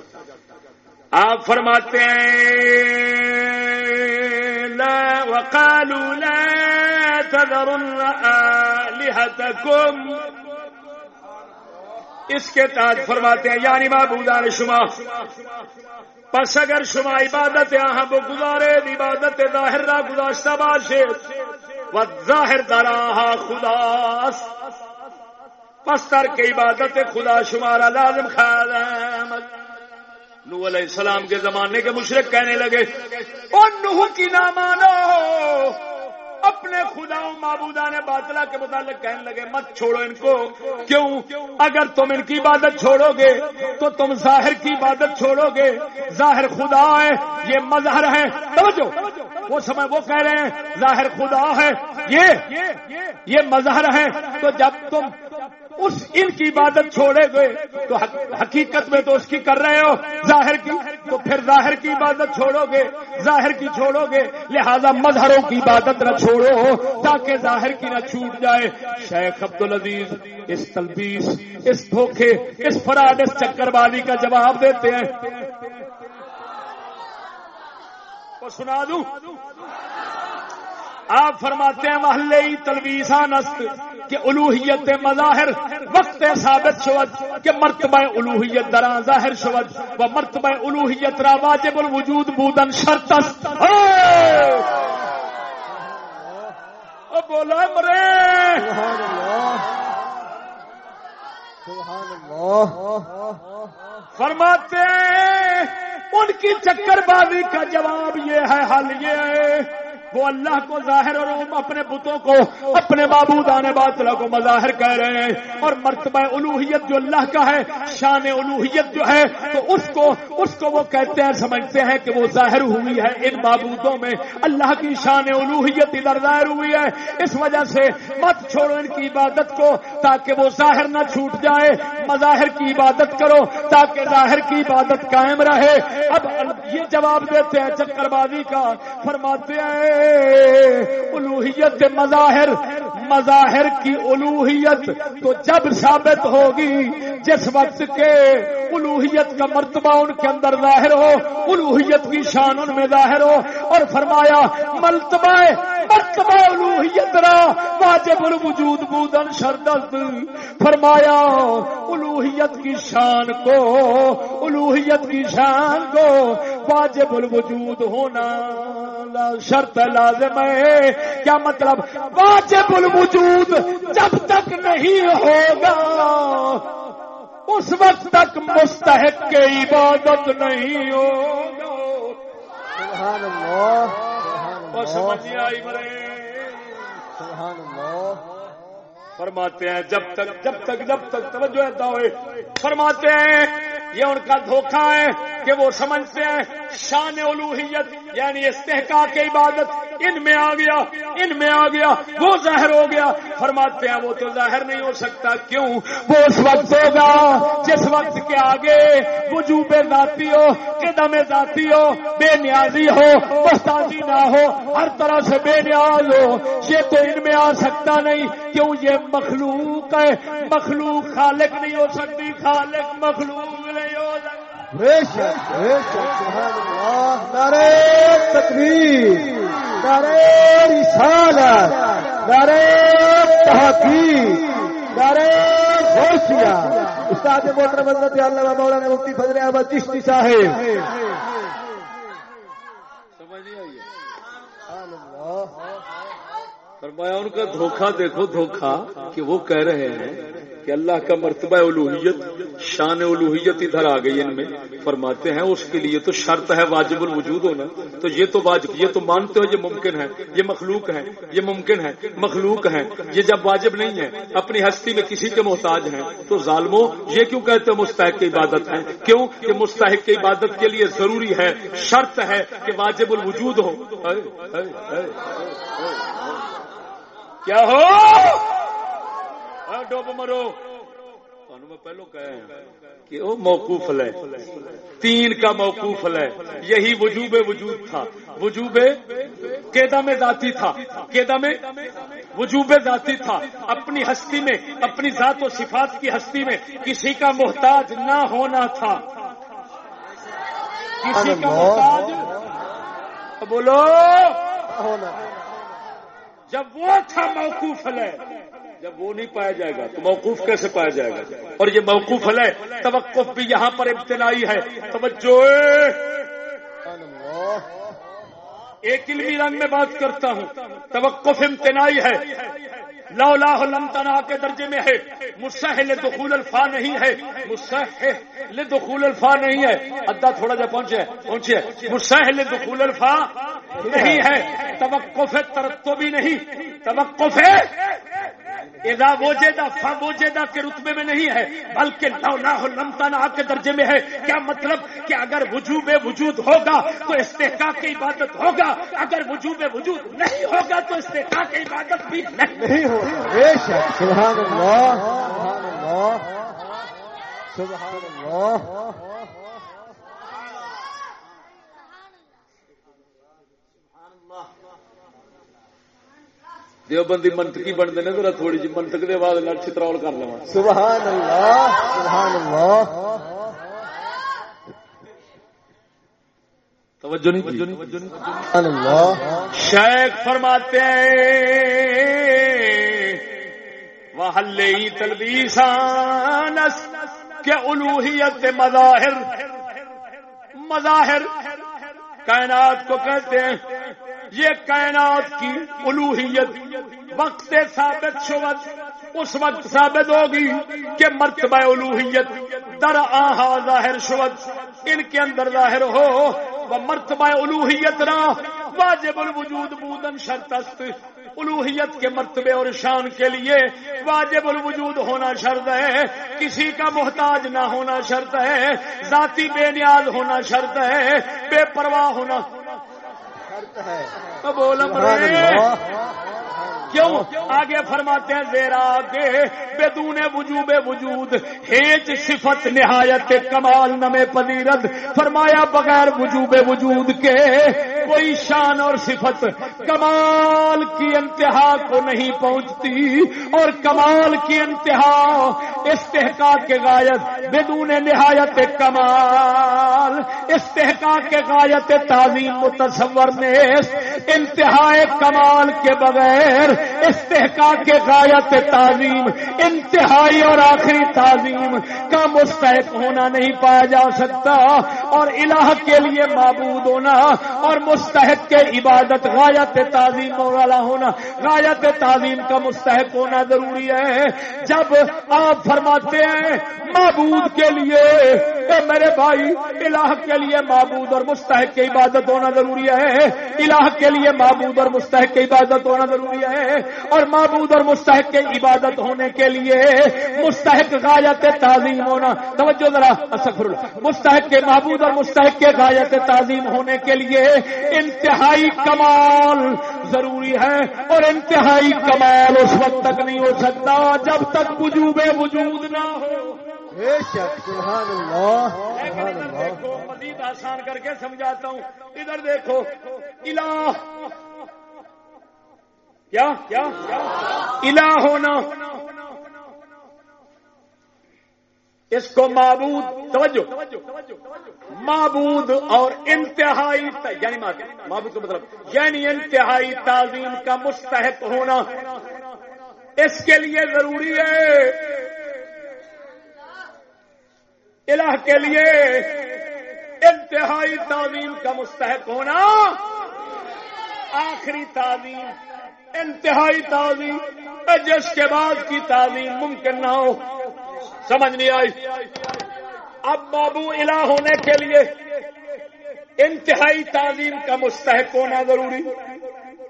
آپ فرماتے ہیں وقالوا لا تذرن اس کے تحت فرماتے ہیں یعنی معبودان شما۔ پس اگر شما عبادت یہاں گزارے عبادت ظاہر را گزاشتہ باشے، و ظاہر دراہا خدا پس تر کے عبادت خدا شمارا لازم خادم نو علیہ السلام کے زمانے کے مشرق کہنے لگے اور نوح کی نہ مانو اپنے خدا معبودان باطلا کے متعلق کہنے لگے، مت چھوڑو ان کو۔ کیوں؟ اگر تم ان کی عبادت چھوڑو گے، تو تم ظاہر کی عبادت چھوڑو گے۔ ظاہر خدا ہے، یہ مظہر ہے۔ توجہ۔ وہ سمے وہ کہہ رہے ہیں، ظاہر خدا ہے، یہ یہ مظہر ہے۔ تو جب تم اس ان کی عبادت چھوڑے گئے تو حقیقت میں تو اس کی کر رہے ہو۔ ظاہر کی تو پھر ظاہر کی عبادت چھوڑو گے۔ ظاہر کی چھوڑو گے۔ لہذا مظہروں کی عبادت نہ چھوڑو تاکہ ظاہر کی نہ چھوٹ جائے۔ شیخ عبد العزیز اس تلبیس، اس دھوکے، اس فراڈ اس چکر بازی کا جواب دیتے ہیں۔ سنا دوں؟ آپ فرماتے ہیں محلے تلویسا نست کہ الوحیت مظاہر وقت ثابت شود کہ مرتبہ الوحیت درا ظاہر شود و مرتبہ الوحیت را واجب الوجود بودن شرط بولا مرے! فرماتے ان کی چکر بازی کا جواب یہ ہے، حل یہ۔ ہے وہ اللہ کو ظاہر اور اپنے بتوں کو اپنے بابو دانے باطلا کو مظاہر کہہ رہے ہیں۔ اور مرتبہ الوحیت جو اللہ کا ہے، شان الوحیت جو ہے، تو اس کو اس کو وہ کہتے ہیں، سمجھتے ہیں کہ وہ ظاہر ہوئی ہے۔ ان بابودوں میں اللہ کی شان الوحیت ادھر ظاہر ہوئی ہے۔ اس وجہ سے مت چھوڑو ان کی عبادت کو، تاکہ وہ ظاہر نہ چھوٹ جائے۔ مظاہر کی عبادت کرو تاکہ ظاہر کی عبادت قائم رہے۔ اب یہ جواب دیتے ہیں چکر بازی کا۔ فرماتے ہیں الوحیت مظاہر مظاہر کی الوحیت تو جب ثابت ہوگی جس وقت کے الوحیت کا مرتبہ ان کے اندر ظاہر ہو الوحیت کی شان ان میں ظاہر ہو۔ اور فرمایا، مرتبہ مرتبہ الوحیت را، واجب الوجود بودن شردست۔ فرمایا الوحیت کی شان کو الوحیت کی شان کو واجب الوجود ہونا شرط لازم ہے۔ کیا مطلب؟ واجب الوجود جب تک نہیں ہوگا۔ اس وقت تک مستحق کے عبادت نہیں ہوگا۔ سبحان اللہ آئی مرے۔ سبحان اللہ۔ فرماتے ہیں، جب تک جب تک جب تک، توجہ ایسا ہوئے فرماتے ہیں، یہ ان کا دھوکہ ہے کہ وہ سمجھتے ہیں شان الوحیت یعنی استحقاق کی عبادت۔ ان میں آ گیا، ان میں آ گیا، وہ ظاہر ہو گیا۔ فرماتے ہیں، وہ تو ظاہر نہیں ہو سکتا۔ کیوں؟ وہ اس وقت ہوگا جس وقت کے آگے وجوب ذاتی ہو، قدم ذاتی ہو، بے نیازی ہو استادی نہ ہو، ہر طرح سے بے نیاز ہو۔ یہ تو ان میں آ سکتا نہیں، کیوں؟ یہ مخلوق ہے۔ مخلوق خالق نہیں ہو سکتی۔ خالق مخلوق نہیں ہو سکتی رسالت تحقیق غوثیہ۔ استاد محترم حضرت علامہ مولانا مفتی فضل احمد چشتی صاحب۔ سمجھ نہیں آئی فرمایا، ان کا دھوکہ دیکھو، دھوکہ کہ وہ کہہ رہے ہیں کہ اللہ کا مرتبہ الوحیت، شان الوحیت ادھر آ گئی ان میں۔ فرماتے ہیں، اس کے لیے تو شرط ہے واجب الوجود ہونا۔ تو یہ تو واجب، یہ تو مانتے ہو، یہ ممکن ہے، یہ مخلوق ہے، یہ ممکن ہے، مخلوق ہے۔ یہ جب واجب نہیں ہے، اپنی ہستی میں کسی کے محتاج ہیں، تو ظالموں، یہ کیوں کہتے ہیں مستحق کی عبادت ہے؟ کیوں کہ مستحق کی عبادت کے لیے ضروری ہے، شرط ہے کہ واجب الوجود ہو؟ کیا ہو؟ ڈوب مرو۔ میں پہلو کہ وہ موقوف لے۔ تین کا موقوف لے۔ یہی وجوب وجود تھا۔ وجوب کیدا میں ذاتی تھا۔ کیدا میں وجوب ذاتی تھا۔ اپنی ہستی میں اپنی ذات و صفات کی ہستی میں کسی کا محتاج نہ ہونا تھا۔ کسی کا محتاج بولو۔ جب وہ تھا موقوف ہے جب وہ نہیں پایا جائے گا تو موقوف کیسے پایا جائے گا؟ اور یہ موقوف ہے توقف بھی یہاں پر ابتدائی ہے۔ توجہ۔ ایک علمی رنگ میں بات کرتا ہوں۔ توقف امتنائی ہے۔ لو لاہ لم تنا کے درجے میں ہے۔ مسحل دخول الفا نہیں ہے۔ مسحل دخول الفا نہیں ہے۔ ادا تھوڑا جا پہنچے پہنچے۔ مسحل دخول الفا نہیں ہے، توقف ترتو بھی نہیں، توقف ہے۔ اذا وجدہ فوجدہ کے رتبے میں نہیں ہے، بلکہ لولا لمتا کے درجے میں ہے۔ کیا مطلب کہ اگر وجوب وجود ہوگا تو استحقاق کی عبادت ہوگا؟ اگر وجوب وجود نہیں ہوگا تو استحقاق کی عبادت بھی نہیں۔ ہوگا سبحان اللہ۔ سبحان اللہ۔ دیوبندی منطقی بنتے ہیں ذرا تھوڑی جی منطق دے بعد چترول کر لوا سبحان اللہ سبحان اللہ توجہ نہیں اللہ شیخ فرماتے وہ تلبیسانس کے الوحیت مظاہر مظاہر کائنات کو کہتے ہیں یہ کائنات کی الوحیت وقت ثابت شوت اس وقت ثابت ہوگی کہ مرتبہ الوحیت در آہا ظاہر شوت ان کے اندر ظاہر ہو وہ مرتبہ الوحیت نہ واجب الوجود بودن شرط الوحیت کے مرتبے اور شان کے لیے واجب الوجود ہونا شرط ہے کسی کا محتاج نہ ہونا شرط ہے ذاتی بے نیاز ہونا شرط ہے بے پرواہ ہونا تو بولم کیوں؟ آگے فرماتے ہیں زیرا آگے بدون وجوب وجود، ہیچ صفت نہایت کمال نمے پذیرت، فرمایا بغیر وجوب وجود کے کوئی شان اور صفت کمال کی انتہا کو نہیں پہنچتی اور کمال کی انتہا استحقاق کے غایت بدون نہایت کمال استحقاق کے غایت تعظیم متصور میں انتہائی کمال کے بغیر استحقاق کے غایت تعظیم انتہائی اور آخری تعظیم کا مستحق ہونا نہیں پایا جا سکتا اور الہ کے لیے معبود ہونا اور مستحق کے عبادت غایت تعظیم والا ہونا، غایت تعظیم کا مستحق ہونا ضروری ہے۔ جب آپ فرماتے ہیں معبود کے لیے اے میرے بھائی، الہ کے لیے معبود اور مستحق کی عبادت ہونا ضروری ہے۔ الہ کے لیے معبود اور مستحق کی عبادت ہونا ضروری ہے۔ اور معبود اور مستحق کی عبادت ہونے کے لیے مستحق غایت تعظیم ہونا۔ توجہ ذرا اللہ۔ مستحق کے معبود اور مستحق کے غایت تعظیم ہونے کے لیے انتہائی کمال ضروری ہے اور انتہائی کمال اس وقت تک نہیں ہو سکتا جب تک وجوب وجود نہ ہو۔ مزید آسان کر کے سمجھاتا ہوں۔ ادھر دیکھو الہ۔ کیا؟ الہ ہونا۔ اس کو معبود توجہ، معبود اور انتہائی یعنی معبود کا مطلب یعنی انتہائی تعظیم کا مستحق ہونا۔ اس کے لیے ضروری ہے۔ الہ کے لیے انتہائی تعظیم کا مستحق ہونا۔ آخری تعظیم، انتہائی تعظیم جس کے بعد کی تعظیم ممکن نہ ہو۔ سمجھ نہیں آئی۔ اب بابو الہ ہونے کے لیے انتہائی تعظیم کا مستحق ہونا ضروری۔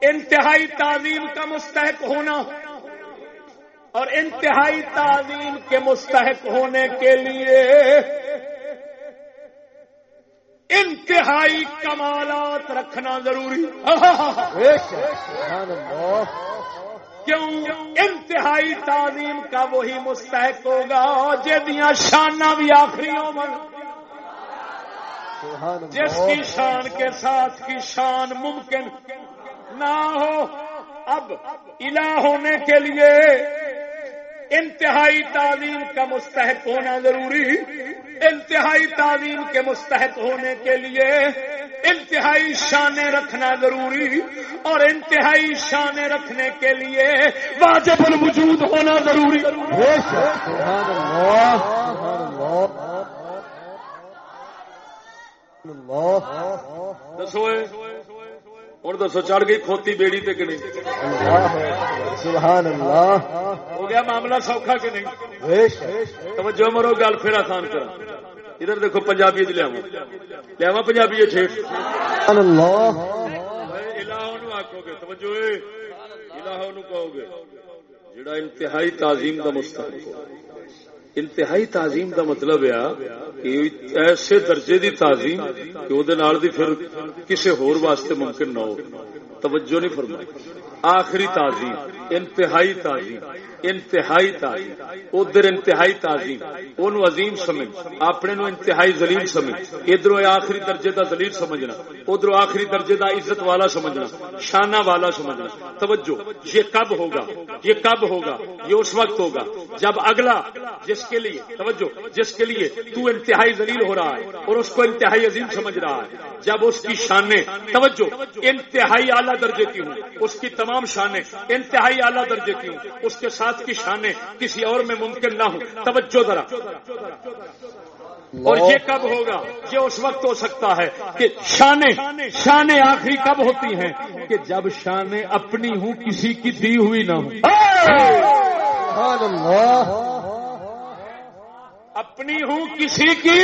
انتہائی تعظیم کا مستحق ہونا۔ اور انتہائی تعظیم کے مستحق ہونے کے لیے انتہائی کمالات رکھنا ضروری۔ [laughs] کیوں؟ انتہائی تعلیم کا وہی مستحق ہوگا جدیاں شانہ بھی آخری عمر۔ جس کی شان کے ساتھ کی شان ممکن نہ ہو، اب الہ ہونے کے لیے انتہائی تعلیم کا مستحق ہونا ضروری۔ انتہائی تعلیم کے مستحق ہونے کے لیے انتہائی شانیں رکھنا ضروری اور انتہائی شانیں رکھنے کے لیے واجب الوجود ہونا ضروری۔ دسو ہوں دسو چڑھ گئی کھوتی بیڑی تے کہ نہیں؟ سبحان اللہ۔ ہو گیا معاملہ سوکھا کہ نہیں؟ توجہ مرو گل پھر آسان کر۔ ادھر دیکھو پنجابی لیا لیا پنجابی آکو گے توجہ الہ کہو گے جڑا انتہائی تعظیم کا مستحق ہو۔ انتہائی تعظیم کا مطلب ہے کہ ایسے درجے دی تعظیم کہ وہ پھر کسی ہور واسطے ممکن نہ ہو۔ توجہ نہیں فرمائی۔ آخری تعظیم انتہائی تعظیم۔ انتہائی تعظیم۔ ادھر انتہائی تعظیم۔ ان عظیم سمجھ۔ اپنے نو انتہائی زلیل سمجھ۔ ادھر آخری درجے دا زلیل سمجھنا۔ ادھر آخری درجے دا عزت والا سمجھنا۔ شانہ والا سمجھنا۔ توجہ۔ یہ کب ہوگا؟ یہ کب ہوگا؟ یہ اس وقت ہوگا جب اگلا، جس کے لیے، توجہ، جس کے لیے تو انتہائی زلیل ہو رہا ہے اور اس کو انتہائی عظیم سمجھ رہا ہے۔ جب اس کی شانیں، توجہ، انتہائی اعلیٰ درجے کی ہوں، اس کی تمام شانیں انتہائی اعلیٰ درجے کی ہوں، اس کے ساتھ کی شانیں کسی اور میں ممکن نہ ہو توجہ ذرا۔ اور یہ کب ہوگا؟ یہ اس وقت ہو سکتا ہے کہ شانیں شانیں آخری کب ہوتی ہیں؟ کہ جب شانیں اپنی ہوں، کسی کی دی ہوئی نہ ہوں۔ اپنی ہوں، کسی کی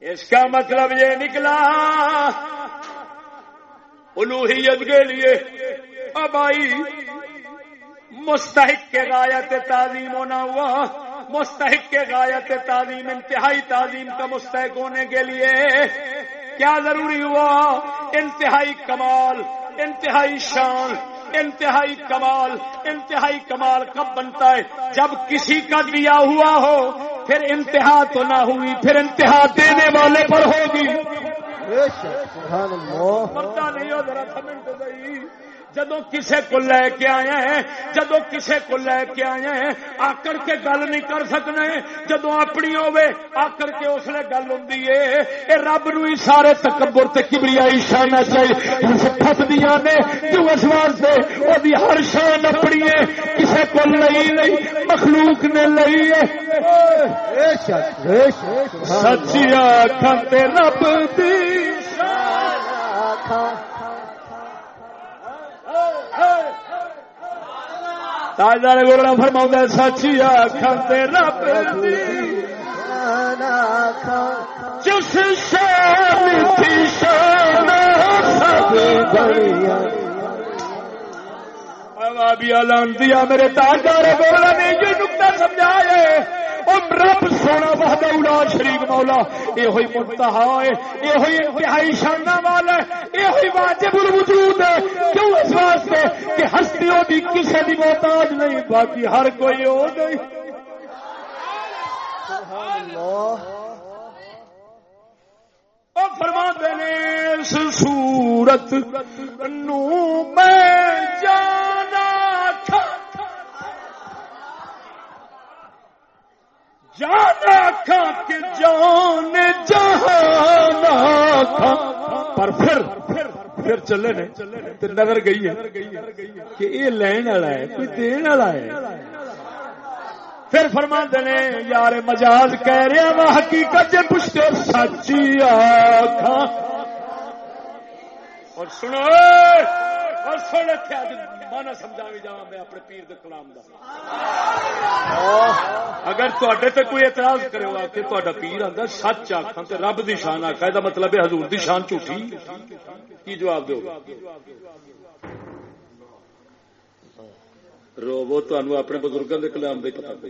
اس کا مطلب یہ نکلا، الوحیت کے لیے اب آئی۔ مستحق کے غایت تعظیم ہونا ہوا۔ مستحق کے غایت تعظیم، انتہائی تعظیم کا مستحق ہونے کے لیے کیا ضروری ہوا؟ انتہائی کمال، انتہائی شان، انتہائی کمال انتہائی کمال کب بنتا ہے؟ جب کسی کا دیا ہوا ہو پھر انتہا تو نہ ہوئی پھر انتہا دینے والے پر ہوگی۔ نہیں ہو ذرا جدو کسے کو لے کے آئے ہیں جدو کسے کو لے کے آئے ہیں آ کر کے گل نہیں کر سکنے۔ جدو اپنی ہوے آ کر کے اس لیے گل ہوں اے۔ رب نو ہی سارے تکبر تے کبریائی شان چاہیے دیا نے جو اس واسطے وہ ہر شان اپنی ہے کسے کو لئی نہیں مخلوق نے لئی ہے سچیا کھاتے رب دی تاجدار گولڑا فرما سچی آخر رب جس شان تھی شان سب بھی لان دیا میرے تاجدار گولڑا نے، یہ نقطہ سمجھائے۔ رب سونا بہت اڑا شریف مولا یہ ہوئی منتہا ہے یہ ہوئی انتہائی شانہ والا ہے یہ ہوئی واجب الوجود ہے۔ کیوں اس واسطے کہ ہستیوں کی کسی بھی محتاج نہیں، باقی ہر کوئی ہو گئی۔ فرما دینے سورت نو میں جانا۔ تھا جانا کھا کے جان جہانا کھا پر پھر پھر چلے نے نظر گئی ہے کہ یہ لین والا ہے، کوئی دین والا ہے۔ پھر فرما دینے یار مجاز کہہ رہا وا حقیقت جی پوچھتے سچی آخا اور سنو، اور سن رکھا مانا سمجھا بھی جا میں اپنے پیر دے کلام دا۔ اگر تے کوئی اعتراض کرے گا کہ تا پیر آتا سچ آخا تو رب دی شان آخا یہ مطلب ہے حضور دی شان جھوٹھی کی جواب دو گا روبو اپنے بزرگوں کے کلام دے پتا پہ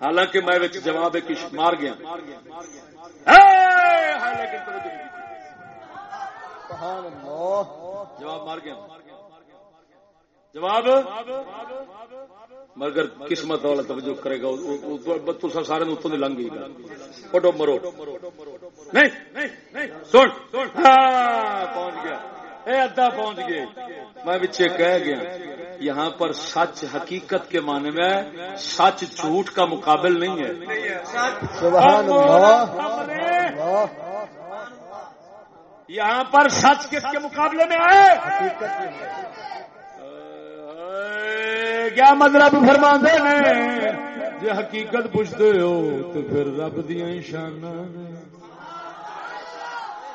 حالانکہ میں جواب ایک مار گیا۔ جواب مار گیا۔ جواب؟ مگر قسمت والا توجہ کرے گا تو سارے اتوں لنگ گئی فٹو مرو۔ نہیں سن۔ پہنچ گیا۔ اے ادا پہنچ گئے۔ میں پیچھے کہہ گیا یہاں پر سچ حقیقت کے معنی میں سچ جھوٹ کا مقابل نہیں ہے۔ سبحان اللہ۔ یہاں پر سچ کس کے مقابلے میں آئے کیا مطلب فرما دے جی حقیقت پوچھتے ہو تو پھر رب دیا شان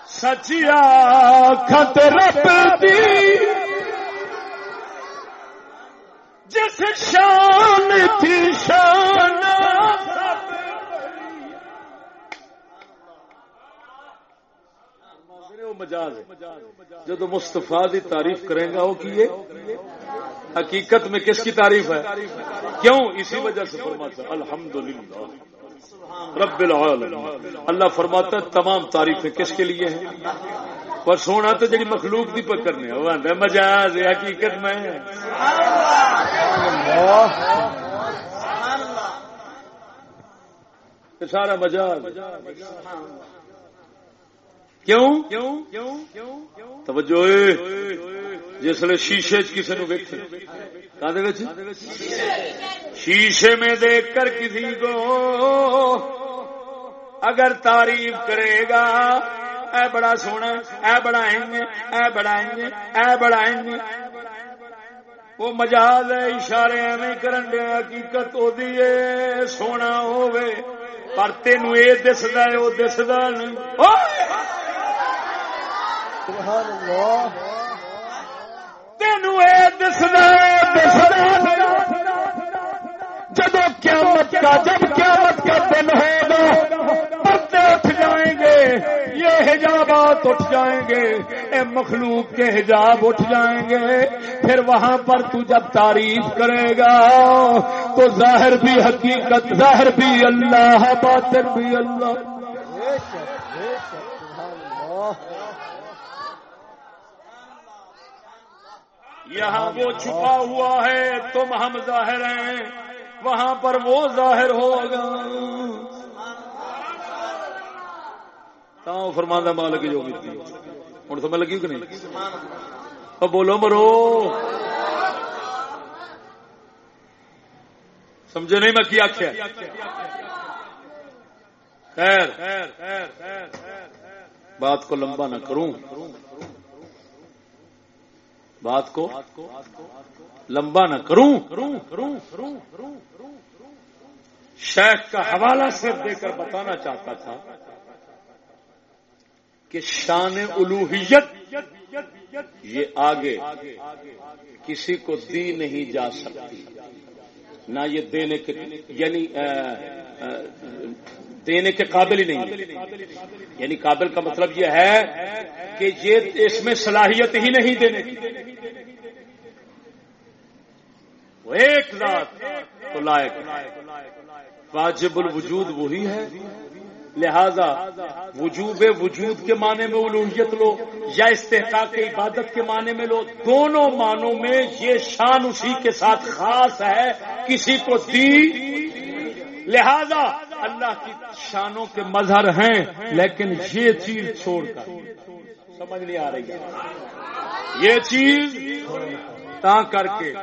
سچیا خط رب دی۔ جس شان تھی شان مجاز جب مستفا دی تعریف کرے گا، وہ کی حقیقت میں کس کی تعریف ہے؟ کیوں؟ اسی وجہ سے فرماتا ہے، الحمدللہ۔ رب العالمین۔ اللہ فرماتا ہے تمام تعریفیں کس کے لیے ہیں؟ پر سونا تو جی مخلوق دی پکڑنے وہ آتا مجاز حقیقت میں سارا مجاز۔ کیوں؟ توجہ، جس شیشے کسی نو ویکھے۔ شیشے میں دیکھ کر کسی کو اگر تعریف کرے گا اے بڑا سونا اے گے اے بڑھائیں گے اے گے وہ مجاز ہے اشارے ایویں کرن دے حقیقت او دی سونا ہووے۔ پر تینوں اے دسدا ہے او دسدا نہیں۔ سبحان اللہ۔ اے دسدا دسدا جب قیامت کا جب قیامت کا دن ہوگا، پردے اٹھ جائیں گے۔ یہ حجابات اٹھ جائیں گے۔ اے مخلوق کے حجاب اٹھ جائیں گے۔ پھر وہاں پر تو جب تعریف کرے گا، تو ظاہر بھی حقیقت، ظاہر بھی اللہ، باطن بھی اللہ۔ یہاں وہ چھپا ہوا ہے، تم ہم ظاہر ہیں، وہاں پر وہ ظاہر ہوگا۔ فرماندہ مالک جو ہوں تو میں لگی کہ نہیں؟ بولو مرو۔ سمجھے نہیں میں کیا آخیا خیر۔ بات کو لمبا نہ کروں۔ بات کو لمبا نہ کروں۔ شیخ کا حوالہ صرف دے کر بتانا چاہتا تھا کہ شان الوحیت یہ آگے کسی کو دی نہیں جا سکتی۔ نہ یہ دینے کے یعنی دینے کے قابل ہی نہیں یعنی قابل کا مطلب یہ ہے کہ یہ اس میں صلاحیت ہی نہیں دینے کی۔ وہ ایک ذات لائق۔ واجب الوجود وہی ہے لہذا وجوب وجود کے معنی میں الوحیت لو یا استحقاق عبادت کے معنی میں لو، دونوں معنوں میں یہ شان اسی کے ساتھ خاص ہے، کسی کو دی۔ لہذا اللہ کی شانوں کے مظہر ہیں، لیکن یہ چیز چھوڑ کر۔ سمجھ نہیں آ رہی۔ ہے یہ چیز تا کر کے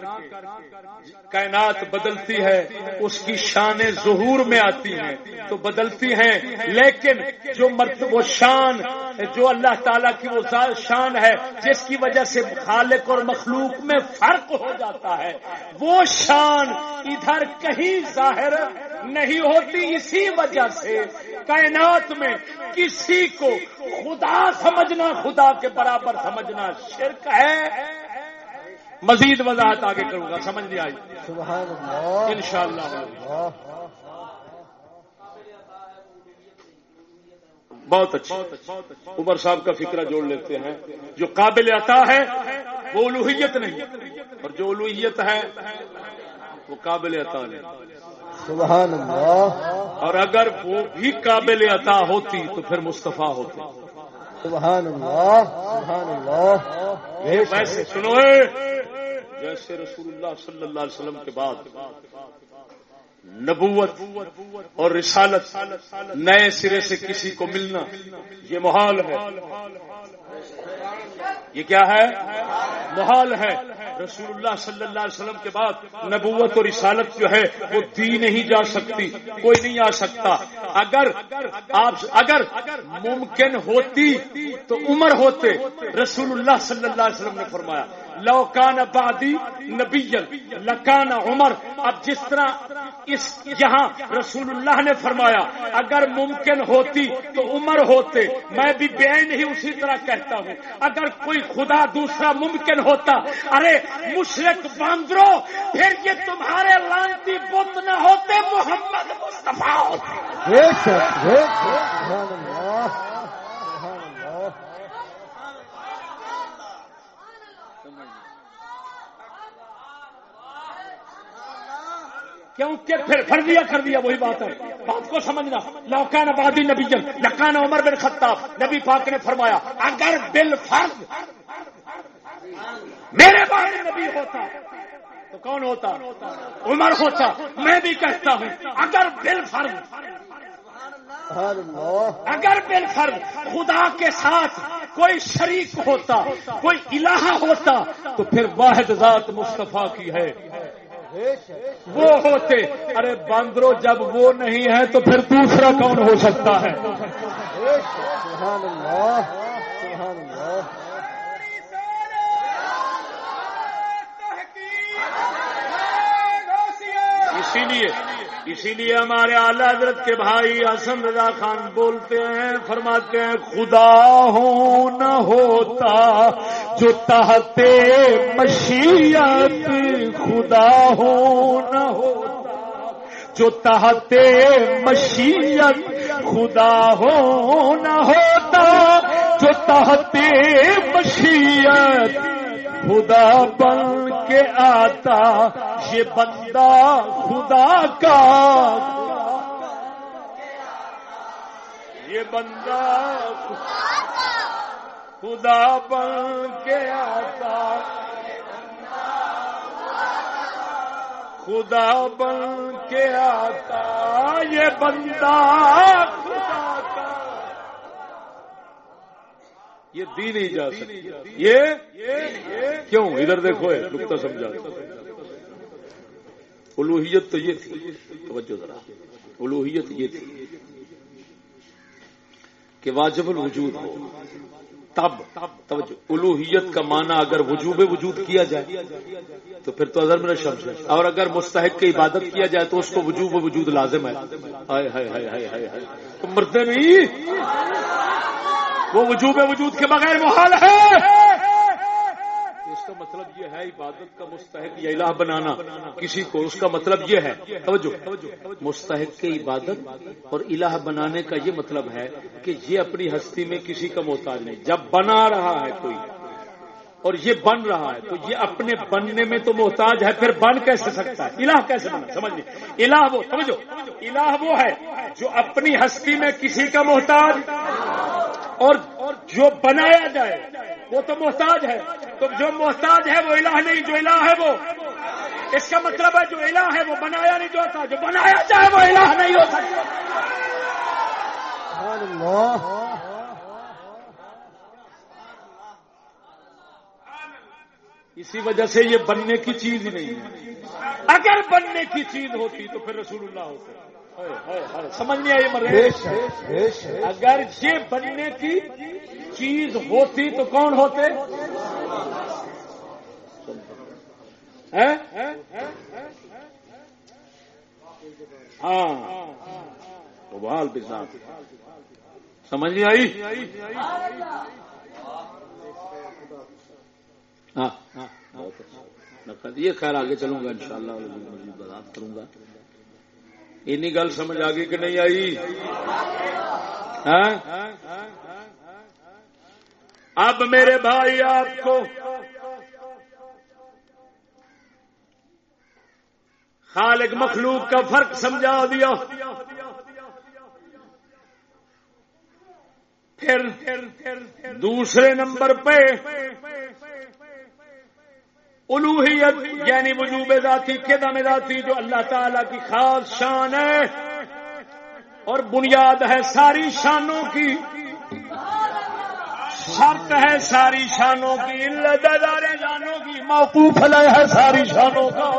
کائنات بدلتی ہے، اس کی شان ظہور میں آتی ہیں، تو بدلتی ہیں۔ لیکن جو مرتب و شان جو اللہ تعالیٰ کی وہ شان ہے، جس کی وجہ سے خالق اور مخلوق میں فرق ہو جاتا ہے۔ وہ شان ادھر کہیں ظاہر نہیں ہوتی، اسی وجہ سے کائنات میں کسی کو خدا سمجھنا، خدا کے برابر سمجھنا شرک ہے۔ مزید وضاحت آگے کروں گا سمجھ نہیں آئی۔ ان شاء اللہ بہت اچھا۔ عمر صاحب کا فکرہ جوڑ لیتے ہیں۔ جو قابل عطا ہے وہ الوحیت نہیں۔ اور جو الوحیت ہے وہ قابل عطا نہیں۔ سبحان اللہ۔ اور اگر وہ بھی قابل عطا ہوتی تو پھر مصطفیٰ ہوتی سبحان اللہ سبحان اللہ۔ ویسے سنو جیسے رسول اللہ صلی اللہ علیہ وسلم کے بعد نبوت اور رسالت نئے سرے سے کسی کو ملنا، یہ محال ہے۔ یہ کیا ہے؟ محال ہے۔ رسول اللہ صلی اللہ علیہ وسلم کے بعد نبوت اور رسالت جو ہے وہ دی نہیں جا سکتی، کوئی نہیں آ سکتا۔ اگر آپ اگر ممکن ہوتی تو عمر ہوتے، رسول اللہ صلی اللہ علیہ وسلم نے فرمایا۔ لوکان بادی نبی لکان عمر۔ اب جس طرح اس یہاں رسول اللہ نے فرمایا، اگر ممکن ہوتی تو عمر ہوتے، میں بھی بین ہی اسی طرح کہتا ہوں۔ اگر کوئی خدا دوسرا ممکن ہوتا، ارے مشرق باندرو، پھر یہ تمہارے لانتی بت نہ ہوتے، محمد مصطفیٰ۔ کیونکہ پھر کر دیا کر دیا وہی بات ہے۔ بات کو سمجھنا۔ لوکان آبادی نبی جن لکان عمر بن خطاب۔ نبی پاک نے فرمایا، اگر بل فرض میرے بارے نبی ہوتا، تو کون ہوتا؟ عمر ہوتا۔ میں بھی کہتا ہوں، اگر بل فرض اگر بل فرض خدا کے ساتھ کوئی شریک ہوتا، کوئی الہ ہوتا، تو پھر واحد ذات مصطفیٰ کی ہے۔ وہ ہوتے۔ ارے باندرو، جب وہ نہیں ہے تو پھر دوسرا کون ہو سکتا ہے؟ اسی لیے اسی لیے ہمارے اعلی حضرت کے بھائی حسن رضا خان بولتے ہیں، فرماتے ہیں، خدا ہو نہ ہوتا جو تحت مشیت، خدا ہو نہ ہوتا جو تحت مشیت، خدا ہو نہ ہوتا جو تحت مشیت خدا بن کے آتا، یہ بندہ خدا کا۔ یہ بندہ خدا بن کے آتا۔ خدا بن کے آتا، یہ بندہ خدا کا۔ یہ دی نہیں جا سکتی۔ یہ کیوں؟ ادھر دیکھو نقطہ سمجھا۔ الوحیت تو یہ تھی۔ توجہ ذرا۔ الوحیت یہ تھی کہ واجب الوجود ہو۔ تب توجہ۔ الوحیت کا معنی اگر وجوب وجود کیا جائے تو پھر تو اظہر میرا شمس ہے۔ اور اگر مستحق کی عبادت کیا جائے تو اس کو وجوب وجود لازم ہے۔ مرتے نہیں؟ وہ وجوب وجود کے بغیر محال ہے۔ اس کا مطلب یہ ہے عبادت کا مستحق یا الہ بنانا۔ کسی کو اس کا مطلب یہ ہے۔ توجہ۔ مستحق کی عبادت اور الہ بنانے کا یہ مطلب ہے کہ یہ اپنی ہستی میں کسی کا محتاج نہیں۔ جب بنا رہا ہے کوئی اور یہ بن رہا ہے تو یہ اپنے بننے میں تو محتاج ہے، پھر بن کیسے سکتا ہے؟ الہ کیسے بنا؟ سمجھ الہ وہ سمجھو الہ وہ ہے جو اپنی ہستی میں کسی کا محتاج اور جو بنایا جائے، وہ تو محتاج ہے۔ تو جو محتاج ہے، وہ الہ نہیں، جو الہ ہے، وہ اس کا مطلب ہے جو الہ ہے، وہ بنایا نہیں جو جو بنایا جائے، وہ الہ نہیں ہو سکتا اسی وجہ سے یہ بننے کی چیز نہیں ہے۔ اگر بننے کی چیز ہوتی تو پھر رسول اللہ ہوتا سمجھ نہیں آئی مرے؟ اگر یہ بننے کی چیز ہوتی تو کون ہوتے؟ ہاں۔ بحال بھی ساتھ۔ سمجھ نہیں آئی؟ ہاں۔ یہ خیر آگے چلوں گا انشاءاللہ شاء کروں گا۔ اینی گل سمجھ آ گئی کہ نہیں آئی؟ ہاں؟ اب میرے بھائی، آپ کو خالق مخلوق کا فرق سمجھا دیا۔ پھر دوسرے نمبر پہ الوحیت یعنی وجوب ذاتی، قدم ذاتی، جو اللہ تعالی کی خاص شان ہے۔ اور بنیاد ہے ساری شانوں کی۔ شرط ہے ساری شانوں کی دارے شانوں کی، موقوف ہے ساری شانوں کا۔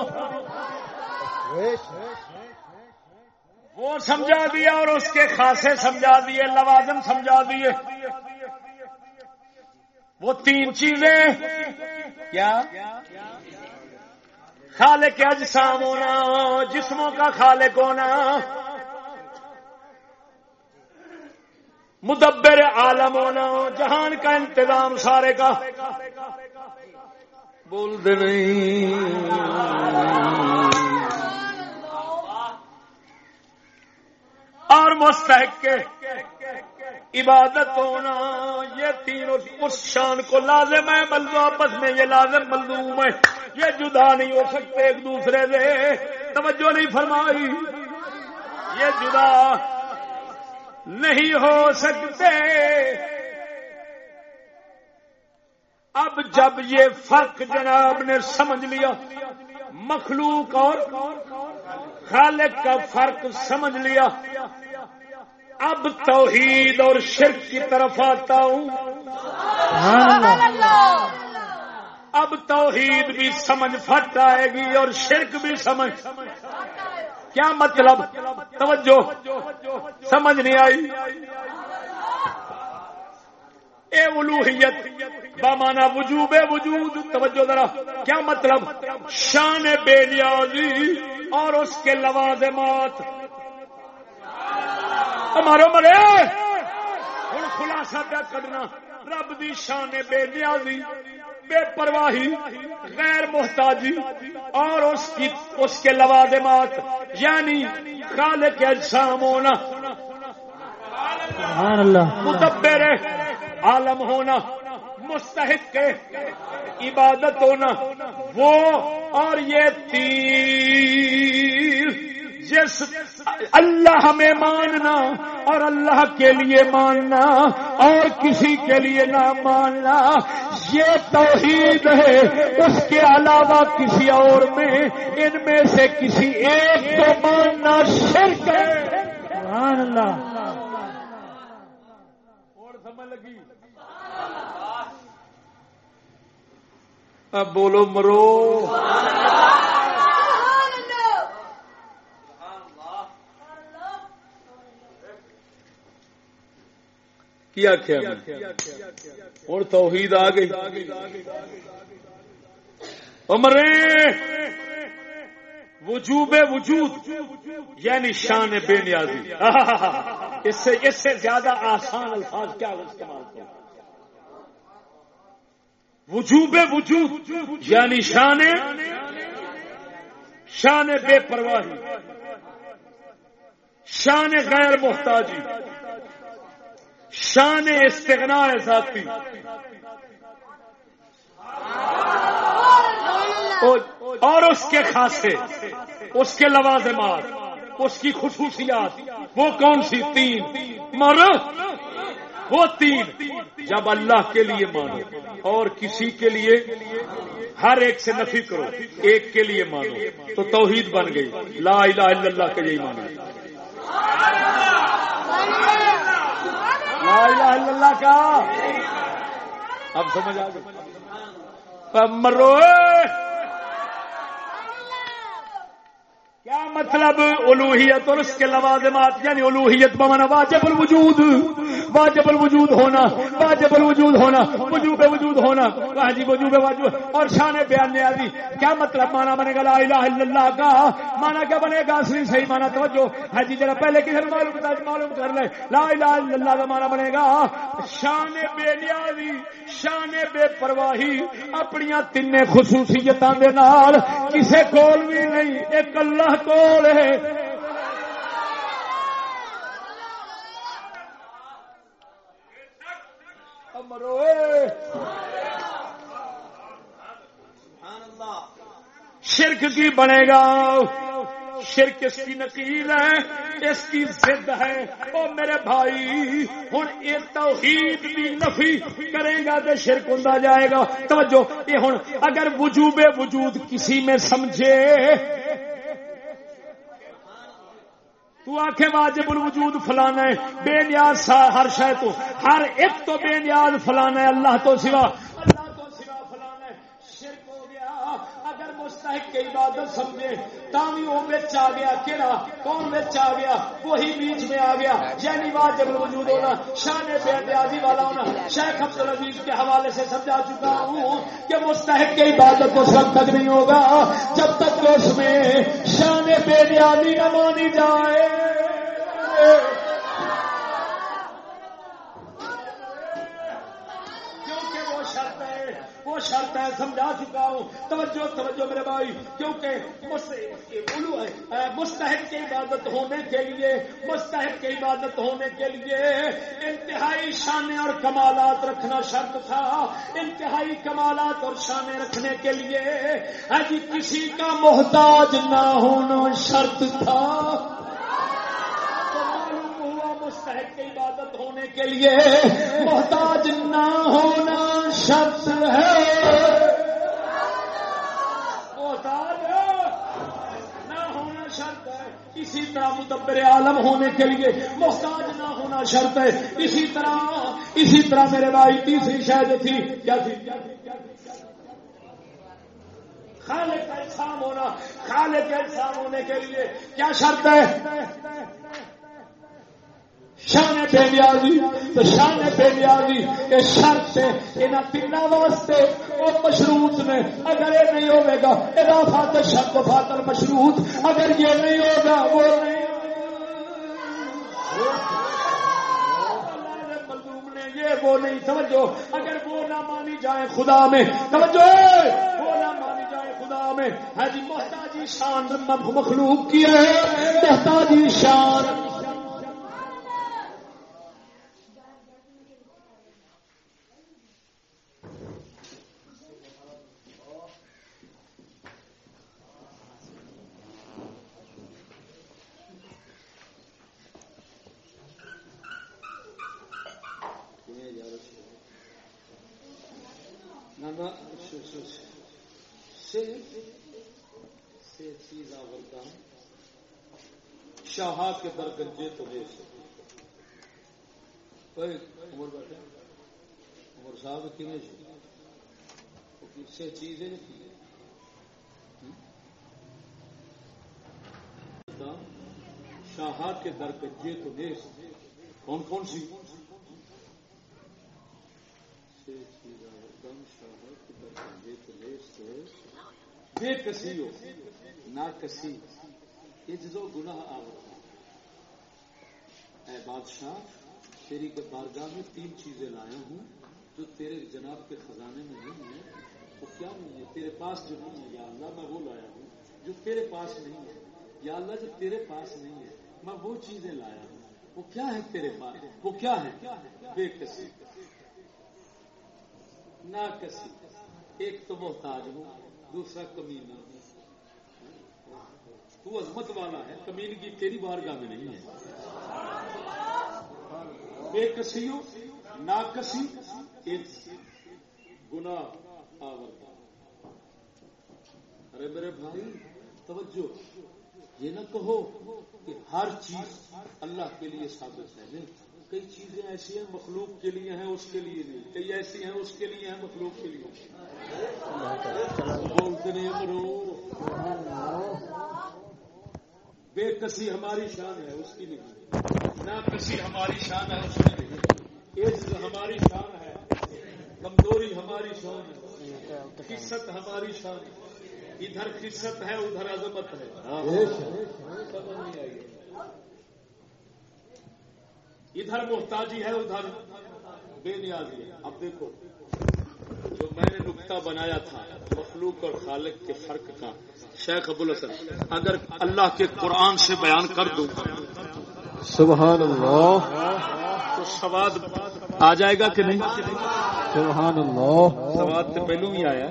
وہ سمجھا دیا اور اس کے خاصے سمجھا دیے، لوازم سمجھا دیے۔ وہ تین چیزیں کیا؟ خالق اجسام ہونا، جسموں کا خالق ہونا۔ مدبر عالم ہونا، جہان کا انتظام سارے کا۔ بول دے نہیں۔ اور مستحق کے عبادت ہونا، یہ تینوں اس شان کو لازم ہے ملزو آپس میں یہ لازم ملزوم ہے۔ یہ جدا نہیں ہو سکتے ایک دوسرے سے توجہ نہیں فرمائی۔ یہ جدا نہیں ہو سکتے۔ اب جب یہ فرق جناب نے سمجھ لیا، مخلوق اور خالق کا فرق سمجھ لیا۔ اب توحید اور شرک کی طرف آتا ہوں۔ اب توحید بھی سمجھ پھٹ آئے گی اور شرک بھی سمجھ۔ کیا مطلب؟ توجہ۔ سمجھ نہیں آئی۔ اے الوحیت بامانا وجوب وجود۔ توجہ ذرا۔ کیا مطلب؟ شان بے نیازی اور اس کے لوازمات۔ مارو مرے۔ ہوں خلاصہ پہ کرنا رب دی شان بے نیازی بے پرواہی غیر محتاجی اور اس کی اس کے لوازمات یعنی خالق کے اجسام ہونا۔ مدبر عالم ہونا مستحق کے عبادت ہونا۔ وہ اور یہ تیر جس اللہ میں ماننا اور اللہ کے لیے ماننا اور کسی کے لیے نہ ماننا، یہ توحید ہے۔ اس کے علاوہ کسی اور میں، ان میں سے کسی ایک کو ماننا شرک ہے۔ سبحان اللہ۔ اور سمجھ لگی؟ اب بولو مرو۔ کیا کیا اور توحید آ گئی۔ عمرے! وجوب وجود یعنی شان بے نیازی۔ اس سے اس سے زیادہ آسان الفاظ کیا استعمال کیا وجوب وجود یعنی شان شان بے پرواہی، شان غیر محتاجی۔ شان استغنا ذاتی۔ اور اس کے خاصے، اس کے لوازمات، اس کی خصوصیات، وہ کون سی تین؟ مر وہ تین۔ جب اللہ کے لیے مانو، اور کسی کے لیے ہر ایک سے نفی کرو، ایک کے لیے مانو، تو توحید بن گئی۔ لا الہ الا اللہ کے یہی مانو لا الہ الا اللہ کا۔ اب سمجھ آ گئی۔ مرو۔ کیا مطلب؟ الوحیت اور اس کے لوازمات یعنی الوحیت بمن واجب الوجود۔ واجب الوجود ہونا، واجب الوجود ہونا، وجوب وجود ہونا ہاں جی وجوب واجب، اور شان بیان نیازی کیا مطلب مانا بنے گا لا الہ الا اللہ کا؟ مانا کیا بنے گا؟ اصلی صحیح مانا، توجہ ہاں جی ذرا پہلے کسی نے معلوم معلوم کر لے، لا الہ الا اللہ کا مانا بنے گا۔ شان بے نیازی، شان بے پرواہی اپنی تین خصوصیتاں دے نال، کسے کول بھی نہیں، ایک اللہ کول ہے۔ شرک کی بنے گا، شرک اس کی نکیل ہے، اس کی ضد ہے۔ او میرے بھائی ہوں یہ توحید بھی نفی کرے گا تو شرک ہوں جائے گا۔ توجہ یہ ہوں اگر وجوب وجود کسی میں سمجھے تو آنکھیں واجب الوجود فلانا ہے، بے نیاز ہر شہ تو، ہر ایک تو بے نیاز فلانا ہے، اللہ تو سوا کی عبادت سمجھے تاوی وہ بچ آ گیا کہڑا کون بچ آ گیا، وہی بیچ میں آ گیا۔ یعنی واجب موجود ہونا شان بے بیازی والا ہونا۔ شیخ عبد العزیز کے حوالے سے سمجھا چکا ہوں کہ مستحق کی عبادت اس وقت تک نہیں ہوگا، جب تک کہ اس میں شان بے بیازی نہ مانی جائے۔ شرط ہے، سمجھا چکا ہوں۔ توجہ توجہ میرے بھائی، کیونکہ مستحق کی عبادت ہونے کے لیے، مستحق کی عبادت ہونے کے لیے انتہائی شانے اور کمالات رکھنا شرط تھا۔ انتہائی کمالات اور شانے رکھنے کے لیے جی کسی کا محتاج نہ ہونا شرط تھا۔ مستحق کی عبادت ہونے کے لیے محتاج نہ ہونا شرط ہے۔ محتاج نہ ہونا شرط ہے۔ اسی طرح مدبر عالم ہونے کے لیے محتاج نہ ہونا شرط ہے۔ اسی طرح اسی طرح میرے بھائی تیسری شاید تھی۔ کیا تھی؟ خالق کا انسان ہونا، خالق کا انسان ہونے کے لیے کیا شرط ہے؟ شان بے نیازی تو شان بے نیازی یہ شرط ہے یہاں تین واسطے وہ مشروط نے۔ اگر یہ نہیں ہوئے گا یہ شرط فاتر مشروط۔ اگر یہ نہیں ہوگا، وہ نہیں۔ یہ، وہ نہیں۔ سمجھو اگر وہ نہ مانی جائے خدا میں سمجھو وہ نہ مانی جائے خدا میں۔ ہاں جی محتاجی شان مخلوق کی ہے۔ محتاجی شان۔ شاہ کے در گنجے تو دے عمر بیٹھے۔ عمر صاحب کی سے چیز ہے شاہ کے در تو دے کون کون سی؟ کسی ہو نہ کسی یہ جزو گناہ آور اے بادشاہ، تیری کے بارگاہ میں تین چیزیں لایا ہوں جو تیرے جناب کے خزانے میں نہیں ہے وہ کیا نہیں ہے تیرے پاس جو نہیں ہے یا اللہ، میں وہ لایا ہوں جو تیرے پاس نہیں ہے یا اللہ، جو تیرے پاس نہیں ہے میں وہ چیزیں لایا ہوں۔ وہ کیا ہے تیرے پاس؟ وہ کیا ہے بے کسی۔ نہ کسی ایک تو محتاج ہوں۔ دوسرا کمینہ۔ تو عظمت والا ہے کمینگی تیری بارگاہ میں نہیں ہے۔ بے کسی نہ کسی گنا ارے میرے بھائی، توجہ۔ یہ نہ کہو کہ ہر چیز اللہ کے لیے ثابت ہے۔ نہیں۔ کئی چیزیں ایسی ہیں مخلوق کے لیے ہیں اس کے لیے نہیں کئی ایسی ہیں اس کے لیے ہیں مخلوق کے لیے۔ بولتے نہیں کرو بے کسی ہماری شان ہے اس کی نہیں۔ نہ کسی ہماری شان ہے اس کی نہیں۔ عز ہماری شان ہے کمزوری ہماری شان ہے۔ قصت ہماری شان ہے۔ ادھر قصت ہے ادھر عظمت ہے۔ سمجھ نہیں آئی۔ ادھر محتاجی ہے ادھر بے نیازی ہے۔ اب دیکھو جو میں نے نقطہ بنایا تھا مخلوق اور خالق کے فرق کا شیخ ابو الحسن اگر اللہ کے قرآن سے بیان کر دوں سبحان اللہ تو سواد آ جائے گا کہ نہیں؟ سبحان اللہ سواد تو پہلو ہی آیا۔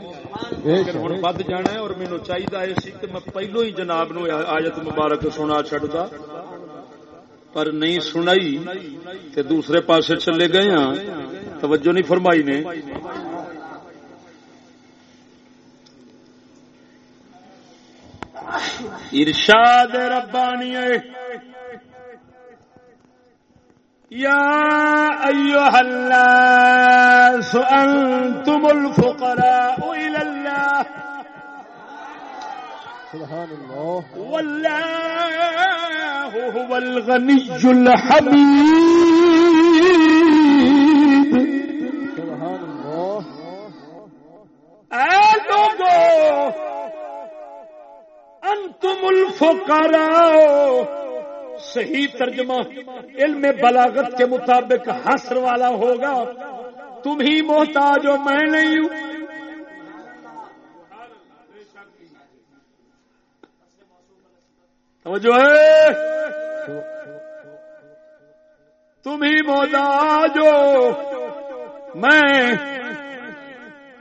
لیکن ہوں بد جانا ہے اور مینو چاہیے سی کہ میں پہلو ہی جناب نو آیت مبارک سنا چڈتا پر نہیں سنائی تے دوسرے پاسے چلے گئے ہاں توجہ نہیں فرمائی نے۔ ارشاد ربانی یا ایوہ الناس، انتم الفقراء الى اللہ۔ سبحان اللہ. واللہ هو الغنی الحمید سبحان اللہ. اے لوگو انتم الفقراء. صحیح ترجمہ علم بلاغت کے مطابق حسر والا ہوگا۔ تم ہی محتاج ہو میں نہیں ہوں۔ توجہ ہے۔ تم ہی محتاج ہو میں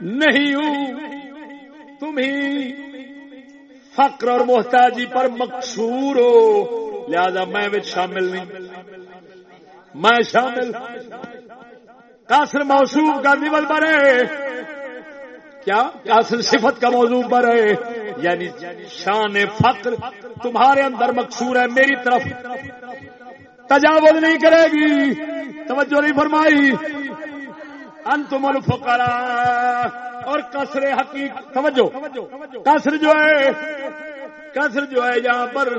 نہیں ہوں۔ تم ہی فقر اور محتاجی پر مقصور ہو۔ لہذا میں بھی شامل نہیں۔ میں شامل۔ کاسر موصوف کا نمل بنے۔ کیا؟ کاسر صفت کا موضوع پر ہے۔ یعنی شان فقر تمہارے اندر مقصور ہے، میری طرف۔ تجاوز نہیں کرے گی۔ توجہ نہیں فرمائی۔ انتم الفقراء۔ اور کسر حقیق، توجہ۔ کسر جو ہے، کسر جو ہے یہاں پر،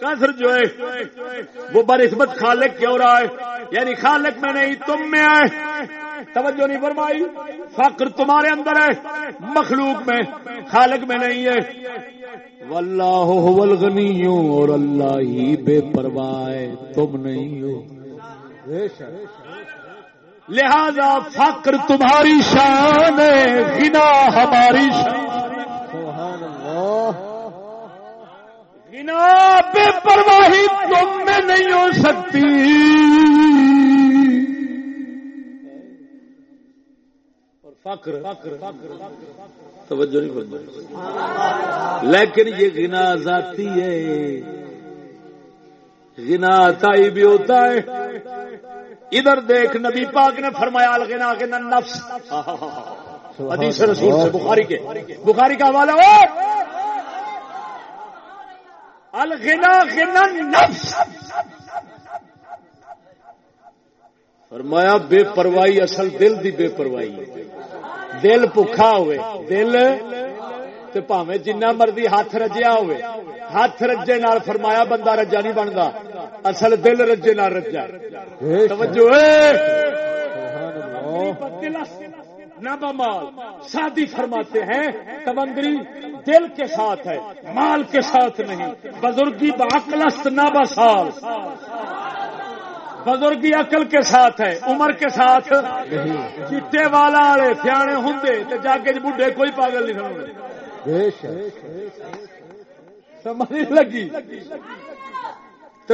کسر جو ہے، وہ برسبت خالق کی ہو رہا ہے یعنی خالق میں نہیں، تم میں ہے توجہ نہیں فرمائی۔ فقر تمہارے اندر ہے، مخلوق میں، خالق میں نہیں ہے۔ واللہ هو الغنی اور اللہ ہی بے پرواہ ہے، تم نہیں ہو۔ لہذا فقر تمہاری شان ہے، غنا ہماری شان سبحان اللہ۔ غنا بے پرواہی تم میں نہیں ہو سکتی۔ فقر توجہ نہیں فرمائی۔ لیکن یہ غنا ذاتی ہے۔ غنا عطائی بھی ہوتا ہے۔ ادھر دیکھ نبی پاک نے فرمایا، الغنا غنا نفس حدیث رسول سے بخاری کے۔ بخاری کا حوالہ ہو۔ الغنا غنا نفس فرمایا، بے پرواہی، اصل دل دی بے پرواہی۔ ہے دل بھوکا ہوئے، دل تے پاویں جنہ مرضی ہاتھ رجیا ہوئے، ہاتھ رجے نال فرمایا بندہ رجا نہیں بنتا اصل دل رجے نال رجا۔ توجہ نہ بمال شادی فرماتے ہیں تبندری دل کے ساتھ ہے، مال کے ساتھ نہیں، بزرگی باقلست نہ بسال بزرگی عقل کے ساتھ ہے عمر کے ساتھ۔ چٹے والا والے سیانے ہوں جاگے بڈھے کوئی پاگل نہیں سمجھ لگی۔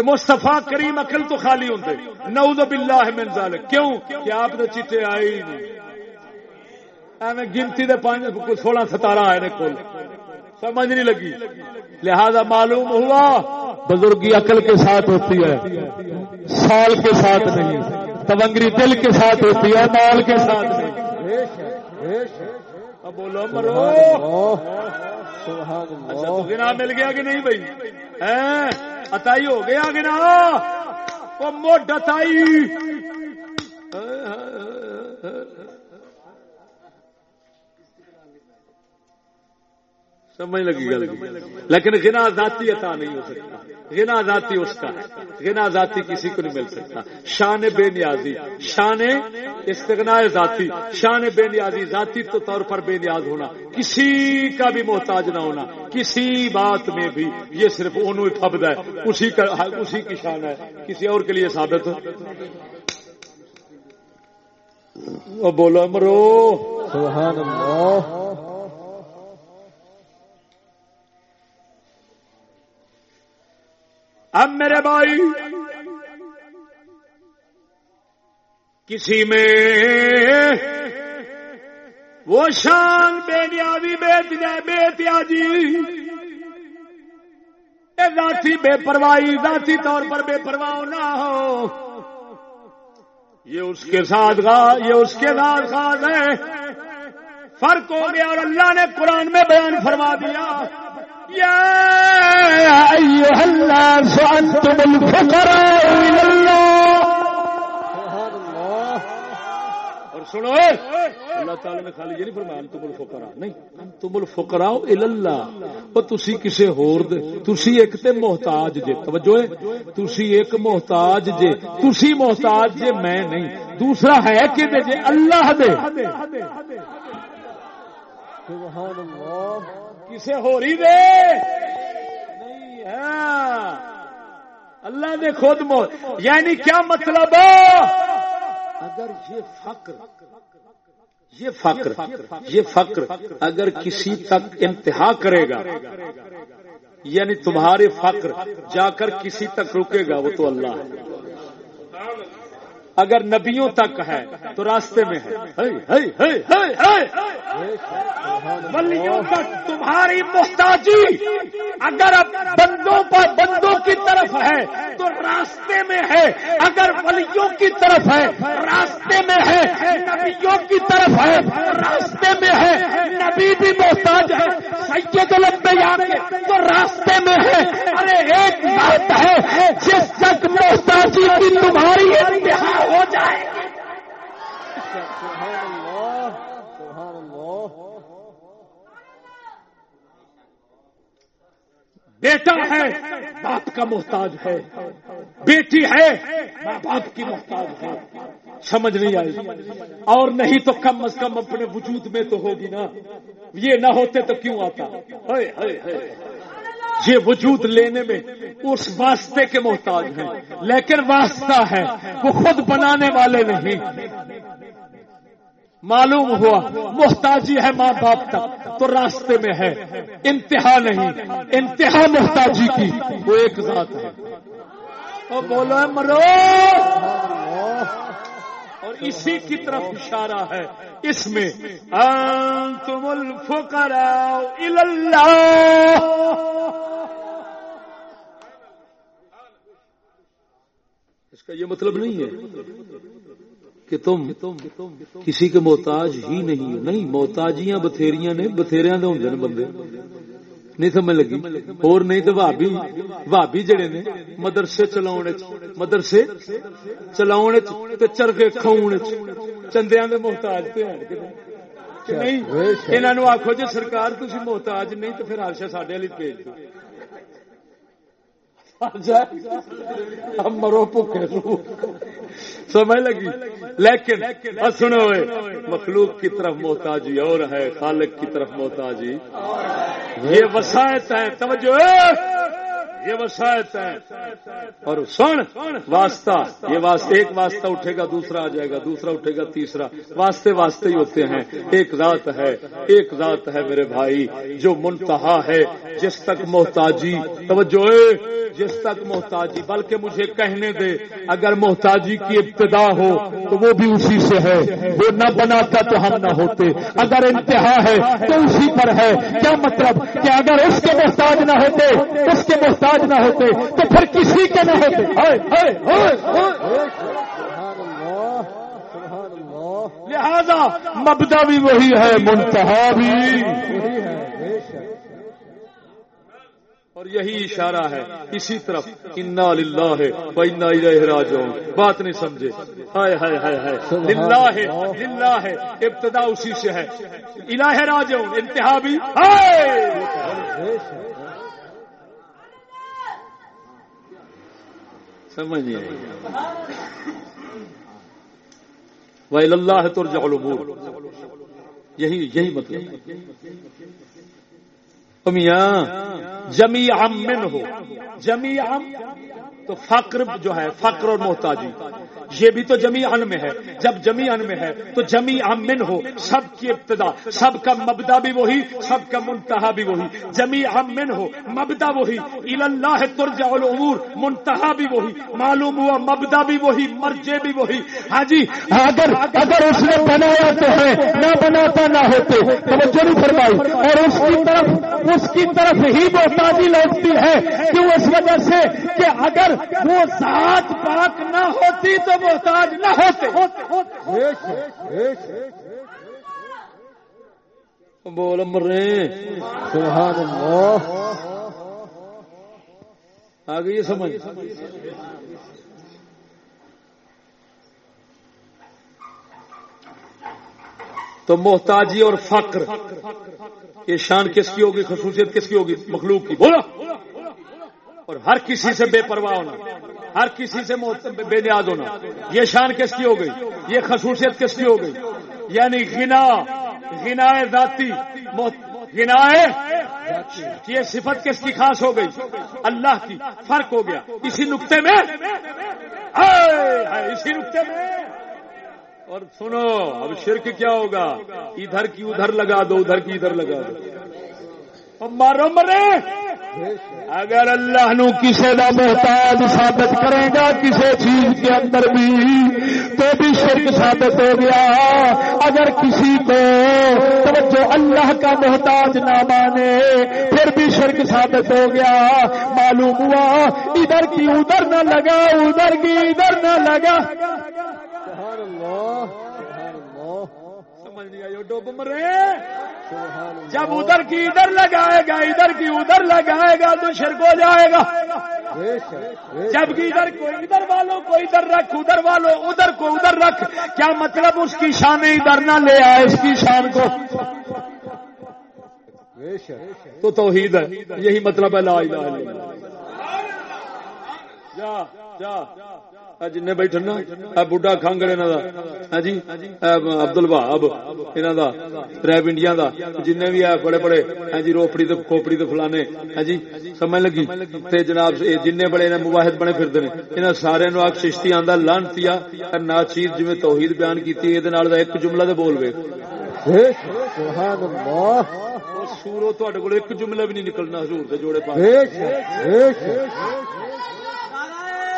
مستفا کریم عقل تو خالی ہوں نعوذ باللہ من ذالک۔ کیوں؟ کہ آپ نے چٹے آئے ہی نہیں۔ ایویں گنتی دے پانچ سولہ ستارہ آئے نے کل سمجھ نہیں لگی۔ لہذا معلوم ہوا بزرگی عقل کے ساتھ ہوتی ہے۔ سال کے ساتھ نہیں تونگری دل کے ساتھ ہوتی ہے مال کے ساتھ نہیں۔ بے شک بے شک اب بولو مرو۔ اچھا گنا مل گیا کہ نہیں بھائی؟ اتائی ہو گیا گنا وہ موٹ اتائی سمجھ لگی گل۔ لیکن غنا ذاتی عطا نہیں ہو سکتا۔ غنا ذاتی اس کا ہے غنا ذاتی کسی کو نہیں مل سکتا شان بے نیازی شان استغنا ذاتی شان بے نیازی ذاتی تو طور پر بے نیاز ہونا کسی کا بھی محتاج نہ ہونا کسی بات میں بھی یہ صرف انہوں ہی ہے، اسی کا اسی کی شان ہے۔ کسی اور کے لیے ثابت وہ بولو امرو۔ سبحان اللہ۔ اب میرے بھائی، کسی میں وہ شان بے نیازی، بے تجا- بے تیاجی ذاتی، بے پرواہی، ذاتی طور پر بے پرواہ نہ ہو۔ یہ اس کے ساتھ یہ اس کے ساتھ خاص ہے۔ فرق ہو گیا اور اللہ نے قرآن میں بیان فرما دیا۔ یا ایھا الناس انتم الفقراء اللہ سبحان اللہ اور سنو اللہ تعالی نے خالی یہ نہیں فرمایا تم الفقراء نہیں تم الفقراء الی اللہ وہ تسی کسے ہور دے تسی ایک تے محتاج جے توجہ ہے تسی ایک محتاج جے تسی محتاج جے میں نہیں دوسرا ہے کہ دے جے اللہ دے۔ سبحان اللہ۔ کسے ہو رہی دے؟ نہیں ہے اللہ نے خود موت یعنی کیا مطلب؟ اگر یہ فقر یہ فقر یہ فقر اگر کسی تک انتہا کرے گا یعنی تمہارے فقر جا کر کسی تک رکے گا، وہ تو اللہ ہے۔ اگر نبیوں تک ہے تو راستے میں ہے۔ ولیوں تک تمہاری محتاجی۔ اگر بندوں پر بندوں کی طرف ہے تو راستے میں ہے۔ اگر ولیوں کی طرف ہے راستے میں ہے۔ نبیوں کی طرف ہے راستے میں ہے۔ نبی بھی محتاج ہے۔ سید الانبیاء کے تو راستے میں ہے۔ ارے ایک بات ہے جس تک محتاجی کی تمہاری انتہا ہو جائے۔ بیٹا ہے، باپ کا محتاج ہے۔ بیٹی ہے، ماں باپ کی محتاج ہے۔ سمجھ نہیں آئی۔ اور نہیں تو کم از کم اپنے وجود میں تو ہوگی نا۔ یہ نہ ہوتے تو کیوں آتا؟ یہ وجود لینے میں اس واسطے کے محتاج ہیں۔ لیکن واسطہ ہے، وہ خود بنانے والے نہیں۔ معلوم ہوا، محتاجی ہے ماں باپ تک، تو راستے میں ہے۔ انتہا نہیں، انتہا محتاجی کی، وہ ایک ذات ہے۔ اور بولو مرو۔ اور اسی کی طرف اشارہ ہے۔ اس میں، انتم الفقراء اللہ۔ اس کا یہ مطلب نہیں ہے کہ تم کسی کے محتاج ہی نہیں ہو۔ نہیں محتاجیاں بتھیریاں نے بتھیریاں دے ہوندے نے بندے۔ نہیں سمجھ لگی؟ اور نہیں تو بھابی بھابی جڑے نے مدرسے چلاؤ مدرسے چلاؤ چرخے کھاؤ چندیاں دے محتاج تے ہیں کہ نہیں؟ انہاں نو آکھو جے سرکار تسی محتاج نہیں تو پھر ہرشا ساڈے والی بھیج دو۔ ہم مرو بھوکے رو سمجھ لگی؟ لیکن سنو مخلوق کی طرف محتاجی اور ہے، خالق کی طرف محتاجی یہ وسائط ہے توجہ۔ یہ وسائط ہے اور سن، واسطہ، یہ واسطہ ایک واسطہ اٹھے گا، دوسرا آ جائے گا، دوسرا اٹھے گا، تیسرا۔ واسطے واسطے ہی ہوتے ہیں۔ ایک ذات ہے، ایک ذات ہے میرے بھائی، جو منتہا ہے، جس تک محتاجی، توجہ، جس تک محتاجی، بلکہ مجھے کہنے دے، اگر محتاجی کی ابتدا ہو، تو وہ بھی اسی سے ہے۔ وہ نہ بناتا تو ہم نہ ہوتے۔ اگر انتہا ہے، تو اسی پر ہے۔ کیا مطلب کہ اگر اس کے محتاج نہ ہوتے، اس کے محتاج نہ ہوتے تو پھر کسی کے نہ ہوتے۔ ہائے، ہائے، ہائے، ہائے۔ سبحان اللہ سبحان اللہ لہذا مبدا بھی وہی ہے منتہا بھی۔ وہی ہے اور یہی اشارہ ہے اسی طرف انا للہ ہے و انا الیہ راجعون۔ بات نہیں سمجھے۔ ہائے ہائے ہائے ہائے۔ للہ ہے للہ ہے ابتدا اسی سے ہے۔ الہ راجعون انتہا بھی۔ ہائے بے شک سمجھ نہیں آئی وَإِلَى اللَّهِ تُرْجَعُ یہی یہی مطلب۔ میاں جمی امن ہو جمی تو فقر جو ہے، فقر اور محتاجی یہ بھی تو جمی ان میں ہے۔ جب جمی ان میں ہے تو جمی من ہو۔ سب کی ابتدا، سب کا مبدا بھی وہی، سب کا منتہا بھی وہی۔ جمی من ہو، مبدا وہی۔ اللہ ترجع الامور منتہا بھی وہی۔ معلوم ہوا مبدا بھی وہی مرجے بھی وہی۔ ہاں جی اگر اگر اس نے بنایا تو ہے، نہ بناتا نہ ہوتے۔ توجہ نہیں فرمائی۔ اور اس کی طرف اس کی طرف ہی محتاجی لوٹتی ہے۔ کیوں؟ اس وجہ سے کہ اگر وہ ذات پاک نہ ہوتی تو محتاج نہ ہوتے۔ بول مرے سبحان اللہ۔ آ گئی سمجھ۔ تو محتاجی اور فقر یہ شان کس کی ہوگی؟ خصوصیت کس کی ہوگی؟ مخلوق کی۔ بولو۔ اور ہر کسی سے بے پرواہ ہونا۔ ہر کسی سے بے نیاز ہونا۔ یہ شان کس کی ہو گئی؟ یہ خصوصیت کس کی ہو گئی؟ یعنی گنا گنا ذاتی گنا یہ صفت کس کی خاص ہو گئی؟ اللہ کی۔ فرق ہو گیا۔ اسی نقطے میں۔ اسی نقطے میں۔ اور سنو، اب شرک کیا ہوگا؟ ادھر کی ادھر لگا دو، ادھر کی ادھر لگا دو۔ مارو مرے۔ اگر اللہ نو کسی کا محتاج ثابت کرے گا کسی چیز کے اندر بھی، تو بھی شرک ثابت ہو گیا۔ اگر کسی کو جو اللہ کا محتاج نہ مانے، پھر بھی شرک ثابت ہو گیا۔ معلوم ہوا، ادھر کی ادھر نہ لگا، ادھر کی ادھر نہ لگا۔ سمجھ نہیں آئی ڈوب مرے۔ جب ادھر کی ادھر لگائے گا ادھر کی ادھر لگائے گا تو شرک ہو جائے گا۔ جب کی ادھر کو ادھر والوں کو ادھر رکھ ادھر والوں ادھر کو ادھر رکھ۔ کیا مطلب اس کی شان ادھر نہ لے آئے اس کی شان کو۔ تو توحید ہے۔ یہی مطلب ہے لا الہ الا اللہ۔ جا جا۔ جن بیٹھے نا بڈا خانگڑ ہاں جی؟ ابدل بہاب یہاں ریب انڈیا کا جن بھی ہے بڑے بڑے ہاں جی روپڑی کھوپڑی فلانے ہاں جی سمجھ لگی؟ تے جناب جن بڑے مواحد بنے پھرتے ہیں یہاں سارے نو آگ چشتی آدھا لانتی نا چیز جی توحید بیان کی یہ ایک جملہ تو بول گئے سورو تے کو ایک جملہ بھی نہیں نکلنا حضور دے جوڑے پاس۔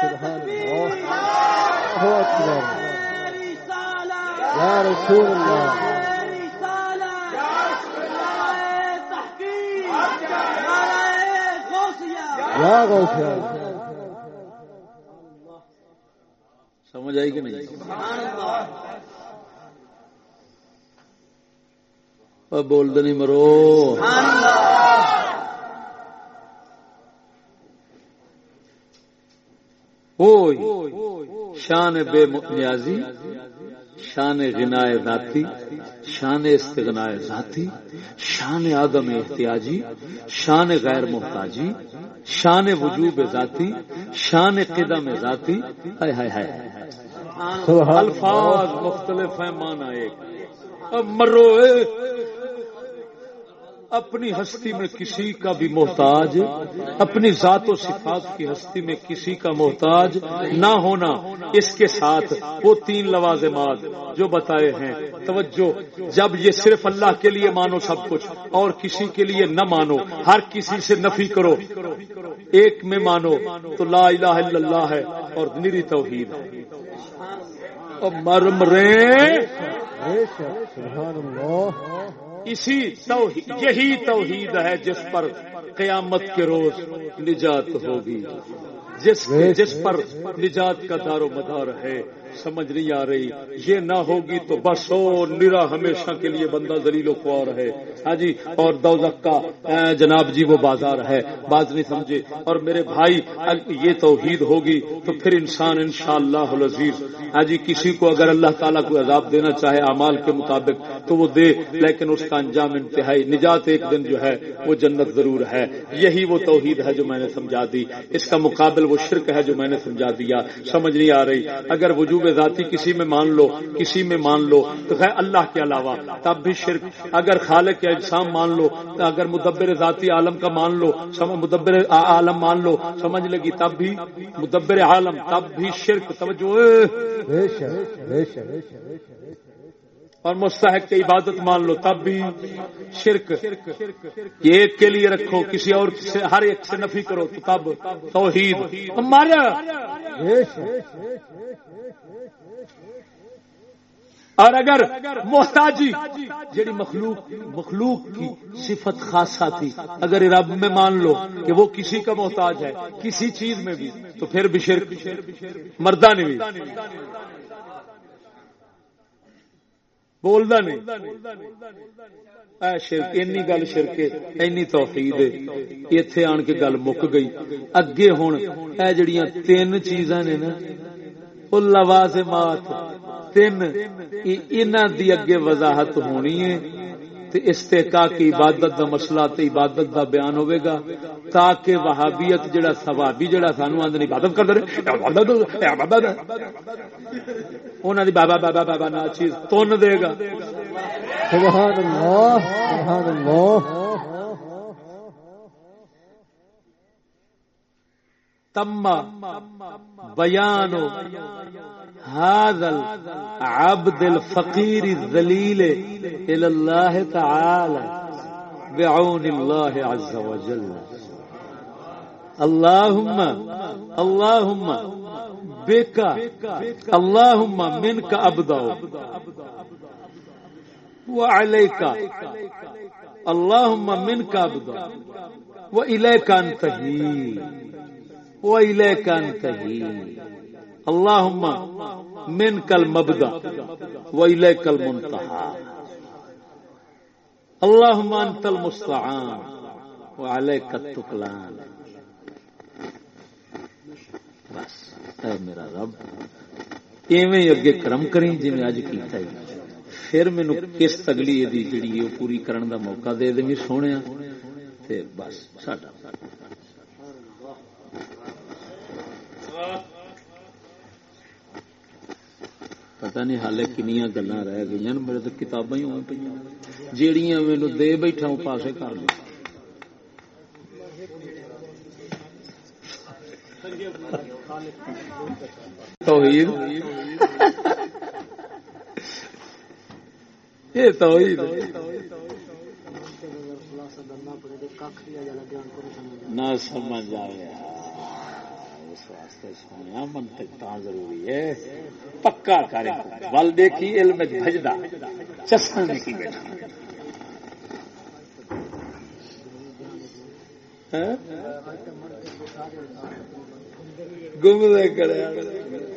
سبحان اللہ اکبر یا رسول اللہ یا غوثیہ سمجھ آئی کہ نہیں؟ بول دنی مرو۔ اللہ۔ شان بے نیازی شان غنا ذاتی شان استغنا ذاتی شان آدم احتیاجی شان غیر محتاجی شان وجوب ذاتی شان قدم ذاتی۔ ہائے ہائے ہائے۔ الفاظ مختلف ہیں مانا ایک۔ مرو اپنی ہستی میں کسی کا بھی محتاج، اپنی ذات و صفات کی ہستی میں کسی کا محتاج نہ ہونا، اس کے ساتھ وہ تین لوازمات جو بتائے ہیں۔ توجہ، جب یہ صرف اللہ کے لیے مانو سب کچھ، اور کسی کے لیے نہ مانو، ہر کسی سے نفی کرو۔ ایک میں مانو تو لا الہ الا اللہ ہے اور نری توحید۔ ہے اسی توحید یہی توحید ہے جس پر قیامت کے روز نجات ہوگی۔ جس جس پر نجات کا دار و مدار ہے۔ سمجھ نہیں آ رہی۔ یہ نہ ہوگی تو بس ہو، نرا ہمیشہ کے لیے بندہ دلیل و خوار ہے۔ ہاں جی اور دوزک کا جناب جی وہ بازار ہے۔ بات نہیں سمجھے۔ اور میرے بھائی یہ توحید ہوگی تو پھر انسان ان شاء اللہ ہاں جی کسی کو اگر اللہ تعالیٰ کو عذاب دینا چاہے امال کے مطابق تو وہ دے، لیکن اس کا انجام انتہائی نجات ایک دن جو ہے وہ جنت ضرور ہے۔ یہی وہ توحید ہے جو میں نے سمجھا دی۔ اس کا مقابل وہ شرک ہے جو میں نے سمجھا دیا۔ سمجھ نہیں آ رہی۔ اگر وجوب ذاتی کسی میں مان لو کسی میں مان لو۔ تو خیر اللہ کے علاوہ تب بھی شرک۔ اگر خالق یا اجسام مان لو اگر مدبر ذاتی عالم کا مان لو مدبر عالم مان لو سمجھ لگی تب بھی مدبر عالم تب بھی شرک۔ توجہ۔ اور مستحق کی عبادت مان لو تب بھی شرک۔ یہ ایک کے لیے رکھو کسی اور سے ہر ایک سے نفی کرو تو تب توحید۔ مارا اور اگر محتاجی جڑی مخلوق مخلوق کی صفت خاصا تھی، اگر رب میں مان لو کہ وہ کسی کا محتاج ہے، کسی چیز میں بھی، تو پھر بھی شرک مردہ نہیں۔ بولدا نہیں۔ اے شرک، اینی گل شرک اینی توحید ایتھے آن کے گل مک گئی۔ اگے ہن اے جڑیاں تین چیزاں نے نا او لوازمات تین دی اگے وضاحت ہونی ہے استحقاق کی عبادت دا مسئلہ تے عبادت دا بیان ہوئے گا تاکہ وہابیت جڑا ثوابی جڑا سانو آندے عبادت کر دے انہاں دی بابا بابا بابا نا چیز تن دے گا۔ سبحان اللہ سبحان اللہ تم بیان هذا العبد الفقير الذليل الى الله تعالى بعون الله عز وجل. اللهم اللهم بك، اللهم منك ابدا وعليك، اللهم منك ابدا واليك انتهي وإليك أنتهي اللهم منك المبدأ وإليك المنتهى اللهم أنت المستعان وعليك التكلان بس، اے میرا رب، ایویں اگے کرم کریں جی میں اج کیتا ہے۔ پھر مینو کس تگلی دی جڑی ہے پوری کرن دا موقع دے دیں سونے تے بس، ساڈا۔ پتا نہیں ہال کنیا گلا رہ گئی میرے تو کتاباں ہی ہوئی پہ جیڑیاں مینو دے بیٹھا ہوں، پاسے کر لو توحید؟ یہ توحید نہ سمجھ آ واسطے سونے منطق تا ضروری ہے۔ پکا کر ول دیکھی، علم بجدا چسن نہیں کی بیٹھا۔ ہاں؟ گم کرے۔